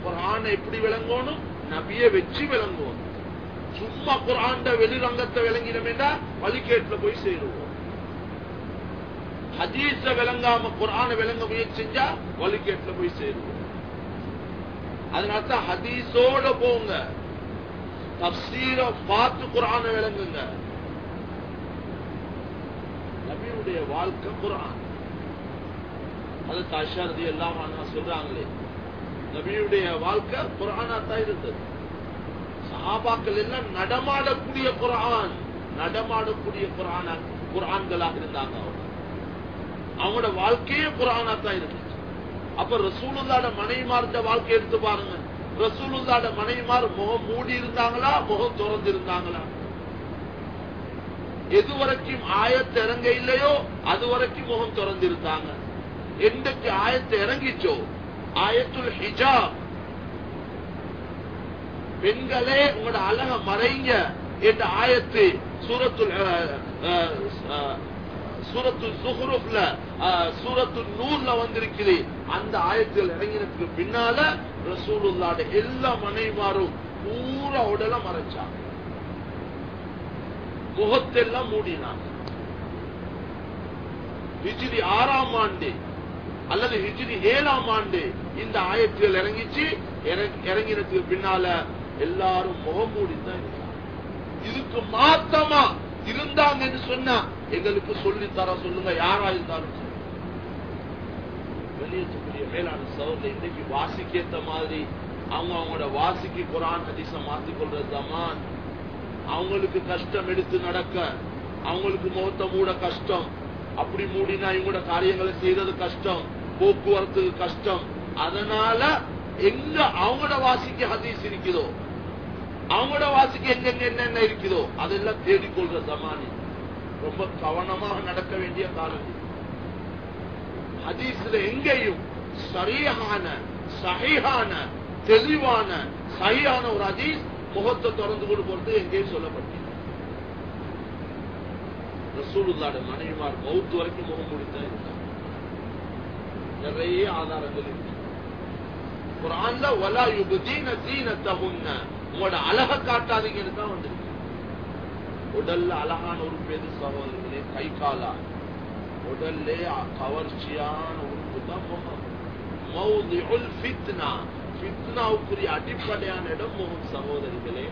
குரானை எப்படி விளங்கணும்? நபியை வச்சு விளங்குவோம். சும்மா குரான் வெளிரங்கத்தை விளங்கினோம்னா வழிகேட்டுல போய் சேருவோம். ஹதீஸ விளங்காம குரான விளங்க முயற்சி செஞ்சா வழிகேட்டுல போய் சேருவோம். அதனாலதான் ஹதீஸோட போங்க. தப்சீர பார்த்து குரான விளங்குங்க நபியுடைய வாழ்க்கை குரான் அது தாஷாரதி எல்லாம் சொல்றாங்களே நபியுடைய வாழ்க்கை குரானா தான் இருந்தது. சஹாபாக்கள் எல்லாம் நடமாடக்கூடிய குரான் நடமாடக்கூடிய குரான குரான்களாக இருந்தாங்க அவங்க. அவங்களோட வாழ்க்கையே குரானா தான் இருந்துச்சு. அப்ப ரசூலுல்லாட மனைவிமார்ந்த வாழ்க்கை எடுத்து பாருங்க. ரசூலுல்லாட மனைவிமார் முகம் மூடி இருந்தாங்களா? முகம் திறந்திருந்தாங்களா? எது வரைக்கும் ஆயத்து இறங்க இல்லையோ அது வரைக்கும் முகம் திறந்திருந்தாங்க. எந்தக்கு ஆயத்து இறங்கிச்சோ? ஆயத்துல் ஹிஜாப். பெண்களே உங்களோட அழக மறைங்க என்ற ஆயத்து சூரத்துல் சூரத்து சுஹ்ருப்ல சூரத்து நூர்ல வந்திருக்குது. அந்த ஆயத்தில் இறங்கினதுக்கு பின்னால ரசூலுல்லாட எல்லா மனைமாரும் பூரா உடல மறைச்சாங்க. முகத்தெல்லாம் மூடினாங்க. ஹிஜிரி ஆறாம் ஆண்டு அல்லது ஹிஜிரி ஏழாம் ஆண்டு இந்த ஆயத்தில் இறங்கிச்சு. இறங்கினதுக்கு பின்னால எல்லாரும் முகம் மூடிதான் இதுக்கு மாத்தமா இருந்தாங்கன்னு சொன்னா எங்களுக்கு சொல்லி தர சொல்லுங்க யாரா இருந்தாலும் வெளியேற்றக்கூடிய மேலான சவுல இன்னைக்கு வாசிக்கேத்த மாதிரி அவங்க அவங்களோட வாசிக்கு குரான் ஹதீஸ மாத்திக் கொள்றது ஜமான் அவங்களுக்கு கஷ்டம் எடுத்து நடக்க அவங்களுக்கு முகத்தை மூட கஷ்டம். அப்படி மூடினா இவங்களோட காரியங்களை செய்யறது கஷ்டம் போக்குவரத்துக்கு கஷ்டம். அதனால எங்க அவங்களோட வாசிக்கு ஹதீஸ் இருக்குதோ அவங்களோட வாசிக்கு எங்கெங்க என்னென்ன இருக்குதோ அதெல்லாம் தேடிக்கொள்ற சமானி ரொம்ப கவனமாக நடக்க வேண்டிய காலம் ஹதீஸ்ல எங்கேயும் சரியான சகையான தெளிவான சரியான ஒரு ஹதீஸ் முகத்தை திறந்து கொண்டு போறது எங்கேயும் சொல்லப்பட்டது ரசூலுல்லாட மனைவிமார் மவுத்து வரைக்கும் முகம் முடித்தான் இருந்தாங்க. நிறைய ஆதாரங்கள் இருக்கு. குரான்ல வலா யுபதீன தீனத்தகுன்ன உங்களோட அழக காட்டாதீங்கன்னு தான் வந்திருக்கு. உடல்ல அழகான உறுப்பு பேரு சகோதரர்களே கை காலா. உடல்ல கவர்ச்சியான உறுப்பு தான் முகம். பித்னா ஃபித்னா. ஃபித்னாவுக்குரிய அடிப்படையான இடம் முகம் சகோதரிகளே.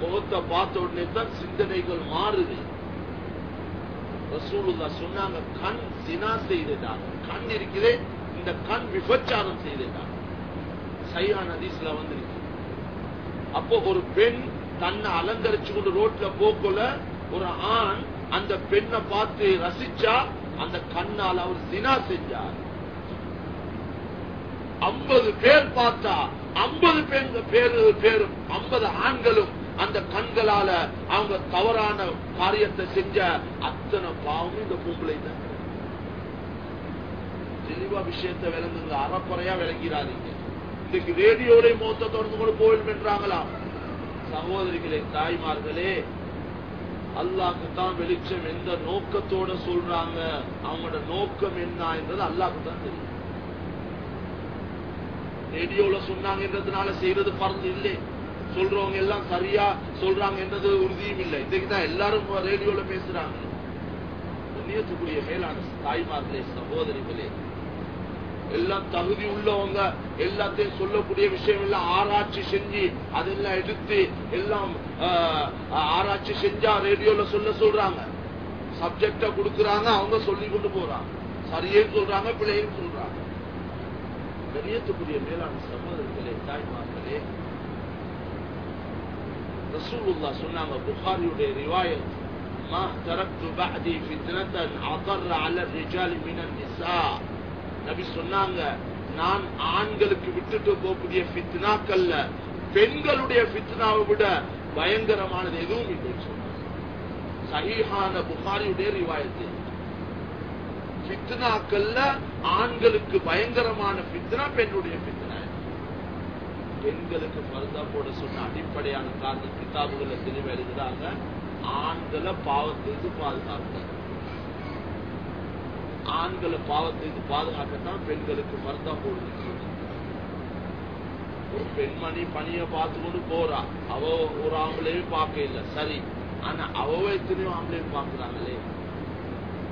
முகத்தை பார்த்த உடனே தான் சிந்தனைகள் மாறுது. ரசூலுல்லா சொன்னாங்க கண் சினா செய்துட்டாங்க கண் இருக்கிறே இந்த கண் விபச்சாரம் செய்துட்டாங்க சையான் ஹதீஸ்ல வந்திருக்கு. அப்போ ஒரு பெண் தன்னை அலங்கரிச்சு கொண்டு ரோட்ல போக்குல ஒரு ஆண் அந்த பெண்ணை பார்த்து ரசிச்சா அந்த கண்ணால் அவர் சினா செஞ்சார். ஐம்பது பேர் பார்த்தா ஐம்பது பேரு பேரும் ஐம்பது ஆண்களும் அந்த கண்களால அவங்க தவறான காரியத்தை செஞ்ச அத்தனை பாவம் இந்த பொம்பளை தான். தெளிவா விஷயத்தை விளங்குங்க. அறப்பறையா விளங்கிறாதீங்க. இன்றைக்கு ரேடியோட மோத்த தொடர்ந்து கொண்டு போயிடும் என்றாங்களாம் சகோதரிகளே தாய்மார்களே அல்லாக்கு தான் வெளிச்சம் எந்த நோக்கத்தோட சொல்றாங்க. அவங்களோட நோக்கம் என்ன என்றது அல்லாக்கு தான் தெரியும். ரேடியோல சொன்னாங்கன்றதுனால செய்யறது பறந்து இல்லை. சொல்றவங்க எல்லாம் சரியா சொல்றாங்க என்றது உறுதியும் இல்லை. இன்னைக்கு தான் எல்லாரும் ரேடியோல பேசுறாங்க. கண்ணியத்துக்குரிய மேலான தாய்மார்களே சகோதரிகளே எல்லாம் தகுதி உள்ளவங்க எல்லாத்தையும் சொல்லக்கூடிய விஷயம் எல்லாம் ஆராய்ச்சி செஞ்சு அதெல்லாம் எடுத்து எல்லாம் ஆராய்ச்சி செஞ்சா ரேடியோல சொல்ல சொல்றாங்க சப்ஜெக்ட கொடுக்கறாங்க அவங்க சொல்லி கொண்டு போறாங்க சரியும் சொல்றாங்க பிள்ளையும் சொல்றாங்க கண்ணியத்துக்குரிய மேலான சகோதரர்களே தாய்மார்களே ரசூலுல்லா சொன்னாங்க புகாரியுடைய ரிவாயத் ما تركت بعدي فتنة أضر على الرجال من النساء நபி சொன்னாங்க நான் ஆண்களுக்கு விட்டுட்டு போகக்கூடிய ஃபித்னாக்கள்ல பெண்களுடைய பித்னாவை விட பயங்கரமானது எதுவும் இல்லை சொன்னாங்க. புகாரியுடைய ரிவாயத்து பித்னாக்கள்ல ஆண்களுக்கு பயங்கரமான பித்னா பெண்ணுடைய பித்னா பெண்களுக்கு மருந்தா போட சொன்ன அடிப்படையான காரணம் கிதாபுகளை தெளிவு எழுதுறாங்க ஆண்களை பாவத்திலிருந்து பாதுகாக்கிறாங்க ஆண்களை பாவத்திலிருந்து பாதுகாக்கத்தான் பெண்களுக்கு மருந்தா போடுது. ஒரு பெண்மணி பணிய பார்த்துக்கொண்டு போறா. அவ ஒரு ஆம்பளையும் பார்க்க இல்ல சரி. ஆனா அவ எத்தனையோ ஆம்பளையும் பார்க்கிறாங்களே.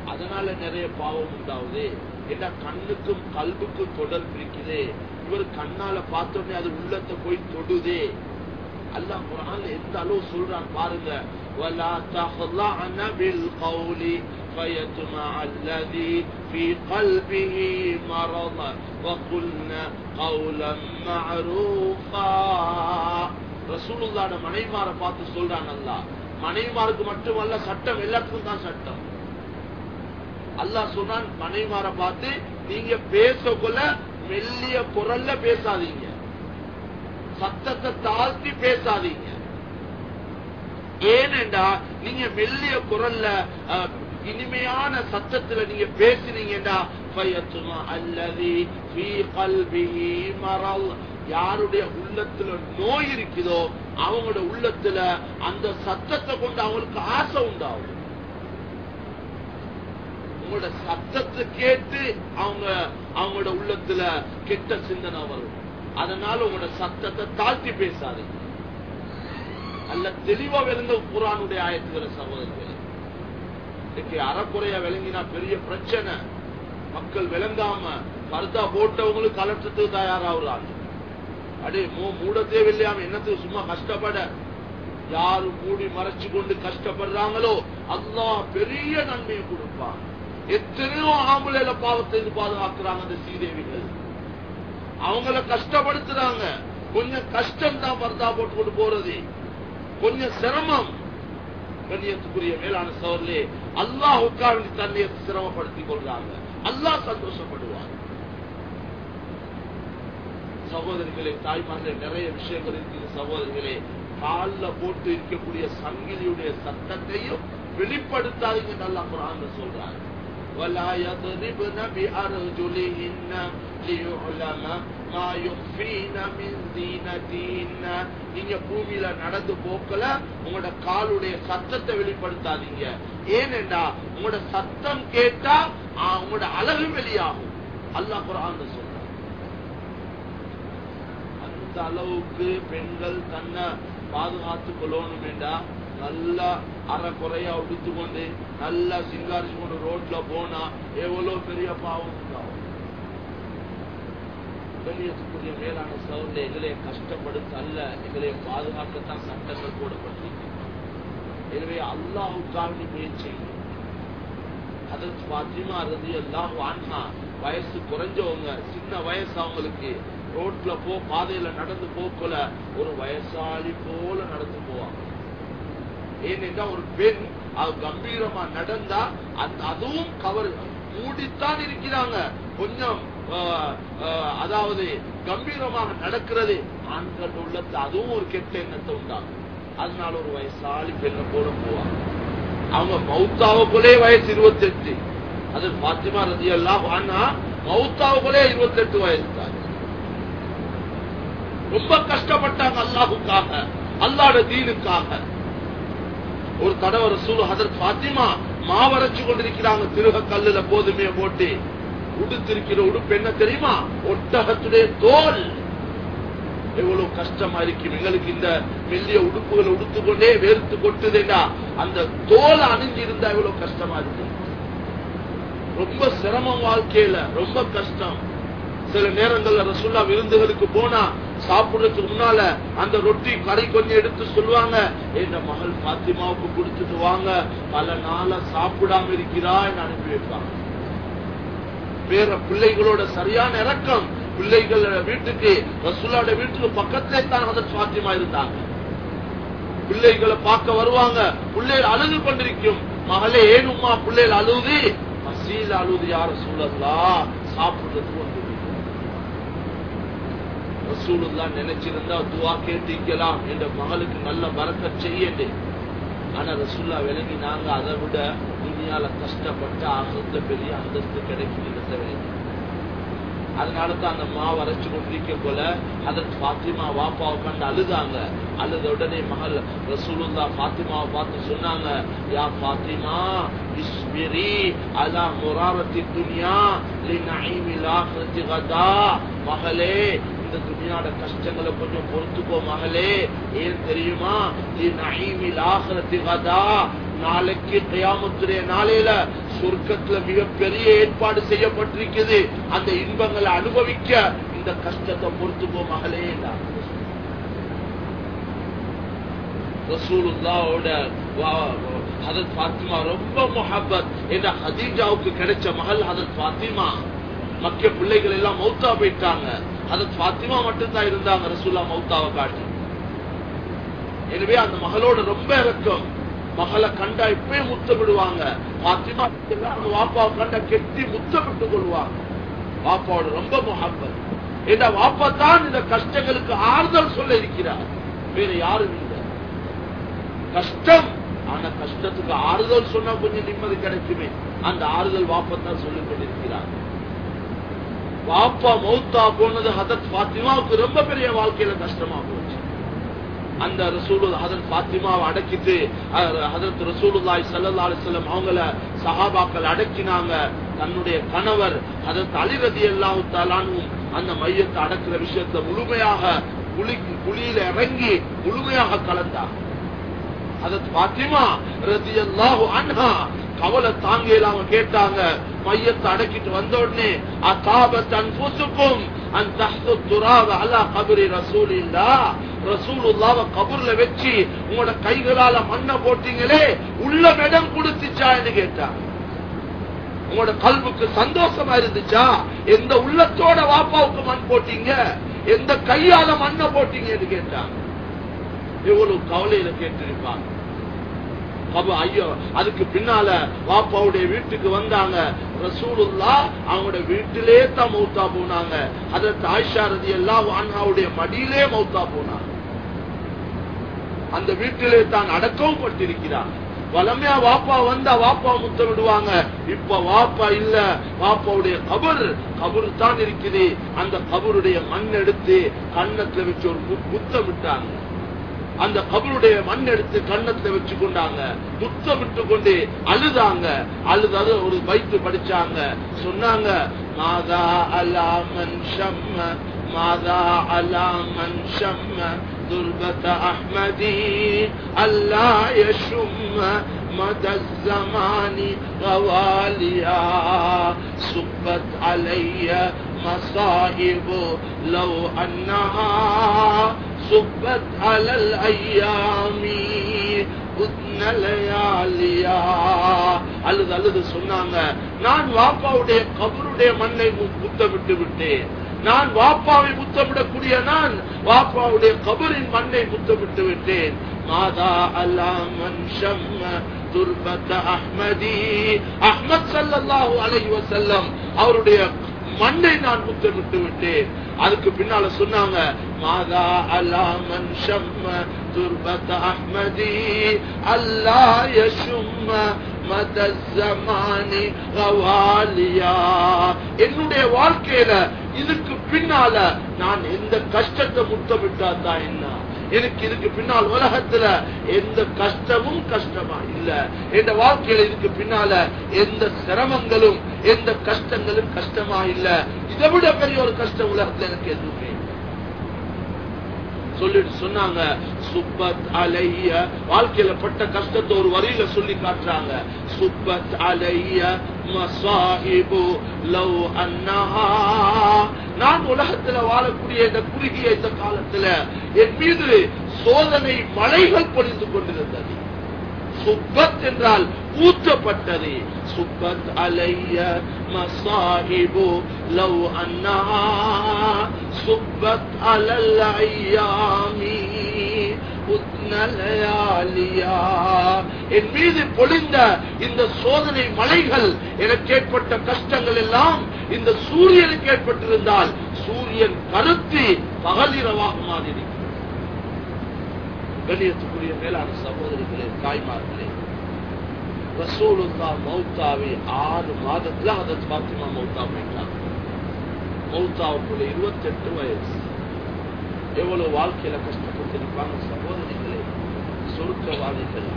அதனால நிறைய பாவம் உண்டாவது ஏன்னா கண்ணுக்கும் கல்புக்கும் தொடர்பு இருக்குதே. இவர் கண்ணால பார்த்தோடனே அது உள்ளத்தை போய் தொடுதே. அல்லாஹ் குரான்ல எந்த அளவு சொல்றான் பாருங்க ولا تخضعن بالقول فيطمع الذي في قلبه مرض وقلنا قولا معروفا ரசூலுல்லாஹ்ட மனைவிமார பார்த்து சொல்றான் அல்லாஹ் மனைவிமாருக்கு மட்டுமல்ல சட்டம் எல்லாத்துக்கும் தான் சட்டம் அல்லாஹ் சொன்னான் மனைவிமார பார்த்து நீங்க பேசக்குள்ள மெல்லிய குரல்ல பேசாதீங்க சத்தத்தை தாழ்த்தி பேசாதீங்க. ஏனென்றா நீங்க மெல்லிய குரல்ல இனிமையான சத்தத்துல நீங்க பேசினீங்கடா ஃபயத்துமா அல்லதி மரல். யாருடைய உள்ளத்துல நோய் இருக்குதோ அவங்களோட உள்ளத்துல அந்த சத்தத்தை கொண்டு அவங்களுக்கு ஆசை உண்டாகும். உங்களோட சத்தத்தை கேட்டு அவங்க அவங்களோட உள்ளத்துல கெட்ட சிந்தனை வரும். அதனால உங்களோட சத்தத்தை தாழ்த்தி பேசாதீங்க. அல்ல தெளிவா விளங்க குரானுடைய ஆயத்துகிற சகோதரர்களே. இன்னைக்கு அறக்குறையா விளங்கினா பெரிய பிரச்சனை. மக்கள் விளங்காம பர்தா போட்டவங்களுக்கு கலட்டத்துக்கு தயாராகிறாங்க. அடே மூ மூட தேவையில்லையாம என்னத்துக்கு சும்மா கஷ்டப்பட? யாரு மூடி மறைச்சு கொண்டு கஷ்டப்படுறாங்களோ அல்லா பெரிய நன்மையை கொடுப்பான். எத்தனையோ ஆம்புல பாவத்தை பாதுகாக்கிறாங்க அந்த சீதேவிகள் அவங்கள கஷ்டப்படுத்துறாங்க. கொஞ்சம் கஷ்டம் தான் பர்தா போட்டு கொண்டு போறது. கொஞ்சம் சிரமம். கண்ணியத்துக்குரிய மேலான சோர்லே அல்லாஹுக்காக தன்னை சிரமப்படுத்திக் கொள்றாங்க அல்லாஹ் சந்தோஷப்படுவார் சகோதரிகளே தாய்மார்களே நிறைய விஷயங்கள் இருக்குது சகோதரிகளே. கால்ல போட்டு இருக்கக்கூடிய சங்கிலியுடைய சத்தத்தையும் வெளிப்படுத்தாதீங்க நல்லா குரான் சொல்றாங்க ولا يضربن بأرجلهن ليعلم ما يخفين من زينتهن நீங்க பூமியில நடந்து போக்கல உங்களோட காலுடைய சத்தத்தை வெளிப்படுத்தாதீங்க ஏனென்றா உங்களோட சத்தம் கேட்டா ஆ, உங்களோட அழகு வெளியாகும் அல்லாஹ் குரான் சொல்றான் அந்த அளவுக்கு பெண்கள் தன்னை பாதுகாத்துக் கொள்ளணும் என்றா நல்லா அரை குறையா உடுத்து கொண்டு நல்லா சிங்காரிச்சு கொண்டு ரோட்ல போனா எவ்வளவு பெரிய பாவம் உண்டாகும். கண்ணியத்துக்குரிய மேலான சவுண்ட எங்களை கஷ்டப்படுத்த அல்ல எங்களை பாதுகாக்கத்தான் சட்டங்கள் போடப்பட்டிருக்கு. எனவே அல்லாஹுக்காக நீ முயற்சி அதற்கு பாத்திமா ரதி அல்லாஹ் வான்ஹா வயசு குறைஞ்சவங்க சின்ன வயசு அவங்களுக்கு ரோட்ல போ பாதையில நடந்து போக்கல ஒரு வயசாளி போல நடந்து போவாங்க. ஏனென்றா ஒரு பெண் அவ கம்பீரமா நடந்தா அந்த அதுவும் கவர் மூடித்தான் இருக்கிறாங்க. கொஞ்சம் அதாவது கம்பீரமாக நடக்கிறது. ஆண்கள் உள்ளத்து அதுவும் ஒரு கெட்ட எண்ணத்தை உண்டாகும் அதனால ஒரு வயசாளி பெண்ணை போல போவாங்க அவங்க மௌத்தாவுக்குள்ளே வயசு இருபத்தி எட்டு அது பாத்திமா ரதி எல்லாம் ஆனா மௌத்தாவுக்குள்ளே இருபத்தி எட்டு வயசு தான் ரொம்ப கஷ்டப்பட்டாங்க அல்லாஹுக்காக அல்லாட தீனுக்காக. ஒரு தடவை ரசூல் ஹதர் பாத்திமா மாவரைச்சு கொண்டிருக்கிறாங்க. திருக கல்லுல போதுமே போட்டு உடுத்திருக்கிற உடுப்பு என்ன தெரியுமா? ஒட்டகத்துடைய தோல். எவ்வளவு கஷ்டமா இருக்கும் எங்களுக்கு இந்த மெல்லிய உடுப்புகளை உடுத்துக்கொண்டே வேர்த்து கொட்டுதேடா அந்த தோல் அணிஞ்சிருந்தா எவ்வளவு கஷ்டமா இருக்கு. ரொம்ப சிரமம் வாழ்க்கையில. ரொம்ப கஷ்டம். சில நேரங்கள்ல ரசுல்லா விருந்துகளுக்கு போனா சாப்பிடுறதுக்கு முன்னால அந்த ரொட்டி கரை கொஞ்சம் எடுத்து சொல்லுவாங்க என் மகள் பாத்திமாவுக்கு கொடுத்துட்டு வாங்க பல நாளா சாப்பிடாம இருக்கிறா அனுப்பி வைப்பாங்க. வேற பிள்ளைகளோட சரியான இறக்கம் பிள்ளைகள் வீட்டுக்கு ரசுல்லாட வீட்டுக்கு பக்கத்திலே தான் அதன் சாத்தியமா இருந்தாங்க. பிள்ளைகளை பார்க்க வருவாங்க பிள்ளைகள் அழுது கொண்டிருக்கும். மகளே ஏனும்மா பிள்ளைகள் அழுது? மசீல் அழுது யார சூழல்லா சாப்பிடுறதுக்கு வந்து ரசூலுல்லா நினைச்சிருந்தா துவா கேட்டிருக்கலாம் என்ற மகளுக்கு நல்ல பறக்க செய்யுது ஆனா ரசூல்லா விலகி நாங்க அதை விட இனியால கஷ்டப்பட்டு ஆகிறதுல பெரிய அந்தஸ்து கிடைக்கும் இருந்த வேணும் அந்த மா அரைச்சு கொண்டிருக்க போல அதற்கு பாத்திமா வாப்பா உட்காந்து அழுதாங்க. அழுத உடனே மகள் ரசூலுல்லா பாத்திமாவை பார்த்து சொன்னாங்க யா பாத்திமா இஸ்மிரி அலா முராரத்தி துனியா மகளே இந்த துணியாட கஷ்டங்களை கொஞ்சம் பொறுத்துக்கோ மகளே. ஏன் தெரியுமா? நாளைக்கு கயாமத்துடைய நாளையில சொர்க்கத்துல மிகப்பெரிய ஏற்பாடு செய்யப்பட்டிருக்குது அந்த இன்பங்களை அனுபவிக்க இந்த கஷ்டத்தை பொறுத்துக்கோ மகளே ரசூலுல்லாவோட ஹதத் பாத்திமா ரொம்ப முஹப்பத். என்ற ஹதீஜாவுக்கு கிடைச்ச மகள் ஹதத் பாத்திமா மக்கிய பிள்ளைகள் எல்லாம் மௌத்தா போயிட்டாங்க. அது பாத்திமா மட்டும்தான் இருந்தாங்க ரசூல்லா மௌத்தாவை காட்டி. எனவே அந்த மகளோட ரொம்ப இறக்கம். மகளை கண்டா இப்பயே முத்தமிடுவாங்க. பாத்திமா அந்த வாப்பாவை கண்டா கெட்டி முத்தமிட்டுக் கொள்வாங்க. வாப்பாவோட ரொம்ப முகப்பது என்ற வாப்பா தான் இந்த கஷ்டங்களுக்கு ஆறுதல் சொல்ல இருக்கிறார். வேற யாரும் இல்லை. கஷ்டம். ஆனா கஷ்டத்துக்கு ஆறுதல் சொன்னா கொஞ்சம் நிம்மதி கிடைக்குமே. அந்த ஆறுதல் வாப்பத்தான் சொல்லிக் கொண்டிருக்கிறார். பாப்பா மௌத்தா போனது ஹதத் பாத்திமாவுக்கு ரொம்ப பெரிய வாழ்க்கையில கஷ்டமா போச்சு. அந்த ரசூலு ஹதரத் பாத்திமாவை அடக்கிட்டு ஹதரத் ரசூலுல்லாய் சல்லா அலிசல்லம் அவங்கள சஹாபாக்கள் அடக்கினாங்க. தன்னுடைய கணவர் ஹதரத் அலிரதி அல்லாஹு தாலானும் அந்த மையத்தை அடக்குற விஷயத்தை முழுமையாக குழி குழியில இறங்கி முழுமையாக கலந்தாங்க அதற்கு பாத்திமா ரதியல்லாஹு அன்ஹா கவலை தாங்க இல்லாம கேட்டாங்க. மையத்தை அடக்கிட்டு வந்த உடனே அகாபத் அன்புசுக்கும் அந்த தஹ்து துராவ அலா கபரி ரசூலில்லா ரசூலுல்லாவ கபர்ல வச்சு உங்களோட கைகளால மண்ணை போட்டீங்களே உள்ள இடம் கொடுத்துச்சான்னு கேட்டாங்க. உங்களோட கல்வுக்கு சந்தோஷமா இருந்துச்சா? எந்த உள்ளத்தோட வாப்பாவுக்கு மண் போட்டீங்க? எந்த கையால மண்ணை போட்டீங்கன்னு கேட்டாங்க. எவ்வளவு கவலையில கேட்டிருப்பாங்க ஐயோ அதுக்கு பின்னால வாப்பாவுடைய வீட்டுக்கு வந்தாங்க. ரசூலுல்லா அவங்களோட வீட்டிலே தான் மௌத்தா போனாங்க. அதற்கு ஆயிஷா ரதி எல்லாம் வான்ஹாவுடைய மடியிலே மௌத்தா போனாங்க. அந்த வீட்டிலே தான் அடக்கவும் பட்டிருக்கிறாங்க வளமையா வாப்பா வந்தா வாப்பா முத்தமிடுவாங்க. இப்ப வாப்பா இல்ல. வாப்பாவுடைய கபர் கபர் தான் இருக்குது. அந்த கபருடைய மண் எடுத்து கண்ணத்துல வச்சு ஒரு மு- முத்தமிட்டாங்க. அந்த கபருடைய மண் எடுத்து கண்ணத்துல வச்சு கொண்டாங்க முத்தமிட்டு கொண்டு அழுதாங்க அழுதாது ஒரு பைத்து படிச்சாங்க சொன்னாங்க மாதா அலா மன் ஷம்ம மாதா அலா மன் ஷம்ம துர்பத அஹ்மதி அல்லா யஷும்ம مدى الزمان غواليا صبت علي مصائب لو أنها صبت على الأيام உத்ன லயாலியா அழுது அழுது சொன்னாங்க நான் வாப்பாவுடைய கபருடைய மண்ணை மு- முத்தமிட்டு விட்டேன் நான் வாப்பாவை முத்தமிடக்கூடிய நான் வாப்பாவுடைய கபரின் மண்ணை முத்தமிட்டு விட்டேன் மாதா அல்லா மன்ஷம் துர்பத்த அஹ்மதி அஹ்மத் ஸல்லல்லாஹு அலைஹி வஸல்லம் அவருடைய மண்ணை நான் முத்தமிட்டு விட்டேன். அதுக்கு பின்னால சொன்னாங்க மாதா அல்லா மன்ஷம் துர்பத் அஹ்மதி அல்லா யசும்ம மத ஜமானி என்னுடைய வாழ்க்கையில இதுக்கு பின்னால நான் எந்த கஷ்டத்தை முத்தமிட்டா தான் என்ன? எனக்கு இதுக்கு பின்னால் உலகத்துல எந்த கஷ்டமும் கஷ்டமா இல்ல. என் வாழ்க்கையில இதுக்கு பின்னால எந்த சிரமங்களும் எந்த கஷ்டங்களும் கஷ்டமா இல்ல. இதை விட பெரிய ஒரு கஷ்டம் உலகத்துல எனக்கு எதுவுமே சொல்லிட்டு சொன்னாங்க சுப்பத் அலைய வாழ்க்கையில பட்ட கஷ்டத்தை ஒரு வரியில சொல்லி காட்டுறாங்க. சுப்பத் அலைய மசாஹிபு லவ் அன்னஹா. நான் உலகத்துல வாழக்கூடிய இந்த குறுகிய இந்த காலத்துல என் மீது சோதனை மலைகள் பொழிந்து கொண்டிருந்தது. சுப்பத் என்றால் ஊற்றப்பட்டது. சுப்பத் அலைய மசாஹிபு லவ் அண்ணா. சுப்பத் அலல் ஐயாமி என் மீது பொழிந்த இந்த சோதனை மலைகள் எனக்கு ஏற்பட்ட கஷ்டங்கள் எல்லாம் இந்த சூரியனுக்கு ஏற்பட்டிருந்தால் சூரியன் கருத்து பகலிரவாக மாறி கண்ணியத்துக்குரிய மேலான சகோதரிகளே தாய்மார்களே ரசூலுல்லா மௌத்தாவே ஆறு மாதத்துல அதை பாத்திமா மௌத்தா போயிட்டாங்க மௌத்தாவுக்குள்ள இருபத்தி எட்டு வயசு. எவ்வளவு வாழ்க்கையில கஷ்டப்பட்டிருப்பாங்க சகோதரிகளே சுருக்கவாதிகள்.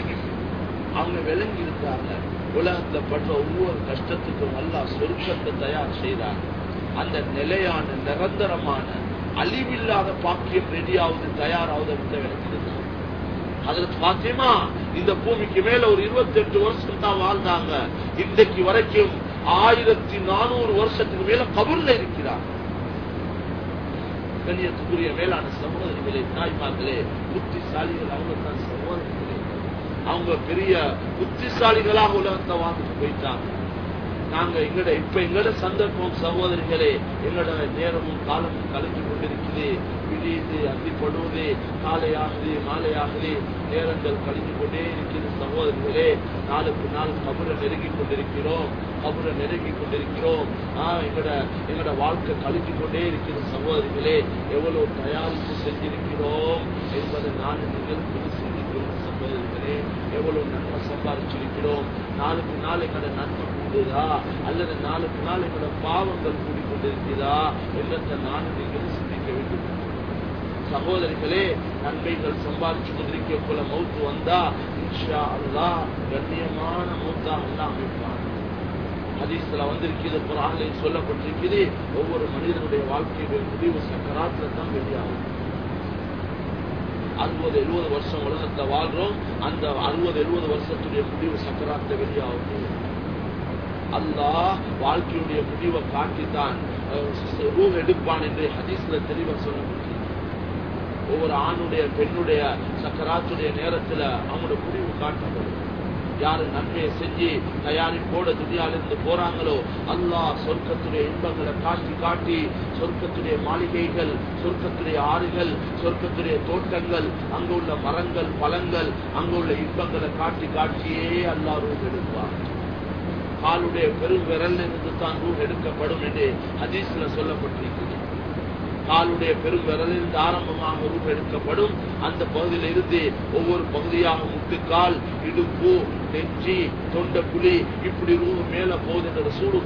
அவங்க விளங்கி இருக்காங்க. உலகத்துல படுற ஒவ்வொரு கஷ்டத்துக்கும் நல்லா சுருக்கத்தை தயார் செய்தாங்க அந்த நிலையான நிரந்தரமான அழிவில்லாத பாக்கியம் ரெடியாவது தயாராவது விளங்கியிருந்தாங்க அதுல பாத்தியமா இந்த பூமிக்கு மேல ஒரு இருபத்தி எட்டு வருஷம் தான் வாழ்ந்தாங்க. இன்றைக்கு வரைக்கும் ஆயிரத்தி நானூறு வருஷத்துக்கு மேல கபூர்ல இருக்கிறாங்க கண்ணியத்துக்குரிய மேலான சகோதரிகளே தாய்மார்களே புத்திசாலிகள் அவங்க தான் சகோதரிகளே. அவங்க பெரிய புத்திசாலிகளாக உலகத்தை வாழ்ந்துட்டு போயிட்டாங்க. நாங்க எங்கட இப்ப எங்கட சந்தர்ப்பம் சகோதரிகளே எங்கட நேரமும் காலமும் கலந்து கொண்டிருக்குது விடியுது அந்திப்படுவது காலையாகுது மாலையாகுது நேரங்கள் கழிந்து கொண்டே இருக்கிறது சகோதரிகளே நாளுக்கு நாள் கபரை நெருங்கி கொண்டிருக்கிறோம் கபரை நெருங்கி கொண்டிருக்கிறோம். ஆஹ் எங்கட எங்கட வாழ்க்கை கழிந்து கொண்டே இருக்கிறது சகோதரிகளே எவ்வளவு தயாரிப்பு செஞ்சிருக்கிறோம் என்பதை நான் நீங்கள் புரிந்து சிந்திக்கிறோம் சகோதரிகளே எவ்வளவு நன்மை சம்பாதிச்சிருக்கிறோம் நாளுக்கு நாள் எங்கட நன்மை கூடுதா அல்லது நாளுக்கு நாள் என்னோட பாவங்கள் கூடிக்கொண்டிருக்கிறதா என்றத்தை நானும் நீங்கள் சிந்திக்க வேண்டும். சகோதரிகளே நன்மைகள் சம்பாதிச்சு கொண்டிருக்க போல மௌத்து வந்தா இன்ஷா அல்லா கண்ணியமான மௌத்தா அல்லா அமைப்பான். ஹதீஸ்ல வந்திருக்கிறது குரானிலே சொல்லப்பட்டிருக்கிறது ஒவ்வொரு மனிதனுடைய வாழ்க்கையுடைய முடிவு சக்கராத்துல தான் வெளியாகும். அறுபது எழுபது வருஷம் உலகத்துல வாழ்றோம். அந்த அறுபது எழுபது வருஷத்துடைய முடிவு சக்கராத்துல வெளியாகும். அல்லாஹ் வாழ்க்கையுடைய முடிவை காட்டித்தான் ரூம் எடுப்பான் என்று ஹதீஸ்ல தெளிவா சொல்லப்படுகிறது ஒவ்வொரு ஆணுடைய பெண்ணுடைய சக்கராத்துடைய நேரத்துல அவங்களோட முடிவு காட்டப்படும். யாரு நன்மையை செஞ்சு தயாரிப்போட துணியாலிருந்து போறாங்களோ அல்லாஹ் சொர்க்கத்துடைய இன்பங்களை காட்டி காட்டி சொர்க்கத்துடைய மாளிகைகள் சொர்க்கத்துடைய ஆறுகள் சொர்க்கத்துடைய தோட்டங்கள் அங்க உள்ள மரங்கள் பழங்கள் அங்க உள்ள இன்பங்களை காட்டி காட்டியே அல்லாஹ் ரூம் காலுடைய பெரும் விரல் இருந்து தான் ரூ எடுக்கப்படும் என்று அதிசல சொல்லப்பட்டிருக்கிறது. காலுடைய பெரும் விரலிருந்து ஆரம்பமாக ரூ எடுக்கப்படும் அந்த பகுதியில இருந்து ஒவ்வொரு பகுதியாக முட்டுக்கால் இடுப்பு நெஞ்சி தொண்டை புலி இப்படி ரூ மேல போகுது என்ற சூடு